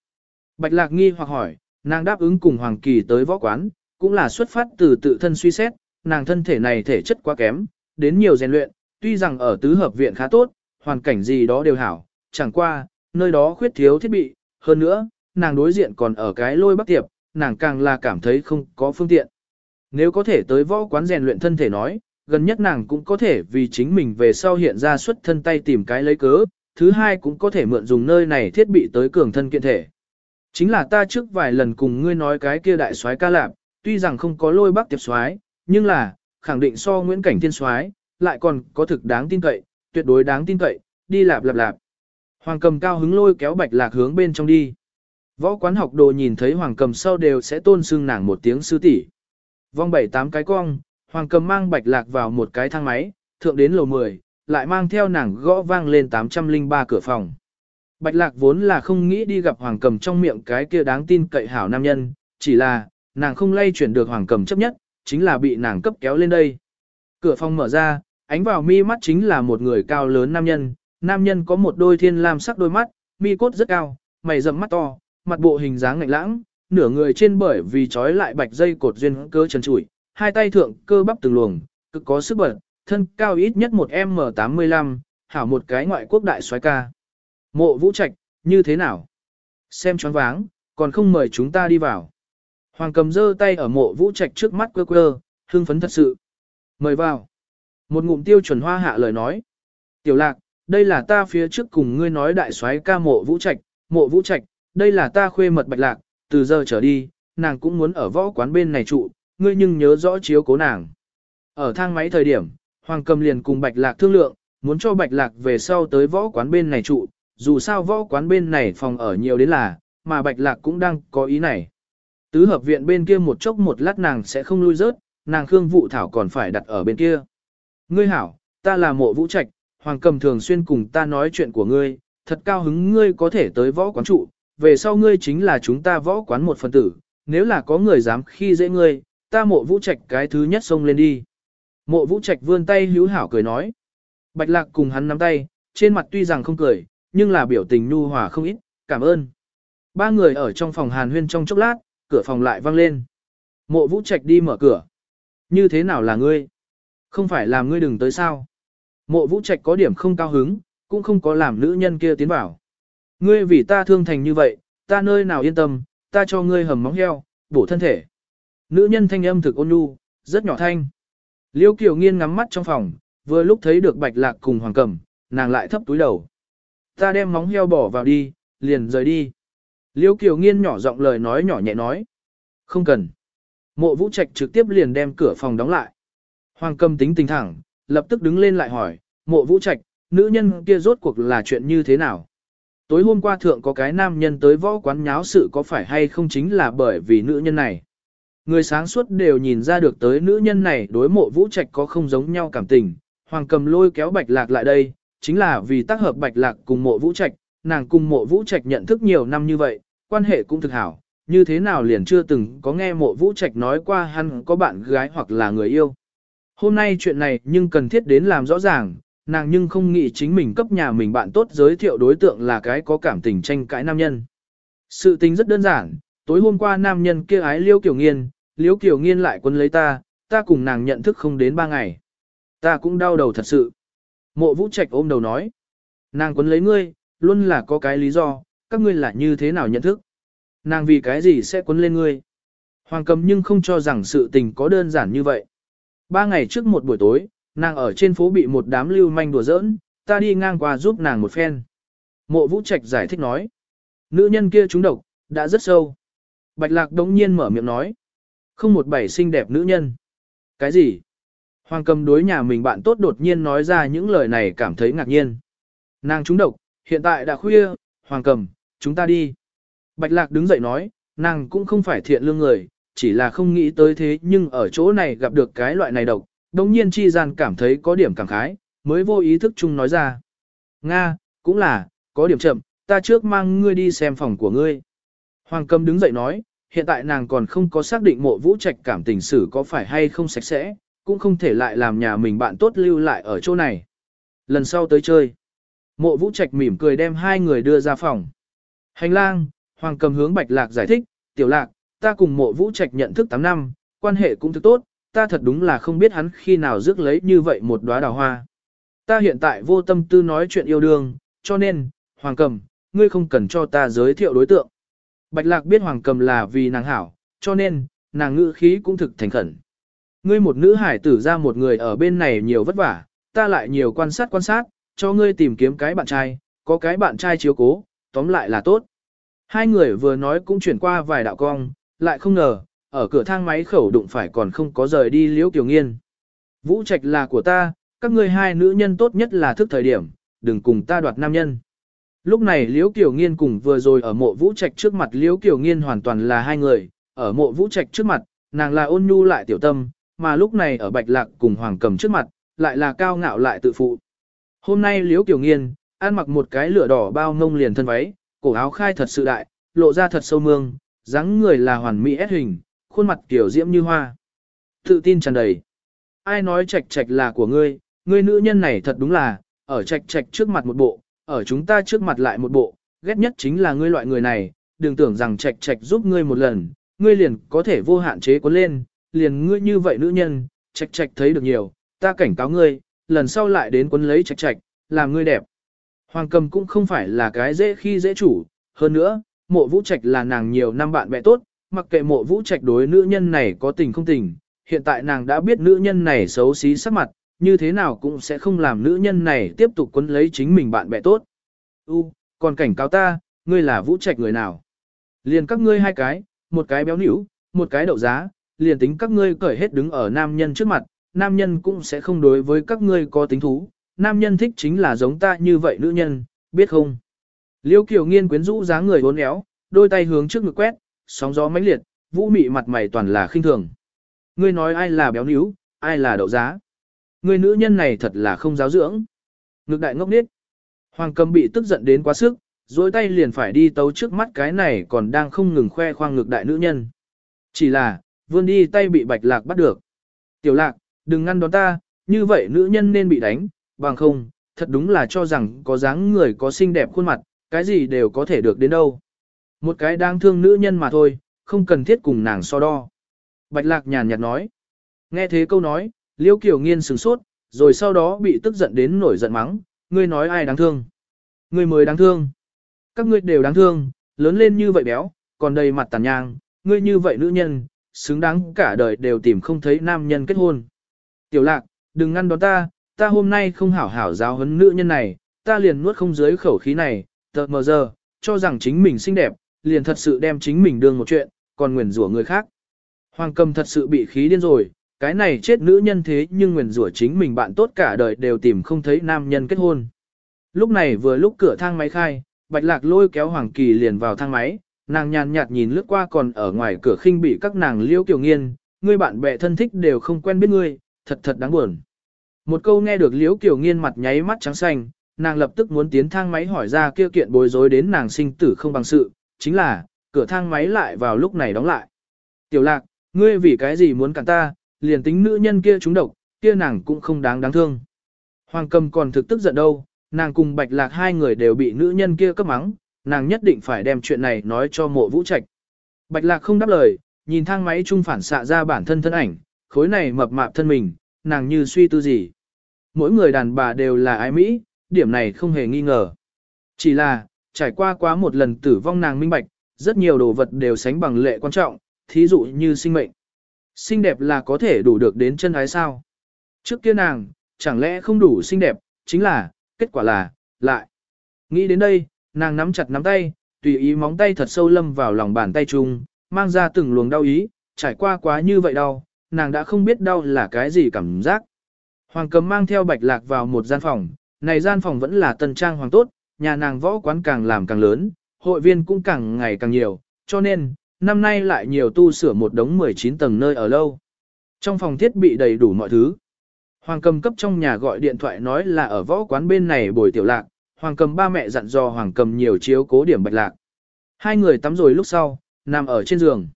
A: Bạch lạc nghi hoặc hỏi, nàng đáp ứng cùng hoàng kỳ tới võ quán, cũng là xuất phát từ tự thân suy xét, nàng thân thể này thể chất quá kém, đến nhiều rèn luyện, tuy rằng ở tứ hợp viện khá tốt, hoàn cảnh gì đó đều hảo, chẳng qua, nơi đó khuyết thiếu thiết bị, hơn nữa, nàng đối diện còn ở cái lôi bắc tiệp, nàng càng là cảm thấy không có phương tiện. Nếu có thể tới võ quán rèn luyện thân thể nói, gần nhất nàng cũng có thể vì chính mình về sau hiện ra xuất thân tay tìm cái lấy cớ, thứ hai cũng có thể mượn dùng nơi này thiết bị tới cường thân kiện thể. Chính là ta trước vài lần cùng ngươi nói cái kia đại soái ca lạp, tuy rằng không có lôi bắc tiệp soái, nhưng là, khẳng định so Nguyễn Cảnh Thiên soái lại còn có thực đáng tin cậy, tuyệt đối đáng tin cậy, đi lạp lạp lạp. Hoàng cầm cao hứng lôi kéo bạch lạc hướng bên trong đi. Võ quán học đồ nhìn thấy hoàng cầm sau đều sẽ tôn xưng nàng một tiếng sư tỷ. Vong bảy tám cái cong, hoàng cầm mang bạch lạc vào một cái thang máy, thượng đến lầu 10, lại mang theo nàng gõ vang lên 803 cửa phòng. Bạch lạc vốn là không nghĩ đi gặp hoàng cầm trong miệng cái kia đáng tin cậy hảo nam nhân, chỉ là, nàng không lay chuyển được hoàng cầm chấp nhất, chính là bị nàng cấp kéo lên đây. Cửa phòng mở ra, ánh vào mi mắt chính là một người cao lớn nam nhân, nam nhân có một đôi thiên lam sắc đôi mắt, mi cốt rất cao, mày rậm mắt to, mặt bộ hình dáng ngạnh lãng, nửa người trên bởi vì trói lại bạch dây cột duyên cơ trần trụi, hai tay thượng cơ bắp từng luồng, cực có sức bật, thân cao ít nhất một M85, hảo một cái ngoại quốc đại soái ca. Mộ vũ trạch, như thế nào? Xem choáng váng, còn không mời chúng ta đi vào. Hoàng cầm giơ tay ở mộ vũ trạch trước mắt quơ quơ, hương phấn thật sự. Mời vào. Một ngụm tiêu chuẩn hoa hạ lời nói. Tiểu lạc, đây là ta phía trước cùng ngươi nói đại soái ca mộ vũ trạch, mộ vũ trạch, đây là ta khuê mật bạch lạc, từ giờ trở đi, nàng cũng muốn ở võ quán bên này trụ, ngươi nhưng nhớ rõ chiếu cố nàng. Ở thang máy thời điểm, Hoàng cầm liền cùng bạch lạc thương lượng, muốn cho bạch lạc về sau tới võ quán bên này trụ, dù sao võ quán bên này phòng ở nhiều đến là, mà bạch lạc cũng đang có ý này. Tứ hợp viện bên kia một chốc một lát nàng sẽ không lui rớt, nàng Khương Vũ Thảo còn phải đặt ở bên kia. Ngươi hảo, ta là mộ vũ trạch, Hoàng Cầm thường xuyên cùng ta nói chuyện của ngươi, thật cao hứng ngươi có thể tới võ quán trụ, về sau ngươi chính là chúng ta võ quán một phần tử, nếu là có người dám khi dễ ngươi, ta mộ vũ trạch cái thứ nhất xông lên đi. Mộ vũ trạch vươn tay hữu hảo cười nói. Bạch lạc cùng hắn nắm tay, trên mặt tuy rằng không cười, nhưng là biểu tình nhu hòa không ít, cảm ơn. Ba người ở trong phòng hàn huyên trong chốc lát, cửa phòng lại vang lên. Mộ vũ trạch đi mở cửa. Như thế nào là ngươi? Không phải làm ngươi đừng tới sao? Mộ vũ trạch có điểm không cao hứng, cũng không có làm nữ nhân kia tiến vào. Ngươi vì ta thương thành như vậy, ta nơi nào yên tâm, ta cho ngươi hầm móng heo, bổ thân thể. Nữ nhân thanh âm thực ôn nhu, rất nhỏ thanh. Liêu Kiều Nghiên ngắm mắt trong phòng, vừa lúc thấy được Bạch Lạc cùng Hoàng Cẩm, nàng lại thấp túi đầu. Ta đem móng heo bỏ vào đi, liền rời đi. Liêu Kiều Nghiên nhỏ giọng lời nói nhỏ nhẹ nói. Không cần. Mộ Vũ Trạch trực tiếp liền đem cửa phòng đóng lại. Hoàng Cầm tính tình thẳng, lập tức đứng lên lại hỏi, mộ Vũ Trạch, nữ nhân kia rốt cuộc là chuyện như thế nào? Tối hôm qua thượng có cái nam nhân tới võ quán nháo sự có phải hay không chính là bởi vì nữ nhân này. Người sáng suốt đều nhìn ra được tới nữ nhân này đối mộ vũ trạch có không giống nhau cảm tình. Hoàng cầm lôi kéo bạch lạc lại đây, chính là vì tác hợp bạch lạc cùng mộ vũ trạch, nàng cùng mộ vũ trạch nhận thức nhiều năm như vậy, quan hệ cũng thực hảo, như thế nào liền chưa từng có nghe mộ vũ trạch nói qua hắn có bạn gái hoặc là người yêu. Hôm nay chuyện này nhưng cần thiết đến làm rõ ràng, nàng nhưng không nghĩ chính mình cấp nhà mình bạn tốt giới thiệu đối tượng là cái có cảm tình tranh cãi nam nhân. Sự tình rất đơn giản, tối hôm qua nam nhân kia ái liêu kiểu nghiên, liêu kiểu nghiên lại quân lấy ta, ta cùng nàng nhận thức không đến ba ngày. Ta cũng đau đầu thật sự. Mộ vũ trạch ôm đầu nói. Nàng quân lấy ngươi, luôn là có cái lý do, các ngươi là như thế nào nhận thức. Nàng vì cái gì sẽ quấn lên ngươi. Hoàng cầm nhưng không cho rằng sự tình có đơn giản như vậy. Ba ngày trước một buổi tối, nàng ở trên phố bị một đám lưu manh đùa giỡn, ta đi ngang qua giúp nàng một phen. Mộ vũ trạch giải thích nói. Nữ nhân kia trúng độc, đã rất sâu. Bạch lạc đống nhiên mở miệng nói. Không một bảy xinh đẹp nữ nhân. Cái gì? Hoàng cầm đối nhà mình bạn tốt đột nhiên nói ra những lời này cảm thấy ngạc nhiên. Nàng trúng độc, hiện tại đã khuya, Hoàng cầm, chúng ta đi. Bạch lạc đứng dậy nói, nàng cũng không phải thiện lương người, chỉ là không nghĩ tới thế nhưng ở chỗ này gặp được cái loại này độc, đồng nhiên chi gian cảm thấy có điểm cảm khái, mới vô ý thức chung nói ra. Nga, cũng là, có điểm chậm, ta trước mang ngươi đi xem phòng của ngươi. Hoàng cầm đứng dậy nói, hiện tại nàng còn không có xác định mộ vũ trạch cảm tình sử có phải hay không sạch sẽ, cũng không thể lại làm nhà mình bạn tốt lưu lại ở chỗ này. Lần sau tới chơi, mộ vũ trạch mỉm cười đem hai người đưa ra phòng. Hành lang, Hoàng cầm hướng bạch lạc giải thích, tiểu lạc, ta cùng mộ vũ trạch nhận thức 8 năm, quan hệ cũng thức tốt, ta thật đúng là không biết hắn khi nào rước lấy như vậy một đóa đào hoa. Ta hiện tại vô tâm tư nói chuyện yêu đương, cho nên, Hoàng Cầm, ngươi không cần cho ta giới thiệu đối tượng. Bạch Lạc biết Hoàng Cầm là vì nàng hảo, cho nên, nàng ngữ khí cũng thực thành khẩn. Ngươi một nữ hải tử ra một người ở bên này nhiều vất vả, ta lại nhiều quan sát quan sát, cho ngươi tìm kiếm cái bạn trai, có cái bạn trai chiếu cố, tóm lại là tốt. Hai người vừa nói cũng chuyển qua vài đạo cong, lại không ngờ, ở cửa thang máy khẩu đụng phải còn không có rời đi liễu kiều nghiên. Vũ trạch là của ta, các ngươi hai nữ nhân tốt nhất là thức thời điểm, đừng cùng ta đoạt nam nhân. Lúc này liễu kiều nghiên cùng vừa rồi ở mộ vũ trạch trước mặt liễu kiều nghiên hoàn toàn là hai người, ở mộ vũ trạch trước mặt, nàng là ôn nhu lại tiểu tâm, mà lúc này ở bạch lạc cùng hoàng cầm trước mặt, lại là cao ngạo lại tự phụ. Hôm nay liễu kiều nghiên, ăn mặc một cái lửa đỏ bao ngông liền thân váy, cổ áo khai thật sự đại, lộ ra thật sâu mương, dáng người là hoàn mỹ ép hình, khuôn mặt tiểu diễm như hoa. Tự tin tràn đầy. Ai nói trạch trạch là của ngươi, ngươi nữ nhân này thật đúng là, ở trạch trạch trước mặt một bộ, ở chúng ta trước mặt lại một bộ, ghét nhất chính là ngươi loại người này, đừng tưởng rằng trạch trạch giúp ngươi một lần, ngươi liền có thể vô hạn chế cuốn lên, liền ngươi như vậy nữ nhân, trạch trạch thấy được nhiều, ta cảnh cáo ngươi, lần sau lại đến cuốn lấy trạch trạch, làm ngươi đẹp. Hoàng cầm cũng không phải là cái dễ khi dễ chủ, hơn nữa, mộ vũ trạch là nàng nhiều năm bạn bè tốt, mặc kệ mộ vũ trạch đối nữ nhân này có tình không tình, hiện tại nàng đã biết nữ nhân này xấu xí sắc mặt, như thế nào cũng sẽ không làm nữ nhân này tiếp tục quấn lấy chính mình bạn bè tốt. U, còn cảnh cáo ta, ngươi là vũ trạch người nào? Liền các ngươi hai cái, một cái béo nỉu, một cái đậu giá, liền tính các ngươi cởi hết đứng ở nam nhân trước mặt, nam nhân cũng sẽ không đối với các ngươi có tính thú, nam nhân thích chính là giống ta như vậy nữ nhân, biết không? Liêu Kiều Nghiên quyến rũ dáng người uốn éo, đôi tay hướng trước ngực quét, sóng gió mãnh liệt, vũ mị mặt mày toàn là khinh thường. Ngươi nói ai là béo níu, ai là đậu giá. Người nữ nhân này thật là không giáo dưỡng. Ngực đại ngốc nít. Hoàng cầm bị tức giận đến quá sức, dối tay liền phải đi tấu trước mắt cái này còn đang không ngừng khoe khoang ngực đại nữ nhân. Chỉ là, vươn đi tay bị bạch lạc bắt được. Tiểu lạc, đừng ngăn đón ta, như vậy nữ nhân nên bị đánh, bằng không, thật đúng là cho rằng có dáng người có xinh đẹp khuôn mặt, cái gì đều có thể được đến đâu. Một cái đang thương nữ nhân mà thôi, không cần thiết cùng nàng so đo. Bạch lạc nhàn nhạt nói. Nghe thế câu nói, liêu Kiều nghiên sửng sốt, rồi sau đó bị tức giận đến nổi giận mắng, ngươi nói ai đáng thương. Ngươi mới đáng thương. Các ngươi đều đáng thương, lớn lên như vậy béo, còn đầy mặt tàn nhang, ngươi như vậy nữ nhân, xứng đáng cả đời đều tìm không thấy nam nhân kết hôn. Tiểu lạc, đừng ngăn đón ta, ta hôm nay không hảo hảo giáo huấn nữ nhân này, ta liền nuốt không dưới khẩu khí này, tợt mờ giờ, cho rằng chính mình xinh đẹp, liền thật sự đem chính mình đương một chuyện, còn nguyền rủa người khác. Hoàng cầm thật sự bị khí điên rồi, cái này chết nữ nhân thế nhưng nguyền rủa chính mình bạn tốt cả đời đều tìm không thấy nam nhân kết hôn. Lúc này vừa lúc cửa thang máy khai, bạch lạc lôi kéo Hoàng Kỳ liền vào thang máy, nàng nhàn nhạt nhìn lướt qua còn ở ngoài cửa khinh bị các nàng liêu kiều nghiên, ngươi bạn bè thân thích đều không quen biết ngươi, thật thật đáng buồn. Một câu nghe được liễu kiều nghiên mặt nháy mắt trắng xanh, nàng lập tức muốn tiến thang máy hỏi ra kia kiện bối rối đến nàng sinh tử không bằng sự, chính là, cửa thang máy lại vào lúc này đóng lại. Tiểu lạc, ngươi vì cái gì muốn cản ta, liền tính nữ nhân kia trúng độc, kia nàng cũng không đáng đáng thương. Hoàng cầm còn thực tức giận đâu, nàng cùng bạch lạc hai người đều bị nữ nhân kia cấp mắng, nàng nhất định phải đem chuyện này nói cho mộ vũ trạch. Bạch lạc không đáp lời, nhìn thang máy trung phản xạ ra bản thân thân ảnh, khối này mập mạp thân mình, nàng như suy tư gì. Mỗi người đàn bà đều là ái Mỹ, điểm này không hề nghi ngờ. Chỉ là, trải qua quá một lần tử vong nàng minh bạch, rất nhiều đồ vật đều sánh bằng lệ quan trọng, thí dụ như sinh mệnh. Xinh đẹp là có thể đủ được đến chân ái sao. Trước kia nàng, chẳng lẽ không đủ xinh đẹp, chính là, kết quả là, lại. Nghĩ đến đây, nàng nắm chặt nắm tay, tùy ý móng tay thật sâu lâm vào lòng bàn tay chung, mang ra từng luồng đau ý, trải qua quá như vậy đau, nàng đã không biết đau là cái gì cảm giác. Hoàng cầm mang theo bạch lạc vào một gian phòng, này gian phòng vẫn là tân trang hoàng tốt, nhà nàng võ quán càng làm càng lớn, hội viên cũng càng ngày càng nhiều, cho nên, năm nay lại nhiều tu sửa một đống 19 tầng nơi ở lâu. Trong phòng thiết bị đầy đủ mọi thứ. Hoàng cầm cấp trong nhà gọi điện thoại nói là ở võ quán bên này bồi tiểu lạc, hoàng cầm ba mẹ dặn dò hoàng cầm nhiều chiếu cố điểm bạch lạc. Hai người tắm rồi lúc sau, nằm ở trên giường.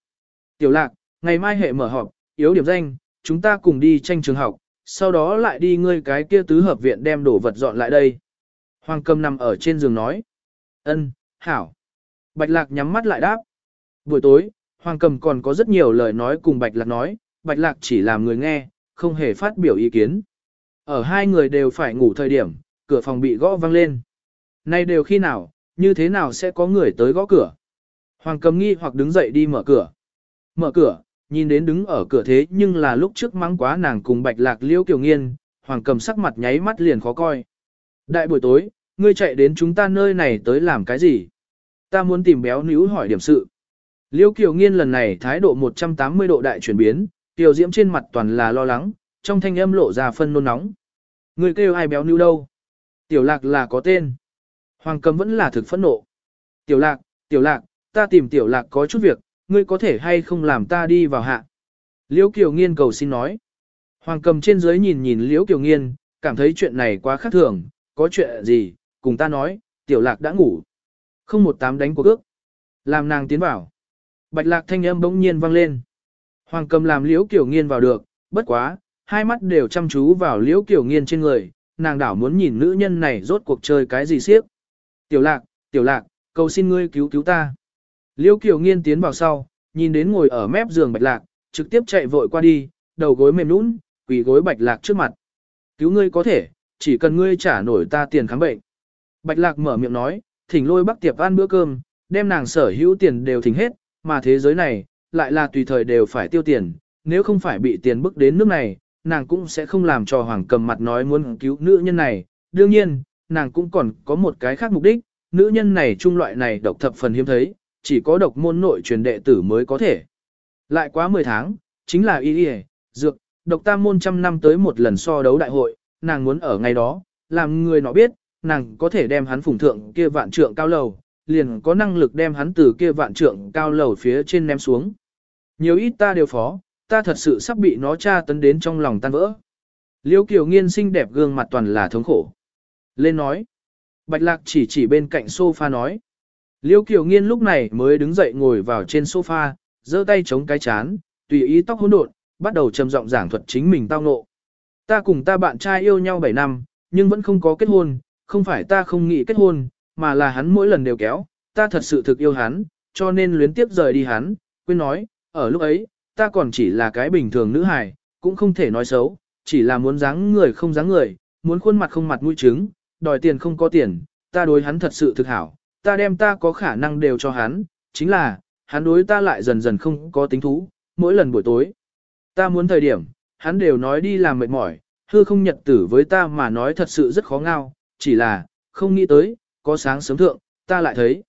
A: Tiểu lạc, ngày mai hệ mở họp, yếu điểm danh, chúng ta cùng đi tranh trường học, sau đó lại đi ngươi cái kia tứ hợp viện đem đồ vật dọn lại đây. Hoàng cầm nằm ở trên giường nói. ân, hảo. Bạch lạc nhắm mắt lại đáp. Buổi tối, Hoàng cầm còn có rất nhiều lời nói cùng Bạch lạc nói, Bạch lạc chỉ làm người nghe, không hề phát biểu ý kiến. Ở hai người đều phải ngủ thời điểm, cửa phòng bị gõ vang lên. Nay đều khi nào, như thế nào sẽ có người tới gõ cửa? Hoàng cầm nghi hoặc đứng dậy đi mở cửa. Mở cửa, nhìn đến đứng ở cửa thế nhưng là lúc trước mắng quá nàng cùng bạch lạc liễu kiều nghiên, hoàng cầm sắc mặt nháy mắt liền khó coi. Đại buổi tối, ngươi chạy đến chúng ta nơi này tới làm cái gì? Ta muốn tìm béo níu hỏi điểm sự. Liễu kiều nghiên lần này thái độ 180 độ đại chuyển biến, tiểu diễm trên mặt toàn là lo lắng, trong thanh âm lộ ra phân nôn nóng. Ngươi kêu ai béo níu đâu? Tiểu lạc là có tên. Hoàng cầm vẫn là thực phẫn nộ. Tiểu lạc, tiểu lạc, ta tìm tiểu lạc có chút việc, ngươi có thể hay không làm ta đi vào hạ. Liễu Kiều Nghiên cầu xin nói. Hoàng cầm trên dưới nhìn nhìn Liễu Kiều Nghiên, cảm thấy chuyện này quá khác thường, có chuyện gì, cùng ta nói, tiểu lạc đã ngủ. Không một tám đánh cuộc ước. Làm nàng tiến vào. Bạch lạc thanh âm bỗng nhiên vang lên. Hoàng cầm làm Liễu Kiều Nghiên vào được, bất quá, hai mắt đều chăm chú vào Liễu Kiều Nghiên trên người, nàng đảo muốn nhìn nữ nhân này rốt cuộc chơi cái gì siếp. Tiểu lạc, tiểu lạc, cầu xin ngươi cứu cứu ta. Liễu Kiều Nghiên tiến vào sau, nhìn đến ngồi ở mép giường Bạch Lạc, trực tiếp chạy vội qua đi, đầu gối mềm nũng, quỳ gối Bạch Lạc trước mặt. Cứu ngươi có thể, chỉ cần ngươi trả nổi ta tiền khám bệnh. Bạch Lạc mở miệng nói, thỉnh lôi bắc tiệp ăn bữa cơm, đem nàng sở hữu tiền đều thỉnh hết, mà thế giới này, lại là tùy thời đều phải tiêu tiền, nếu không phải bị tiền bức đến nước này, nàng cũng sẽ không làm cho hoàng cầm mặt nói muốn cứu nữ nhân này. Đương nhiên, nàng cũng còn có một cái khác mục đích, nữ nhân này trung loại này độc thập phần hiếm thấy, chỉ có độc môn nội truyền đệ tử mới có thể. Lại quá 10 tháng, chính là y y, dược, độc tam môn trăm năm tới một lần so đấu đại hội, nàng muốn ở ngày đó, làm người nó biết, nàng có thể đem hắn phủng thượng kia vạn trượng cao lầu, liền có năng lực đem hắn từ kia vạn trượng cao lầu phía trên ném xuống. Nhiều ít ta đều phó, ta thật sự sắp bị nó tra tấn đến trong lòng tan vỡ. Liêu Kiều Nghiên xinh đẹp gương mặt toàn là thống khổ. Lên nói, Bạch lạc chỉ chỉ bên cạnh sofa nói. Liêu Kiều Nghiên lúc này mới đứng dậy ngồi vào trên sofa, giơ tay chống cái chán, tùy ý tóc hỗn độn, bắt đầu trầm giọng giảng thuật chính mình tao ngộ. Ta cùng ta bạn trai yêu nhau 7 năm, nhưng vẫn không có kết hôn, không phải ta không nghĩ kết hôn, mà là hắn mỗi lần đều kéo, ta thật sự thực yêu hắn, cho nên luyến tiếp rời đi hắn, quên nói, ở lúc ấy, ta còn chỉ là cái bình thường nữ hài, cũng không thể nói xấu, chỉ là muốn dáng người không dáng người, muốn khuôn mặt không mặt mũi trứng, đòi tiền không có tiền, ta đối hắn thật sự thực hảo, ta đem ta có khả năng đều cho hắn, chính là, hắn đối ta lại dần dần không có tính thú, mỗi lần buổi tối. Ta muốn thời điểm, hắn đều nói đi làm mệt mỏi, hư không nhật tử với ta mà nói thật sự rất khó ngao, chỉ là, không nghĩ tới, có sáng sớm thượng, ta lại thấy.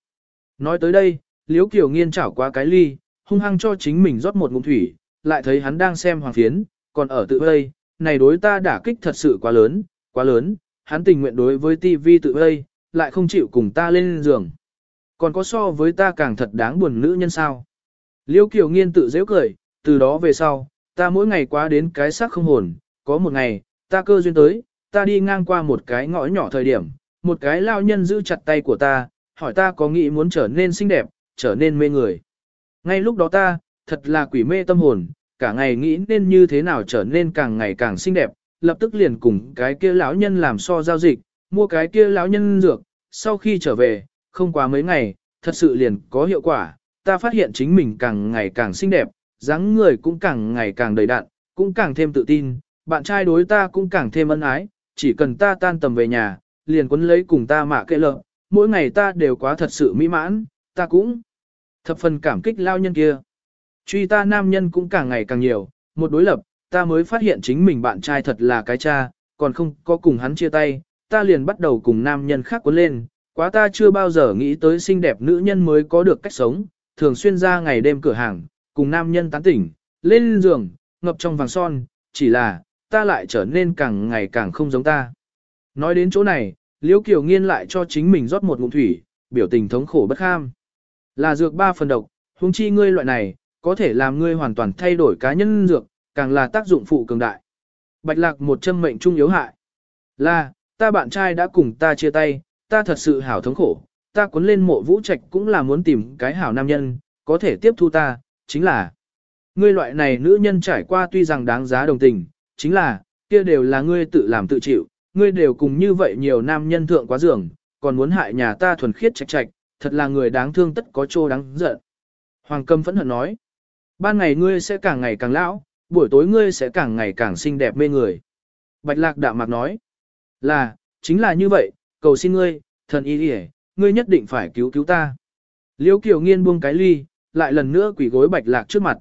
A: Nói tới đây, Liễu Kiều Nghiên chảo qua cái ly, hung hăng cho chính mình rót một ngụm thủy, lại thấy hắn đang xem hoàng phiến, còn ở tự vây, này đối ta đả kích thật sự quá lớn, quá lớn, hắn tình nguyện đối với TV tự vây, lại không chịu cùng ta lên giường. Còn có so với ta càng thật đáng buồn nữ nhân sao. liễu Kiều Nghiên tự dễ cười, từ đó về sau, ta mỗi ngày quá đến cái xác không hồn, có một ngày, ta cơ duyên tới, ta đi ngang qua một cái ngõ nhỏ thời điểm, một cái lao nhân giữ chặt tay của ta, hỏi ta có nghĩ muốn trở nên xinh đẹp, trở nên mê người. Ngay lúc đó ta, thật là quỷ mê tâm hồn, cả ngày nghĩ nên như thế nào trở nên càng ngày càng xinh đẹp, lập tức liền cùng cái kia lão nhân làm so giao dịch, mua cái kia lão nhân dược, sau khi trở về, không quá mấy ngày, thật sự liền có hiệu quả, ta phát hiện chính mình càng ngày càng xinh đẹp, dáng người cũng càng ngày càng đầy đặn, cũng càng thêm tự tin, bạn trai đối ta cũng càng thêm ân ái, chỉ cần ta tan tầm về nhà, liền quấn lấy cùng ta mạ kệ lợ, mỗi ngày ta đều quá thật sự mỹ mãn, ta cũng thập phần cảm kích lao nhân kia. Truy ta nam nhân cũng càng ngày càng nhiều, một đối lập, ta mới phát hiện chính mình bạn trai thật là cái cha, còn không có cùng hắn chia tay, ta liền bắt đầu cùng nam nhân khác cuốn lên, quá ta chưa bao giờ nghĩ tới xinh đẹp nữ nhân mới có được cách sống, thường xuyên ra ngày đêm cửa hàng, cùng nam nhân tán tỉnh, lên giường, ngập trong vàng son, chỉ là, ta lại trở nên càng ngày càng không giống ta. Nói đến chỗ này, Liễu Kiều Nghiên lại cho chính mình rót một ngụm thủy, biểu tình thống khổ bất kham. Là dược ba phần độc, huống chi ngươi loại này, có thể làm ngươi hoàn toàn thay đổi cá nhân dược, càng là tác dụng phụ cường đại. Bạch lạc một châm mệnh trung yếu hại. Là, ta bạn trai đã cùng ta chia tay, ta thật sự hảo thống khổ, ta cuốn lên mộ vũ trạch cũng là muốn tìm cái hảo nam nhân, có thể tiếp thu ta, chính là. Ngươi loại này nữ nhân trải qua tuy rằng đáng giá đồng tình, chính là, kia đều là ngươi tự làm tự chịu, ngươi đều cùng như vậy nhiều nam nhân thượng quá giường, còn muốn hại nhà ta thuần khiết trạch trạch, thật là người đáng thương tất có trô đáng giận. Hoàng Cầm phẫn hận nói, ban ngày ngươi sẽ càng ngày càng lão, buổi tối ngươi sẽ càng ngày càng xinh đẹp mê người. Bạch Lạc đạm mạc nói, là, chính là như vậy, cầu xin ngươi, thần y đi ngươi nhất định phải cứu cứu ta. Liễu Kiều Nghiên buông cái ly, lại lần nữa quỳ gối Bạch Lạc trước mặt.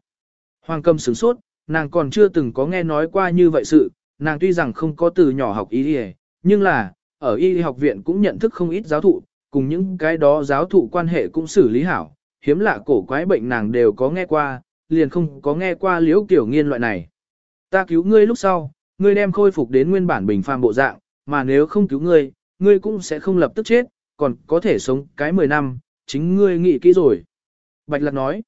A: Hoàng Cầm sửng sốt, nàng còn chưa từng có nghe nói qua như vậy sự, nàng tuy rằng không có từ nhỏ học y y, nhưng là, ở y học viện cũng nhận thức không ít giáo thụ, cùng những cái đó giáo thụ quan hệ cũng xử lý hảo, hiếm lạ cổ quái bệnh nàng đều có nghe qua, liền không có nghe qua liễu kiểu nghiên loại này. Ta cứu ngươi lúc sau, ngươi đem khôi phục đến nguyên bản bình phàm bộ dạng, mà nếu không cứu ngươi, ngươi cũng sẽ không lập tức chết, còn có thể sống cái 10 năm, chính ngươi nghĩ kỹ rồi. Bạch Lạc nói,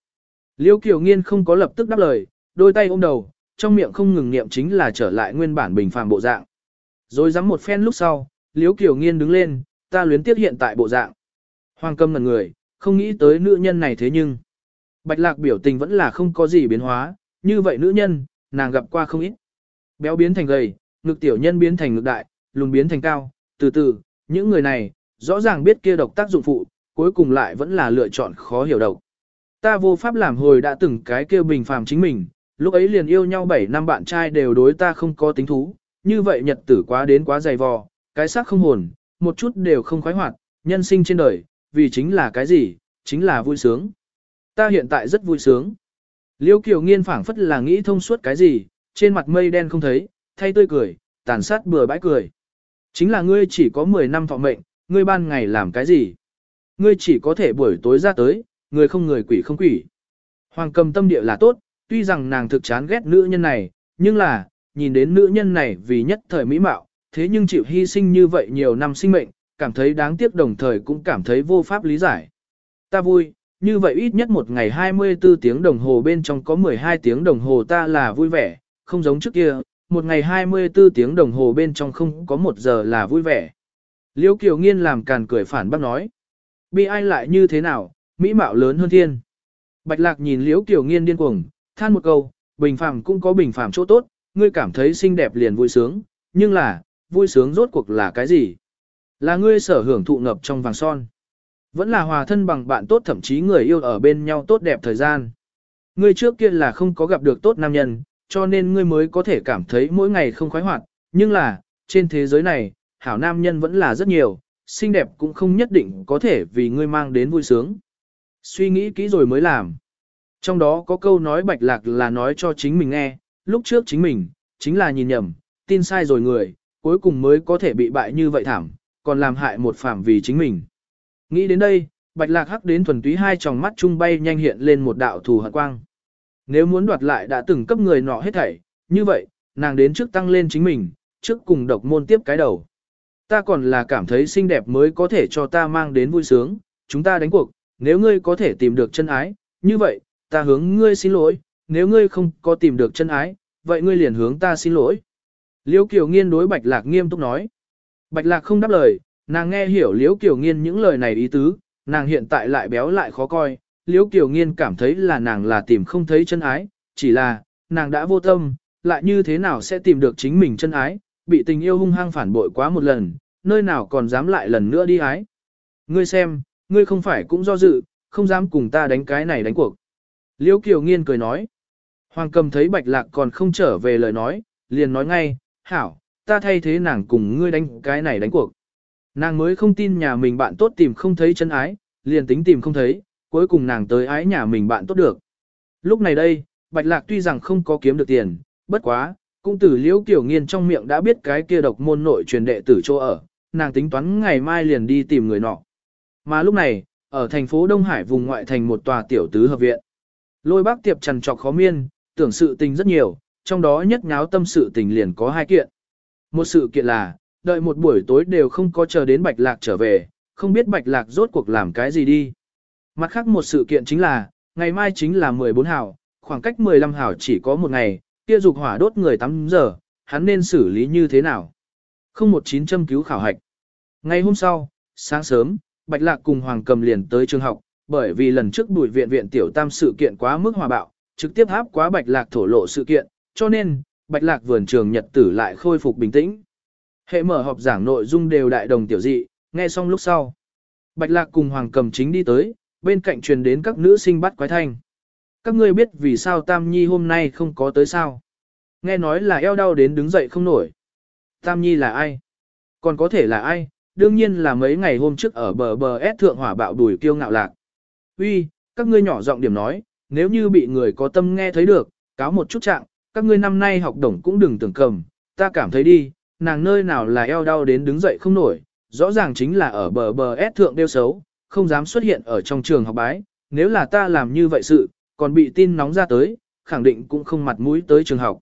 A: liễu kiểu nghiên không có lập tức đáp lời, đôi tay ôm đầu, trong miệng không ngừng niệm chính là trở lại nguyên bản bình phàm bộ dạng. Rồi dám một phen lúc sau, liễu kiều nghiên đứng lên, ta luyến tiếc hiện tại bộ dạng. Hoàng câm ngẩn người, không nghĩ tới nữ nhân này thế nhưng. Bạch lạc biểu tình vẫn là không có gì biến hóa, như vậy nữ nhân, nàng gặp qua không ít. Béo biến thành gầy, ngực tiểu nhân biến thành ngực đại, lùn biến thành cao, từ từ, những người này, rõ ràng biết kia độc tác dụng phụ, cuối cùng lại vẫn là lựa chọn khó hiểu độc. Ta vô pháp làm hồi đã từng cái kêu bình phàm chính mình, lúc ấy liền yêu nhau 7 năm bạn trai đều đối ta không có tính thú, như vậy nhật tử quá đến quá dày vò, cái xác không hồn, một chút đều không khoái hoạt, nhân sinh trên đời, vì chính là cái gì, chính là vui sướng. Ta hiện tại rất vui sướng. Liêu Kiều Nghiên phảng phất là nghĩ thông suốt cái gì, trên mặt mây đen không thấy, thay tươi cười, tàn sát bừa bãi cười. Chính là ngươi chỉ có 10 năm thọ mệnh, ngươi ban ngày làm cái gì? Ngươi chỉ có thể buổi tối ra tới, người không người quỷ không quỷ. Hoàng cầm tâm địa là tốt, tuy rằng nàng thực chán ghét nữ nhân này, nhưng là, nhìn đến nữ nhân này vì nhất thời mỹ mạo, thế nhưng chịu hy sinh như vậy nhiều năm sinh mệnh, cảm thấy đáng tiếc đồng thời cũng cảm thấy vô pháp lý giải. Ta vui, như vậy ít nhất một ngày 24 tiếng đồng hồ bên trong có 12 tiếng đồng hồ ta là vui vẻ, không giống trước kia, một ngày 24 tiếng đồng hồ bên trong không có một giờ là vui vẻ. Liễu Kiều Nghiên làm càn cười phản bác nói. Bi ai lại như thế nào, mỹ mạo lớn hơn thiên. Bạch Lạc nhìn Liễu Kiều Nghiên điên cuồng, than một câu, bình phàm cũng có bình phàm chỗ tốt, ngươi cảm thấy xinh đẹp liền vui sướng, nhưng là, vui sướng rốt cuộc là cái gì? Là ngươi sở hưởng thụ ngập trong vàng son. Vẫn là hòa thân bằng bạn tốt thậm chí người yêu ở bên nhau tốt đẹp thời gian. Ngươi trước kia là không có gặp được tốt nam nhân, cho nên ngươi mới có thể cảm thấy mỗi ngày không khoái hoạt, nhưng là, trên thế giới này, hảo nam nhân vẫn là rất nhiều, xinh đẹp cũng không nhất định có thể vì ngươi mang đến vui sướng. Suy nghĩ kỹ rồi mới làm. Trong đó có câu nói bạch lạc là nói cho chính mình nghe, lúc trước chính mình, chính là nhìn nhầm, tin sai rồi người, cuối cùng mới có thể bị bại như vậy thảm, còn làm hại một phạm vì chính mình. Nghĩ đến đây, bạch lạc hắc đến thuần túy hai tròng mắt trung bay nhanh hiện lên một đạo thù hận quang. Nếu muốn đoạt lại đã từng cấp người nọ hết thảy, như vậy, nàng đến trước tăng lên chính mình, trước cùng độc môn tiếp cái đầu. Ta còn là cảm thấy xinh đẹp mới có thể cho ta mang đến vui sướng, chúng ta đánh cuộc, nếu ngươi có thể tìm được chân ái, như vậy, ta hướng ngươi xin lỗi, nếu ngươi không có tìm được chân ái, vậy ngươi liền hướng ta xin lỗi. Liễu Kiều Nghiên đối Bạch Lạc nghiêm túc nói. Bạch Lạc không đáp lời, nàng nghe hiểu Liễu Kiều Nghiên những lời này ý tứ, nàng hiện tại lại béo lại khó coi, Liễu Kiều Nghiên cảm thấy là nàng là tìm không thấy chân ái, chỉ là, nàng đã vô tâm, lại như thế nào sẽ tìm được chính mình chân ái, bị tình yêu hung hăng phản bội quá một lần, nơi nào còn dám lại lần nữa đi ái. Ngươi xem, ngươi không phải cũng do dự, không dám cùng ta đánh cái này đánh cuộc. Liễu Kiều Nghiên cười nói. Hoàng cầm thấy bạch lạc còn không trở về lời nói, liền nói ngay, hảo, ta thay thế nàng cùng ngươi đánh cái này đánh cuộc. Nàng mới không tin nhà mình bạn tốt tìm không thấy chân ái, liền tính tìm không thấy, cuối cùng nàng tới ái nhà mình bạn tốt được. Lúc này đây, bạch lạc tuy rằng không có kiếm được tiền, bất quá, cũng từ liễu kiểu nghiên trong miệng đã biết cái kia độc môn nội truyền đệ tử chỗ ở, nàng tính toán ngày mai liền đi tìm người nọ. Mà lúc này, ở thành phố Đông Hải vùng ngoại thành một tòa tiểu tứ hợp viện. Lôi bác tiệp trần trọc khó miên, tưởng sự tình rất nhiều, trong đó nhất nháo tâm sự tình liền có hai kiện. Một sự kiện là, đợi một buổi tối đều không có chờ đến Bạch Lạc trở về, không biết Bạch Lạc rốt cuộc làm cái gì đi. Mặt khác một sự kiện chính là, ngày mai chính là 14 hảo, khoảng cách 15 hảo chỉ có một ngày, kia dục hỏa đốt người 8 giờ, hắn nên xử lý như thế nào? Không một chín châm cứu khảo hạch. Ngày hôm sau, sáng sớm, Bạch Lạc cùng Hoàng Cầm liền tới trường học, bởi vì lần trước bùi viện viện tiểu tam sự kiện quá mức hòa bạo, trực tiếp áp quá Bạch Lạc thổ lộ sự kiện, cho nên, Bạch Lạc vườn trường nhật tử lại khôi phục bình tĩnh. Hệ mở họp giảng nội dung đều đại đồng tiểu dị, nghe xong lúc sau. Bạch Lạc cùng Hoàng Cầm chính đi tới, bên cạnh truyền đến các nữ sinh bắt quái thanh. Các ngươi biết vì sao Tam Nhi hôm nay không có tới sao? Nghe nói là eo đau đến đứng dậy không nổi. Tam Nhi là ai? Còn có thể là ai? Đương nhiên là mấy ngày hôm trước ở bờ bờ S thượng hỏa bạo đùi kiêu ngạo lạc. Uy, các ngươi nhỏ giọng điểm nói, nếu như bị người có tâm nghe thấy được, cáo một chút trạng, các ngươi năm nay học đồng cũng đừng tưởng cầm, ta cảm thấy đi, nàng nơi nào là eo đau đến đứng dậy không nổi, rõ ràng chính là ở bờ bờ S thượng đeo xấu, không dám xuất hiện ở trong trường học bái, nếu là ta làm như vậy sự, còn bị tin nóng ra tới, khẳng định cũng không mặt mũi tới trường học.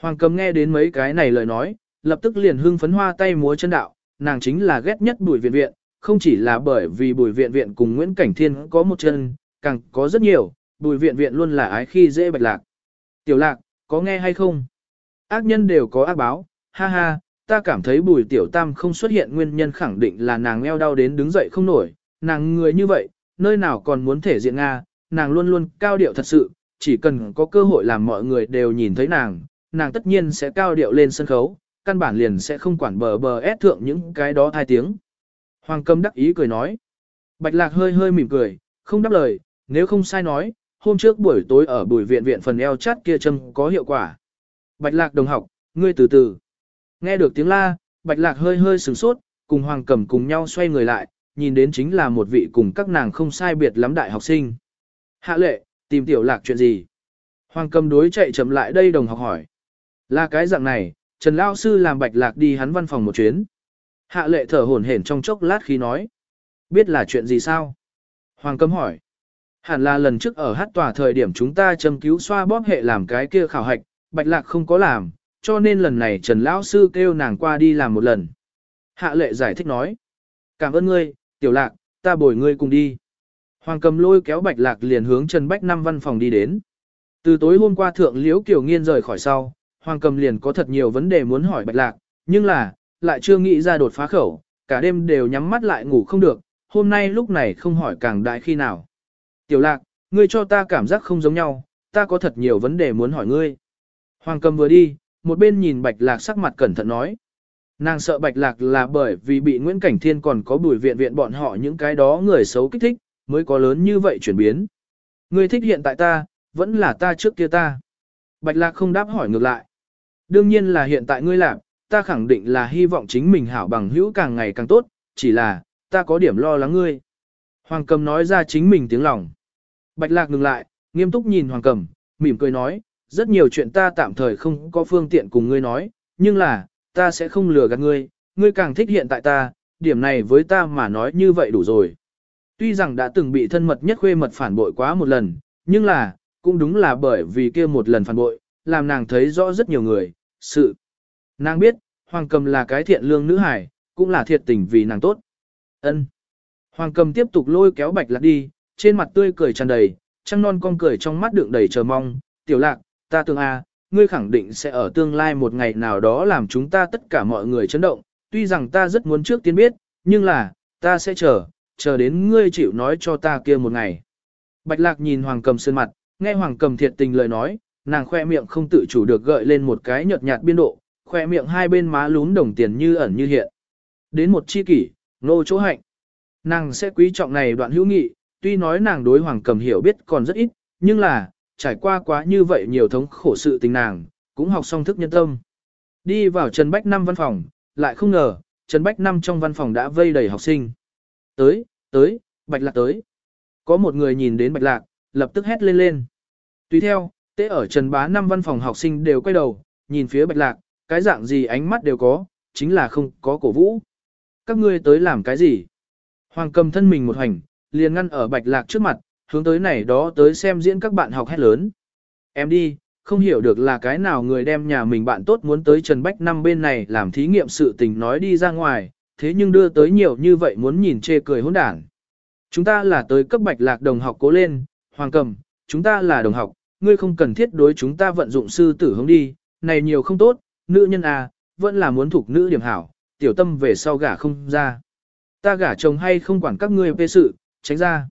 A: Hoàng cầm nghe đến mấy cái này lời nói, lập tức liền hưng phấn hoa tay múa chân đạo, nàng chính là ghét nhất bùi viện viện, không chỉ là bởi vì bùi viện viện cùng Nguyễn Cảnh Thiên có một chân, càng có rất nhiều, bùi viện viện luôn là ái khi dễ bạch lạc. Tiểu lạc, có nghe hay không? Ác nhân đều có ác báo, ha ha, ta cảm thấy bùi tiểu tam không xuất hiện nguyên nhân khẳng định là nàng eo đau đến đứng dậy không nổi, nàng người như vậy, nơi nào còn muốn thể diện Nga, nàng luôn luôn cao điệu thật sự, chỉ cần có cơ hội làm mọi người đều nhìn thấy nàng, nàng tất nhiên sẽ cao điệu lên sân khấu, căn bản liền sẽ không quản bờ bờ ép thượng những cái đó thai tiếng. Hoàng cầm đắc ý cười nói. Bạch lạc hơi hơi mỉm cười, không đáp lời, nếu không sai nói, hôm trước buổi tối ở buổi viện viện phần eo chát kia châm có hiệu quả. Bạch lạc đồng học, ngươi từ từ. Nghe được tiếng la, bạch lạc hơi hơi sửng sốt, cùng hoàng cầm cùng nhau xoay người lại, nhìn đến chính là một vị cùng các nàng không sai biệt lắm đại học sinh. Hạ lệ, tìm tiểu lạc chuyện gì? Hoàng cầm đối chạy chậm lại đây đồng học hỏi. Là cái dạng này, Trần Lao Sư làm bạch lạc đi hắn văn phòng một chuyến. Hạ lệ thở hổn hển trong chốc lát khi nói. Biết là chuyện gì sao? Hoàng cấm hỏi. Hẳn là lần trước ở hát tòa thời điểm chúng ta châm cứu xoa bóp hệ làm cái kia khảo hạch, bạch lạc không có làm, cho nên lần này Trần Lão Sư kêu nàng qua đi làm một lần. Hạ lệ giải thích nói. Cảm ơn ngươi, tiểu lạc, ta bồi ngươi cùng đi. Hoàng cầm lôi kéo bạch lạc liền hướng Trần Bách Năm văn phòng đi đến. Từ tối hôm qua thượng liễu kiểu nghiên rời khỏi sau, Hoàng cầm liền có thật nhiều vấn đề muốn hỏi bạch lạc, nhưng là, lại chưa nghĩ ra đột phá khẩu, cả đêm đều nhắm mắt lại ngủ không được, hôm nay lúc này không hỏi càng đại khi nào. Tiểu lạc, ngươi cho ta cảm giác không giống nhau, ta có thật nhiều vấn đề muốn hỏi ngươi. Hoàng cầm vừa đi, một bên nhìn bạch lạc sắc mặt cẩn thận nói. Nàng sợ bạch lạc là bởi vì bị Nguyễn Cảnh Thiên còn có bùi viện viện bọn họ những cái đó người xấu kích thích, mới có lớn như vậy chuyển biến. Ngươi thích hiện tại ta, vẫn là ta trước kia ta. Bạch lạc không đáp hỏi ngược lại. Đương nhiên là hiện tại ngươi làm, ta khẳng định là hy vọng chính mình hảo bằng hữu càng ngày càng tốt, chỉ là, ta có điểm lo lắng ngươi. Hoàng cầm nói ra chính mình tiếng lòng. Bạch lạc ngừng lại, nghiêm túc nhìn Hoàng cầm, mỉm cười nói, rất nhiều chuyện ta tạm thời không có phương tiện cùng ngươi nói, nhưng là, ta sẽ không lừa gạt ngươi, ngươi càng thích hiện tại ta, điểm này với ta mà nói như vậy đủ rồi. Tuy rằng đã từng bị thân mật nhất khuê mật phản bội quá một lần, nhưng là, cũng đúng là bởi vì kia một lần phản bội, làm nàng thấy rõ rất nhiều người, sự. Nàng biết, Hoàng Cầm là cái thiện lương nữ hải, cũng là thiệt tình vì nàng tốt. Ân. Hoàng Cầm tiếp tục lôi kéo Bạch Lạc đi, trên mặt tươi cười tràn đầy, trăng non con cười trong mắt đựng đầy chờ mong, "Tiểu Lạc, ta tưởng a, ngươi khẳng định sẽ ở tương lai một ngày nào đó làm chúng ta tất cả mọi người chấn động, tuy rằng ta rất muốn trước tiên biết, nhưng là, ta sẽ chờ, chờ đến ngươi chịu nói cho ta kia một ngày." Bạch Lạc nhìn Hoàng Cầm sơn mặt, nghe Hoàng Cầm thiệt tình lời nói, nàng khoe miệng không tự chủ được gợi lên một cái nhợt nhạt biên độ, khoe miệng hai bên má lún đồng tiền như ẩn như hiện. Đến một chi kỷ, nô chỗ hạnh. Nàng sẽ quý trọng này đoạn hữu nghị, tuy nói nàng đối hoàng cầm hiểu biết còn rất ít, nhưng là, trải qua quá như vậy nhiều thống khổ sự tình nàng, cũng học song thức nhân tâm. Đi vào Trần Bách Năm văn phòng, lại không ngờ, Trần Bách Năm trong văn phòng đã vây đầy học sinh. Tới, tới, Bạch Lạc tới. Có một người nhìn đến Bạch Lạc, lập tức hét lên lên. Tùy theo, tế ở Trần Bá Năm văn phòng học sinh đều quay đầu, nhìn phía Bạch Lạc, cái dạng gì ánh mắt đều có, chính là không có cổ vũ. Các ngươi tới làm cái gì? Hoàng cầm thân mình một hành, liền ngăn ở bạch lạc trước mặt, hướng tới này đó tới xem diễn các bạn học hét lớn. Em đi, không hiểu được là cái nào người đem nhà mình bạn tốt muốn tới Trần Bách năm bên này làm thí nghiệm sự tình nói đi ra ngoài, thế nhưng đưa tới nhiều như vậy muốn nhìn chê cười hỗn đản. Chúng ta là tới cấp bạch lạc đồng học cố lên, hoàng cầm, chúng ta là đồng học, ngươi không cần thiết đối chúng ta vận dụng sư tử hướng đi, này nhiều không tốt, nữ nhân à, vẫn là muốn thuộc nữ điểm hảo, tiểu tâm về sau gả không ra. Ta gả chồng hay không quản các ngươi về sự, tránh ra.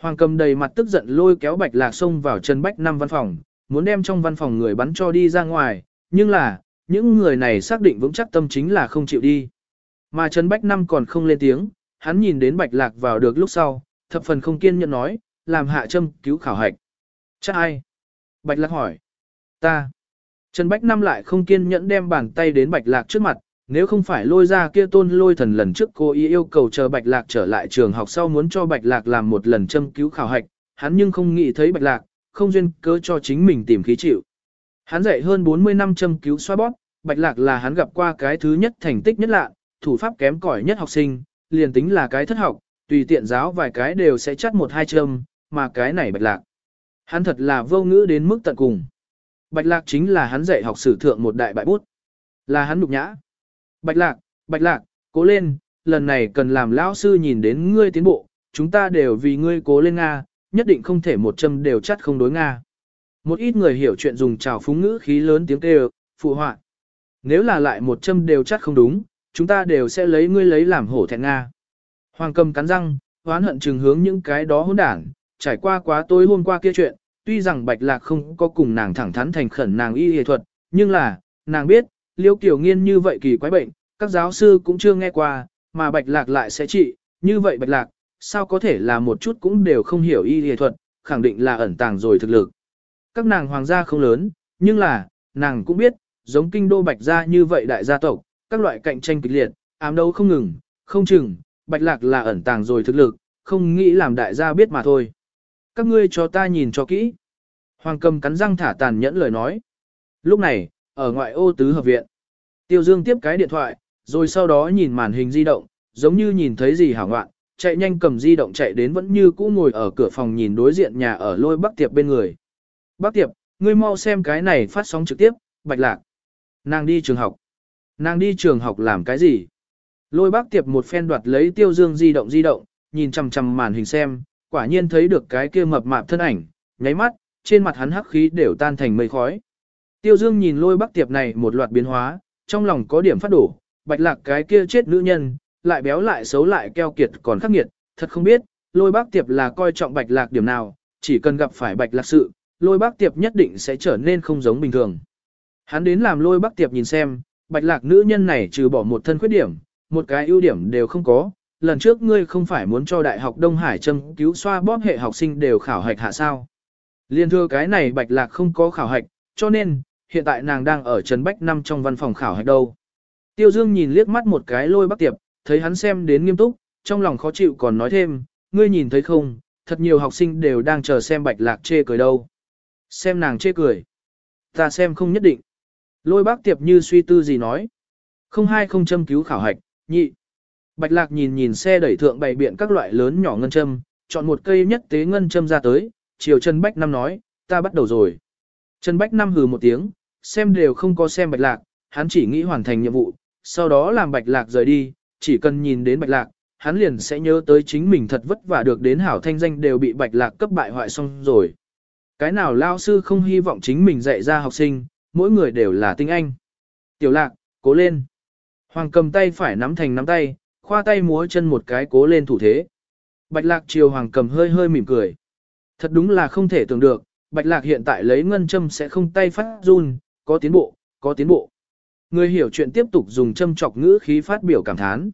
A: Hoàng cầm đầy mặt tức giận lôi kéo bạch lạc xông vào Trần Bách năm văn phòng, muốn đem trong văn phòng người bắn cho đi ra ngoài, nhưng là, những người này xác định vững chắc tâm chính là không chịu đi. Mà Trần Bách năm còn không lên tiếng, hắn nhìn đến bạch lạc vào được lúc sau, thập phần không kiên nhẫn nói, làm hạ châm cứu khảo hạch. Chắc ai? Bạch lạc hỏi. Ta. Trần Bách Năm lại không kiên nhẫn đem bàn tay đến Bạch Lạc trước mặt, nếu không phải lôi ra kia tôn lôi thần lần trước cô ý yêu cầu chờ Bạch Lạc trở lại trường học sau muốn cho Bạch Lạc làm một lần châm cứu khảo hạch, hắn nhưng không nghĩ thấy Bạch Lạc, không duyên cớ cho chính mình tìm khí chịu. Hắn dạy hơn 40 năm châm cứu xoa bóp, Bạch Lạc là hắn gặp qua cái thứ nhất thành tích nhất lạ, thủ pháp kém cỏi nhất học sinh, liền tính là cái thất học, tùy tiện giáo vài cái đều sẽ chắt một hai châm, mà cái này Bạch Lạc. Hắn thật là vô ngữ đến mức tận cùng. Bạch lạc chính là hắn dạy học sử thượng một đại bại bút. Là hắn nhục nhã. Bạch lạc, bạch lạc, cố lên, lần này cần làm lão sư nhìn đến ngươi tiến bộ, chúng ta đều vì ngươi cố lên Nga, nhất định không thể một châm đều chắt không đối Nga. Một ít người hiểu chuyện dùng trào phúng ngữ khí lớn tiếng kêu, phụ họa. Nếu là lại một châm đều chắt không đúng, chúng ta đều sẽ lấy ngươi lấy làm hổ thẹn Nga. Hoàng cầm cắn răng, hoán hận trừng hướng những cái đó hỗn đảng, trải qua quá tối hôm qua kia chuyện, tuy rằng Bạch Lạc không có cùng nàng thẳng thắn thành khẩn nàng y y thuật, nhưng là, nàng biết, Liêu Kiều Nghiên như vậy kỳ quái bệnh, các giáo sư cũng chưa nghe qua, mà Bạch Lạc lại sẽ trị, như vậy Bạch Lạc, sao có thể là một chút cũng đều không hiểu y y thuật, khẳng định là ẩn tàng rồi thực lực. Các nàng hoàng gia không lớn, nhưng là, nàng cũng biết, giống kinh đô Bạch gia như vậy đại gia tộc, các loại cạnh tranh kịch liệt, ám đấu không ngừng, không chừng, Bạch Lạc là ẩn tàng rồi thực lực, không nghĩ làm đại gia biết mà thôi. Các ngươi cho ta nhìn cho kỹ. Hoàng cầm cắn răng thả tàn nhẫn lời nói. Lúc này, ở ngoại ô tứ hợp viện, Tiêu Dương tiếp cái điện thoại, rồi sau đó nhìn màn hình di động, giống như nhìn thấy gì hảo ngoạn, chạy nhanh cầm di động chạy đến vẫn như cũ ngồi ở cửa phòng nhìn đối diện nhà ở lôi Bắc Tiệp bên người. Bắc Tiệp, ngươi mau xem cái này phát sóng trực tiếp, bạch lạc. Nàng đi trường học. Nàng đi trường học làm cái gì? Lôi Bắc Tiệp một phen đoạt lấy Tiêu Dương di động di động, nhìn chằm chằm màn hình xem, quả nhiên thấy được cái kia mập mạp thân ảnh, nháy mắt, trên mặt hắn hắc khí đều tan thành mây khói. Tiêu Dương nhìn lôi bắc tiệp này một loạt biến hóa, trong lòng có điểm phát đổ, bạch lạc cái kia chết nữ nhân, lại béo lại xấu lại keo kiệt còn khắc nghiệt, thật không biết, lôi bác tiệp là coi trọng bạch lạc điểm nào, chỉ cần gặp phải bạch lạc sự, lôi bác tiệp nhất định sẽ trở nên không giống bình thường. Hắn đến làm lôi bác tiệp nhìn xem, bạch lạc nữ nhân này trừ bỏ một thân khuyết điểm, một cái ưu điểm đều không có. Lần trước ngươi không phải muốn cho Đại học Đông Hải châm cứu xoa bóp hệ học sinh đều khảo hạch hạ sao. Liên thưa cái này bạch lạc không có khảo hạch, cho nên, hiện tại nàng đang ở Trần Bách Năm trong văn phòng khảo hạch đâu. Tiêu Dương nhìn liếc mắt một cái lôi bác tiệp, thấy hắn xem đến nghiêm túc, trong lòng khó chịu còn nói thêm, ngươi nhìn thấy không, thật nhiều học sinh đều đang chờ xem bạch lạc chê cười đâu. Xem nàng chê cười. Ta xem không nhất định. Lôi bác tiệp như suy tư gì nói. Không hai không châm cứu khảo hạch, nhị. Bạch lạc nhìn nhìn xe đẩy thượng bày biện các loại lớn nhỏ ngân châm, chọn một cây nhất tế ngân châm ra tới, chiều Trần Bách Năm nói, ta bắt đầu rồi. Trần Bách Năm hừ một tiếng, xem đều không có xem bạch lạc, hắn chỉ nghĩ hoàn thành nhiệm vụ, sau đó làm bạch lạc rời đi, chỉ cần nhìn đến bạch lạc, hắn liền sẽ nhớ tới chính mình thật vất vả được đến hảo thanh danh đều bị bạch lạc cấp bại hoại xong rồi. Cái nào lao sư không hy vọng chính mình dạy ra học sinh, mỗi người đều là tinh anh. Tiểu lạc, cố lên. Hoàng cầm tay phải nắm thành nắm tay, khoa tay múa chân một cái cố lên thủ thế. Bạch lạc chiều hoàng cầm hơi hơi mỉm cười. Thật đúng là không thể tưởng được, bạch lạc hiện tại lấy ngân châm sẽ không tay phát run, có tiến bộ, có tiến bộ. Người hiểu chuyện tiếp tục dùng châm chọc ngữ khí phát biểu cảm thán.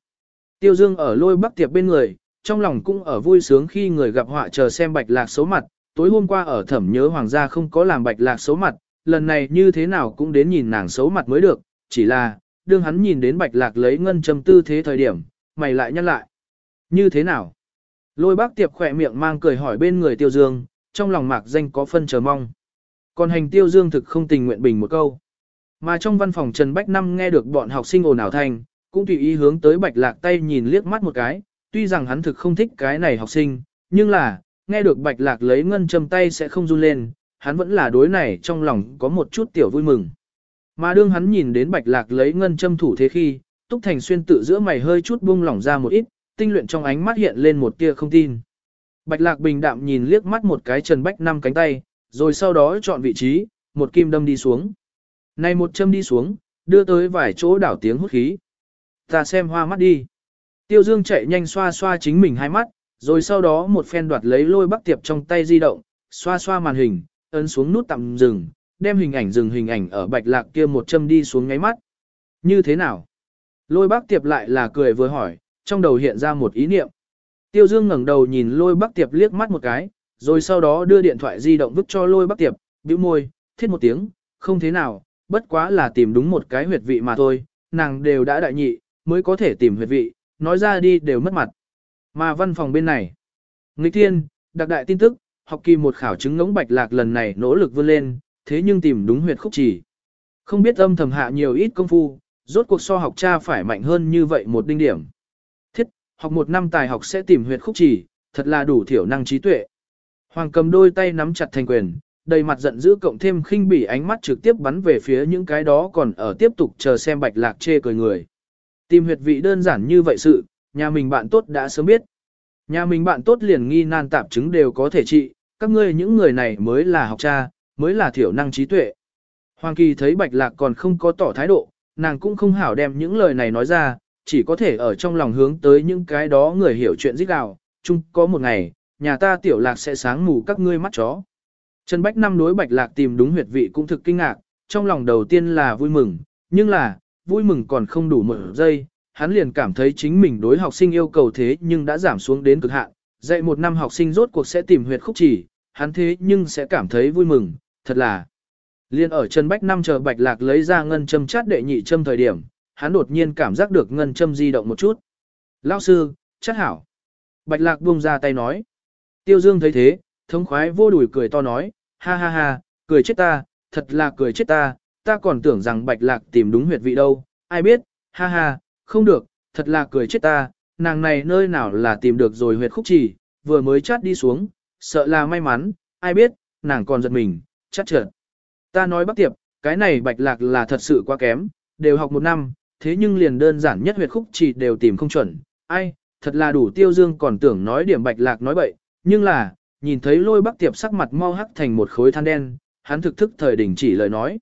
A: Tiêu Dương ở lôi bắc tiệp bên người, trong lòng cũng ở vui sướng khi người gặp họa chờ xem bạch lạc xấu mặt, tối hôm qua ở thẩm nhớ hoàng gia không có làm bạch lạc xấu mặt, lần này như thế nào cũng đến nhìn nàng xấu mặt mới được, chỉ là, đương hắn nhìn đến bạch lạc lấy ngân châm tư thế thời điểm, mày lại nhắc lại. Như thế nào? Lôi bác tiệp khỏe miệng mang cười hỏi bên người tiêu dương, trong lòng mạc danh có phân chờ mong. Còn hành tiêu dương thực không tình nguyện bình một câu. Mà trong văn phòng Trần Bách Năm nghe được bọn học sinh ồn ào thành, cũng tùy ý hướng tới bạch lạc tay nhìn liếc mắt một cái, tuy rằng hắn thực không thích cái này học sinh, nhưng là, nghe được bạch lạc lấy ngân châm tay sẽ không run lên, hắn vẫn là đối này trong lòng có một chút tiểu vui mừng. Mà đương hắn nhìn đến bạch lạc lấy ngân châm thủ thế khi, Túc Thành Xuyên tự giữa mày hơi chút buông lỏng ra một ít, tinh luyện trong ánh mắt hiện lên một tia không tin. Bạch lạc bình đạm nhìn liếc mắt một cái Trần Bách năm cánh tay, rồi sau đó chọn vị trí, một kim đâm đi xuống. Này một châm đi xuống, đưa tới vài chỗ đảo tiếng hút khí. Ta xem hoa mắt đi. Tiêu Dương chạy nhanh xoa xoa chính mình hai mắt, rồi sau đó một phen đoạt lấy lôi bắc tiệp trong tay di động, xoa xoa màn hình, ấn xuống nút tạm dừng, đem hình ảnh dừng hình ảnh ở bạch lạc kia một châm đi xuống ngáy mắt. Như thế nào? Lôi bác tiệp lại là cười vừa hỏi, trong đầu hiện ra một ý niệm. Tiêu Dương ngẩng đầu nhìn lôi bắc tiệp liếc mắt một cái, rồi sau đó đưa điện thoại di động vứt cho lôi bắc tiệp, bĩu môi, thiết một tiếng, không thế nào, bất quá là tìm đúng một cái huyệt vị mà thôi, nàng đều đã đại nhị, mới có thể tìm huyệt vị, nói ra đi đều mất mặt. Mà văn phòng bên này, nghịch thiên, đặc đại tin tức, học kỳ một khảo chứng ngỗng bạch lạc lần này nỗ lực vươn lên, thế nhưng tìm đúng huyệt khúc chỉ. Không biết âm thầm hạ nhiều ít công phu, rốt cuộc so học cha phải mạnh hơn như vậy một đinh điểm. Học một năm tài học sẽ tìm huyệt khúc chỉ, thật là đủ thiểu năng trí tuệ. Hoàng cầm đôi tay nắm chặt thành quyền, đầy mặt giận dữ cộng thêm khinh bỉ ánh mắt trực tiếp bắn về phía những cái đó còn ở tiếp tục chờ xem bạch lạc chê cười người. Tìm huyệt vị đơn giản như vậy sự, nhà mình bạn tốt đã sớm biết. Nhà mình bạn tốt liền nghi nan tạp chứng đều có thể trị, các ngươi những người này mới là học cha, mới là thiểu năng trí tuệ. Hoàng Kỳ thấy Bạch Lạc còn không có tỏ thái độ, nàng cũng không hảo đem những lời này nói ra, chỉ có thể ở trong lòng hướng tới những cái đó người hiểu chuyện dích đạo, chung có một ngày, nhà ta tiểu lạc sẽ sáng mù các ngươi mắt chó. Trần Bách năm đối Bạch Lạc tìm đúng huyệt vị cũng thực kinh ngạc, trong lòng đầu tiên là vui mừng, nhưng là, vui mừng còn không đủ một giây, hắn liền cảm thấy chính mình đối học sinh yêu cầu thế nhưng đã giảm xuống đến cực hạn, dạy một năm học sinh rốt cuộc sẽ tìm huyệt khúc chỉ, hắn thế nhưng sẽ cảm thấy vui mừng, thật là. Liên ở Trần Bách năm chờ Bạch Lạc lấy ra ngân châm chát đệ nhị châm thời điểm, hắn đột nhiên cảm giác được ngân châm di động một chút. Lão sư, chắc hảo. Bạch Lạc buông ra tay nói. Tiêu Dương thấy thế, thống khoái vô đùi cười to nói, ha ha ha, cười chết ta, thật là cười chết ta, ta còn tưởng rằng Bạch Lạc tìm đúng huyệt vị đâu, ai biết, ha ha, không được, thật là cười chết ta, nàng này nơi nào là tìm được rồi huyệt khúc chỉ, vừa mới chát đi xuống, sợ là may mắn, ai biết, nàng còn giật mình, chắc chợt. Ta nói bác tiệp, cái này bạch lạc là thật sự quá kém, đều học một năm, thế nhưng liền đơn giản nhất huyệt khúc chỉ đều tìm không chuẩn, ai, thật là đủ tiêu dương còn tưởng nói điểm bạch lạc nói bậy, nhưng là, nhìn thấy lôi bắc tiệp sắc mặt mau hắc thành một khối than đen, hắn thực thức thời đình chỉ lời nói.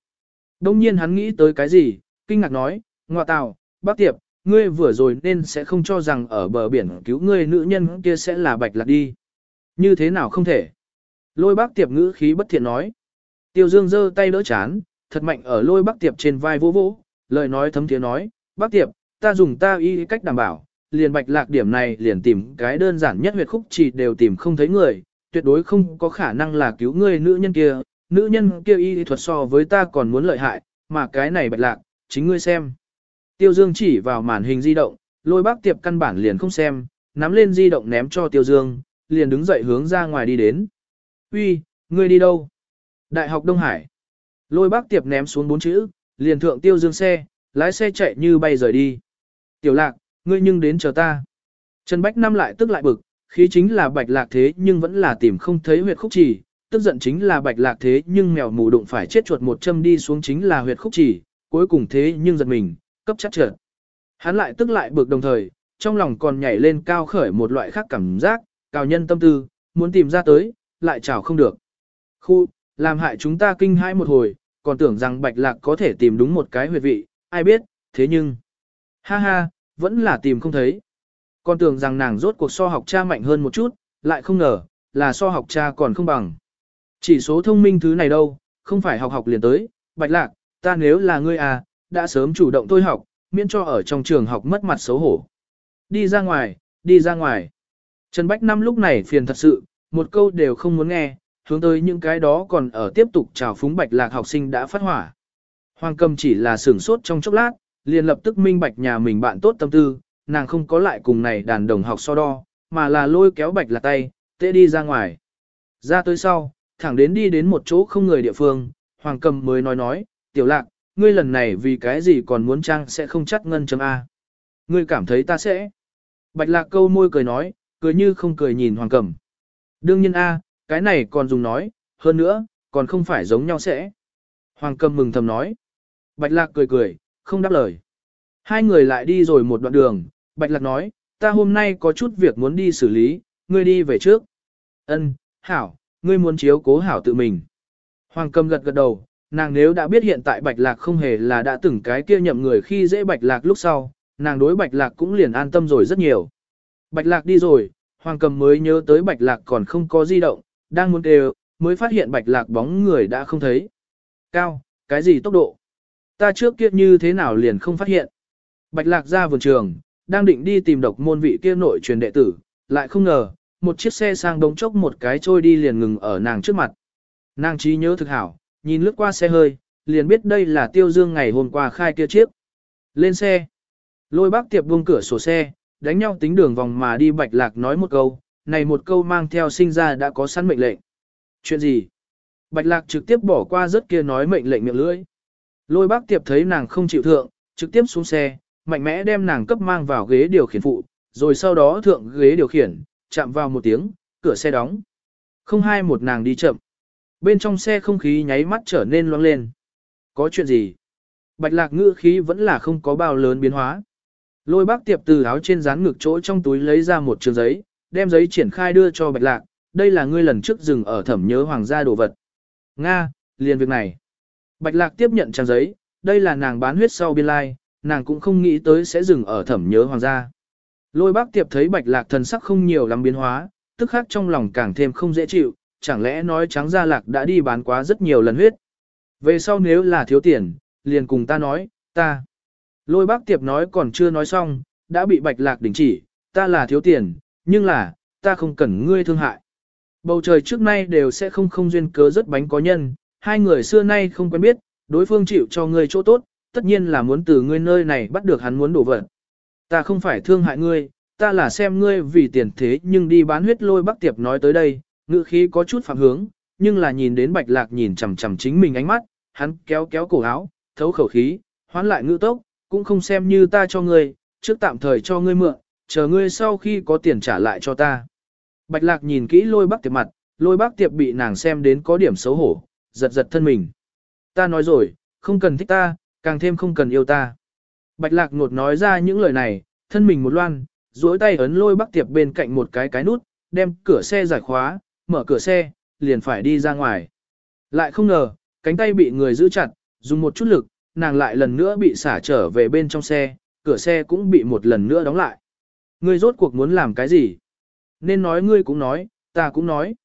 A: Đông nhiên hắn nghĩ tới cái gì, kinh ngạc nói, ngọa tào, bắc tiệp, ngươi vừa rồi nên sẽ không cho rằng ở bờ biển cứu ngươi nữ nhân kia sẽ là bạch lạc đi. Như thế nào không thể? Lôi bác tiệp ngữ khí bất thiện nói. Tiêu dương giơ tay đỡ chán, thật mạnh ở lôi bác tiệp trên vai vỗ vỗ, lời nói thấm thiế nói, bác tiệp, ta dùng ta y cách đảm bảo, liền bạch lạc điểm này liền tìm cái đơn giản nhất huyệt khúc chỉ đều tìm không thấy người, tuyệt đối không có khả năng là cứu người nữ nhân kia, nữ nhân kia y thuật so với ta còn muốn lợi hại, mà cái này bạch lạc, chính ngươi xem. Tiêu Dương chỉ vào màn hình di động, lôi bác tiệp căn bản liền không xem, nắm lên di động ném cho Tiêu Dương, liền đứng dậy hướng ra ngoài đi đến. Uy, ngươi đi đâu? Đại học Đông Hải. Lôi bác tiệp ném xuống bốn chữ, liền thượng Tiêu Dương xe, lái xe chạy như bay rời đi. Tiểu lạc, ngươi nhưng đến chờ ta. Trần Bách Năm lại tức lại bực, khí chính là bạch lạc thế nhưng vẫn là tìm không thấy huyệt khúc chỉ, tức giận chính là bạch lạc thế nhưng mèo mù đụng phải chết chuột một châm đi xuống chính là huyệt khúc chỉ, cuối cùng thế nhưng giật mình, cấp chắc trượt. Hắn lại tức lại bực đồng thời, trong lòng còn nhảy lên cao khởi một loại khác cảm giác, cao nhân tâm tư, muốn tìm ra tới, lại chào không được. Khu, làm hại chúng ta kinh hãi một hồi, còn tưởng rằng bạch lạc có thể tìm đúng một cái huyệt vị, ai biết, thế nhưng, ha ha, vẫn là tìm không thấy. Còn tưởng rằng nàng rốt cuộc so học cha mạnh hơn một chút, lại không ngờ, là so học cha còn không bằng. Chỉ số thông minh thứ này đâu, không phải học học liền tới, bạch lạc, ta nếu là ngươi à, đã sớm chủ động thôi học, miễn cho ở trong trường học mất mặt xấu hổ. Đi ra ngoài, đi ra ngoài. Trần Bách Năm lúc này phiền thật sự, một câu đều không muốn nghe, hướng tới những cái đó còn ở tiếp tục chào phúng bạch lạc học sinh đã phát hỏa. Hoàng cầm chỉ là sửng sốt trong chốc lát, liền lập tức minh bạch nhà mình bạn tốt tâm tư, nàng không có lại cùng này đàn đồng học so đo, mà là lôi kéo bạch lạc tay, tệ đi ra ngoài. Ra tới sau, thẳng đến đi đến một chỗ không người địa phương, Hoàng cầm mới nói nói, tiểu lạc, ngươi lần này vì cái gì còn muốn trang sẽ không chắc ngân chấm A. Ngươi cảm thấy ta sẽ. Bạch lạc câu môi cười nói, cười như không cười nhìn Hoàng cầm. Đương nhiên A, cái này còn dùng nói, hơn nữa, còn không phải giống nhau sẽ. Hoàng cầm mừng thầm nói. Bạch lạc cười cười, không đáp lời. Hai người lại đi rồi một đoạn đường, Bạch lạc nói, ta hôm nay có chút việc muốn đi xử lý, ngươi đi về trước. Ân, hảo, ngươi muốn chiếu cố hảo tự mình. Hoàng cầm gật gật đầu, nàng nếu đã biết hiện tại bạch lạc không hề là đã từng cái kia nhậm người khi dễ bạch lạc lúc sau, nàng đối bạch lạc cũng liền an tâm rồi rất nhiều. Bạch lạc đi rồi, hoàng cầm mới nhớ tới bạch lạc còn không có di động, đang muốn kêu, mới phát hiện bạch lạc bóng người đã không thấy. Cao, cái gì tốc độ? Ta trước kia như thế nào liền không phát hiện? Bạch lạc ra vườn trường, đang định đi tìm độc môn vị kia nội truyền đệ tử, lại không ngờ, một chiếc xe sang đống chốc một cái trôi đi liền ngừng ở nàng trước mặt. Nàng trí nhớ thực hảo, nhìn lướt qua xe hơi, liền biết đây là tiêu dương ngày hôm qua khai kia chiếc. Lên xe. Lôi bác tiệp buông cửa sổ xe, đánh nhau tính đường vòng mà đi bạch lạc nói một câu, này một câu mang theo sinh ra đã có sẵn mệnh lệnh. Chuyện gì? Bạch lạc trực tiếp bỏ qua rất kia nói mệnh lệnh miệng lưỡi. Lôi bác tiệp thấy nàng không chịu thượng, trực tiếp xuống xe, mạnh mẽ đem nàng cấp mang vào ghế điều khiển phụ, rồi sau đó thượng ghế điều khiển, chạm vào một tiếng, cửa xe đóng. Không hai một nàng đi chậm. Bên trong xe không khí nháy mắt trở nên loang lên. Có chuyện gì? Bạch lạc ngữ khí vẫn là không có bao lớn biến hóa. Lôi bác tiệp từ áo trên dán ngực chỗ trong túi lấy ra một trường giấy, đem giấy triển khai đưa cho bạch lạc. Đây là ngươi lần trước dừng ở thẩm nhớ hoàng gia đồ vật. Nga, liền việc này. Bạch lạc tiếp nhận trang giấy, đây là nàng bán huyết sau biên lai, nàng cũng không nghĩ tới sẽ dừng ở thẩm nhớ hoàng gia. Lôi bác tiệp thấy bạch lạc thần sắc không nhiều lắm biến hóa, tức khác trong lòng càng thêm không dễ chịu, chẳng lẽ nói trắng gia lạc đã đi bán quá rất nhiều lần huyết. Về sau nếu là thiếu tiền, liền cùng ta nói, ta. Lôi bác tiệp nói còn chưa nói xong, đã bị bạch lạc đình chỉ, ta là thiếu tiền, nhưng là, ta không cần ngươi thương hại. Bầu trời trước nay đều sẽ không không duyên cớ rất bánh có nhân, hai người xưa nay không quen biết, đối phương chịu cho ngươi chỗ tốt, tất nhiên là muốn từ ngươi nơi này bắt được hắn muốn đổ vật. Ta không phải thương hại ngươi, ta là xem ngươi vì tiền thế nhưng đi bán huyết lôi bắc tiệp nói tới đây, ngữ khí có chút phạm hướng, nhưng là nhìn đến bạch lạc nhìn chằm chằm chính mình ánh mắt, hắn kéo kéo cổ áo, thấu khẩu khí, hoán lại ngữ tốc, cũng không xem như ta cho ngươi, trước tạm thời cho ngươi mượn, chờ ngươi sau khi có tiền trả lại cho ta. Bạch lạc nhìn kỹ lôi bác tiệp mặt, lôi bác tiệp bị nàng xem đến có điểm xấu hổ, giật giật thân mình. Ta nói rồi, không cần thích ta, càng thêm không cần yêu ta. Bạch lạc ngột nói ra những lời này, thân mình một loan, duỗi tay ấn lôi bác tiệp bên cạnh một cái cái nút, đem cửa xe giải khóa, mở cửa xe, liền phải đi ra ngoài. Lại không ngờ, cánh tay bị người giữ chặt, dùng một chút lực, nàng lại lần nữa bị xả trở về bên trong xe, cửa xe cũng bị một lần nữa đóng lại. Ngươi rốt cuộc muốn làm cái gì? Nên nói ngươi cũng nói, ta cũng nói.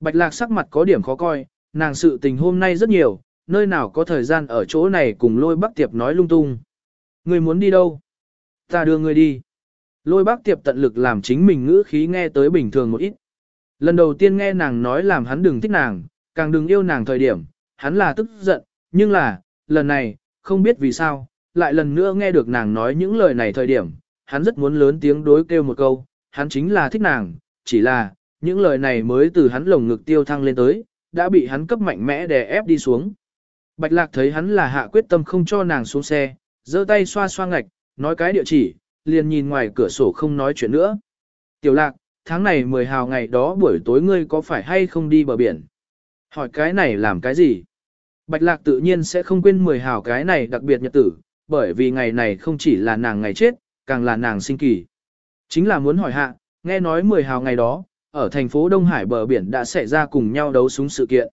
A: Bạch lạc sắc mặt có điểm khó coi, nàng sự tình hôm nay rất nhiều, nơi nào có thời gian ở chỗ này cùng lôi bác tiệp nói lung tung. Ngươi muốn đi đâu? Ta đưa ngươi đi. Lôi bác tiệp tận lực làm chính mình ngữ khí nghe tới bình thường một ít. Lần đầu tiên nghe nàng nói làm hắn đừng thích nàng, càng đừng yêu nàng thời điểm, hắn là tức giận, nhưng là, lần này, không biết vì sao, lại lần nữa nghe được nàng nói những lời này thời điểm, hắn rất muốn lớn tiếng đối kêu một câu, hắn chính là thích nàng, chỉ là, những lời này mới từ hắn lồng ngực tiêu thăng lên tới, đã bị hắn cấp mạnh mẽ đè ép đi xuống. Bạch lạc thấy hắn là hạ quyết tâm không cho nàng xuống xe, giơ tay xoa xoa ngạch, nói cái địa chỉ, liền nhìn ngoài cửa sổ không nói chuyện nữa. Tiểu lạc, tháng này 10 hào ngày đó buổi tối ngươi có phải hay không đi bờ biển? Hỏi cái này làm cái gì? Bạch lạc tự nhiên sẽ không quên 10 hào cái này đặc biệt nhật tử, bởi vì ngày này không chỉ là nàng ngày chết, càng là nàng sinh kỳ. Chính là muốn hỏi hạ, nghe nói 10 hào ngày đó, ở thành phố Đông Hải bờ biển đã xảy ra cùng nhau đấu súng sự kiện.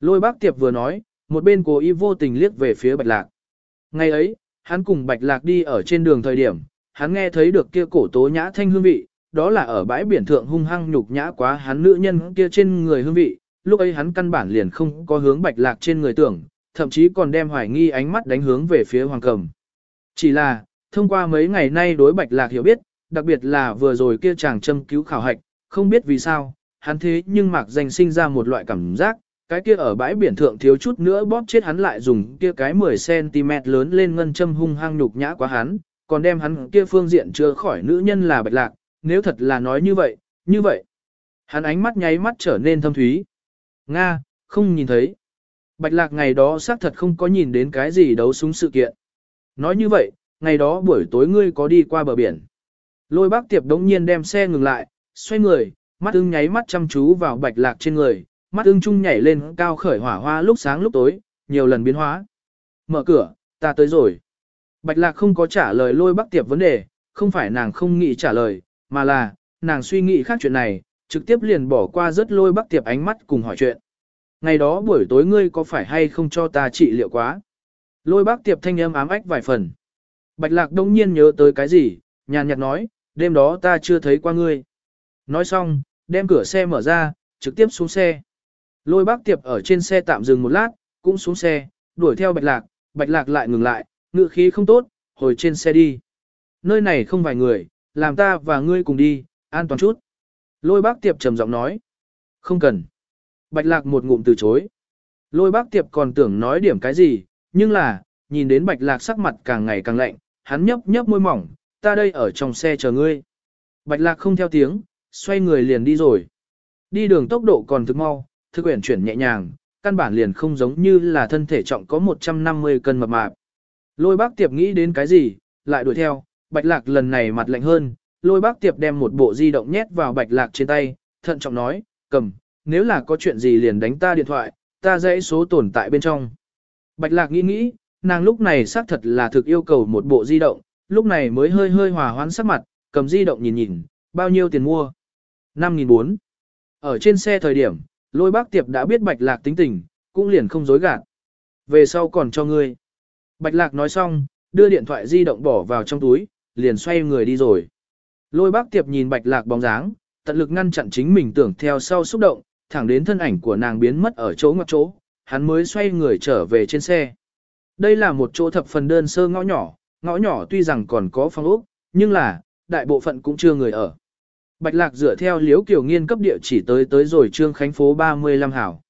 A: Lôi bác tiệp vừa nói, một bên cố ý vô tình liếc về phía bạch lạc. Ngày ấy, hắn cùng bạch lạc đi ở trên đường thời điểm, hắn nghe thấy được kia cổ tố nhã thanh hương vị, đó là ở bãi biển thượng hung hăng nhục nhã quá hắn nữ nhân kia trên người hương vị, lúc ấy hắn căn bản liền không có hướng bạch lạc trên người tưởng, thậm chí còn đem hoài nghi ánh mắt đánh hướng về phía hoàng cầm. Chỉ là, thông qua mấy ngày nay đối bạch lạc hiểu biết, đặc biệt là vừa rồi kia chàng châm cứu khảo hạch, không biết vì sao, hắn thế nhưng mạc danh sinh ra một loại cảm giác, cái kia ở bãi biển thượng thiếu chút nữa bóp chết hắn lại dùng kia cái 10cm lớn lên ngân châm hung hăng nhục nhã quá hắn, còn đem hắn kia phương diện chưa khỏi nữ nhân là bạch lạc, nếu thật là nói như vậy, như vậy. Hắn ánh mắt nháy mắt trở nên thâm thúy. Nga, không nhìn thấy. Bạch lạc ngày đó xác thật không có nhìn đến cái gì đấu súng sự kiện. Nói như vậy, ngày đó buổi tối ngươi có đi qua bờ biển. Lôi bác tiệp đống nhiên đem xe ngừng lại, xoay người, mắt ưng nháy mắt chăm chú vào bạch lạc trên người, mắt ưng chung nhảy lên cao khởi hỏa hoa lúc sáng lúc tối, nhiều lần biến hóa. Mở cửa, ta tới rồi. Bạch lạc không có trả lời lôi bác tiệp vấn đề, không phải nàng không nghĩ trả lời, mà là, nàng suy nghĩ khác chuyện này, trực tiếp liền bỏ qua rất lôi bác tiệp ánh mắt cùng hỏi chuyện. Ngày đó buổi tối ngươi có phải hay không cho ta trị liệu quá? Lôi bác tiệp thanh âm ám ách vài phần. Bạch lạc đông nhiên nhớ tới cái gì, nhàn nhạt nói, đêm đó ta chưa thấy qua ngươi. Nói xong, đem cửa xe mở ra, trực tiếp xuống xe. Lôi bác tiệp ở trên xe tạm dừng một lát, cũng xuống xe, đuổi theo bạch lạc, bạch lạc lại ngừng lại, ngựa khí không tốt, hồi trên xe đi. Nơi này không vài người, làm ta và ngươi cùng đi, an toàn chút. Lôi bác tiệp trầm giọng nói. Không cần. Bạch lạc một ngụm từ chối. Lôi bác tiệp còn tưởng nói điểm cái gì, nhưng là, nhìn đến bạch lạc sắc mặt càng ngày càng lạnh, hắn nhấp nhấp môi mỏng, ta đây ở trong xe chờ ngươi. Bạch lạc không theo tiếng, xoay người liền đi rồi. Đi đường tốc độ còn thực mau, thực quyển chuyển nhẹ nhàng, căn bản liền không giống như là thân thể trọng có 150 cân mập mạp. Lôi bác tiệp nghĩ đến cái gì, lại đuổi theo, bạch lạc lần này mặt lạnh hơn, lôi bác tiệp đem một bộ di động nhét vào bạch lạc trên tay, thận trọng nói, cầm, nếu là có chuyện gì liền đánh ta điện thoại, ta dãy số tồn tại bên trong. Bạch lạc nghĩ nghĩ, nàng lúc này xác thật là thực yêu cầu một bộ di động, lúc này mới hơi hơi hòa hoãn sắc mặt, cầm di động nhìn nhìn, bao nhiêu tiền mua. 5.400. Ở trên xe thời điểm, lôi bác tiệp đã biết bạch lạc tính tình, cũng liền không dối gạt. Về sau còn cho ngươi. Bạch lạc nói xong, đưa điện thoại di động bỏ vào trong túi, liền xoay người đi rồi. Lôi bác tiệp nhìn bạch lạc bóng dáng, tận lực ngăn chặn chính mình tưởng theo sau xúc động, thẳng đến thân ảnh của nàng biến mất ở chỗ ngoặc chỗ, hắn mới xoay người trở về trên xe. Đây là một chỗ thập phần đơn sơ ngõ nhỏ, ngõ nhỏ tuy rằng còn có phòng ốc, nhưng là, đại bộ phận cũng chưa người ở. Bạch Lạc dựa theo liếu kiểu nghiên cấp địa chỉ tới tới rồi Trương Khánh phố 35 hảo.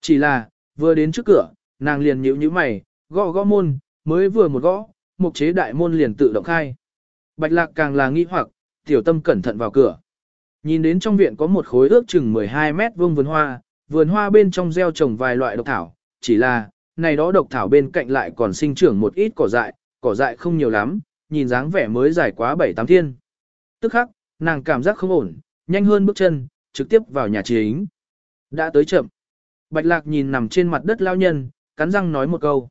A: Chỉ là, vừa đến trước cửa, nàng liền nhíu nhíu mày, gõ gõ môn, mới vừa một gõ, mục chế đại môn liền tự động khai. Bạch Lạc càng là nghi hoặc, tiểu tâm cẩn thận vào cửa. Nhìn đến trong viện có một khối ước chừng 12 mét vuông vườn hoa, vườn hoa bên trong gieo trồng vài loại độc thảo, chỉ là, này đó độc thảo bên cạnh lại còn sinh trưởng một ít cỏ dại, cỏ dại không nhiều lắm, nhìn dáng vẻ mới dài quá 7-8 thiên. Tức khắc, nàng cảm giác không ổn, nhanh hơn bước chân, trực tiếp vào nhà chính. Đã tới chậm. Bạch lạc nhìn nằm trên mặt đất lao nhân, cắn răng nói một câu.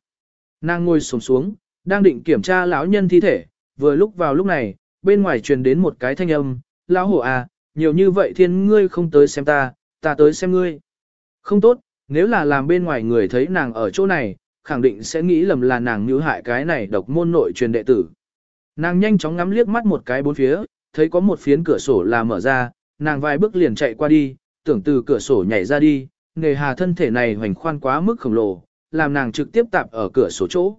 A: Nàng ngồi sổng xuống, đang định kiểm tra lão nhân thi thể, vừa lúc vào lúc này, bên ngoài truyền đến một cái thanh âm, lão hổ à, nhiều như vậy thiên ngươi không tới xem ta, ta tới xem ngươi. Không tốt, nếu là làm bên ngoài người thấy nàng ở chỗ này, khẳng định sẽ nghĩ lầm là nàng như hại cái này độc môn nội truyền đệ tử. Nàng nhanh chóng ngắm liếc mắt một cái bốn phía, thấy có một phiến cửa sổ là mở ra, nàng vài bước liền chạy qua đi, tưởng từ cửa sổ nhảy ra đi, nghề hà thân thể này hoành khoan quá mức khổng lồ, làm nàng trực tiếp tạp ở cửa sổ chỗ.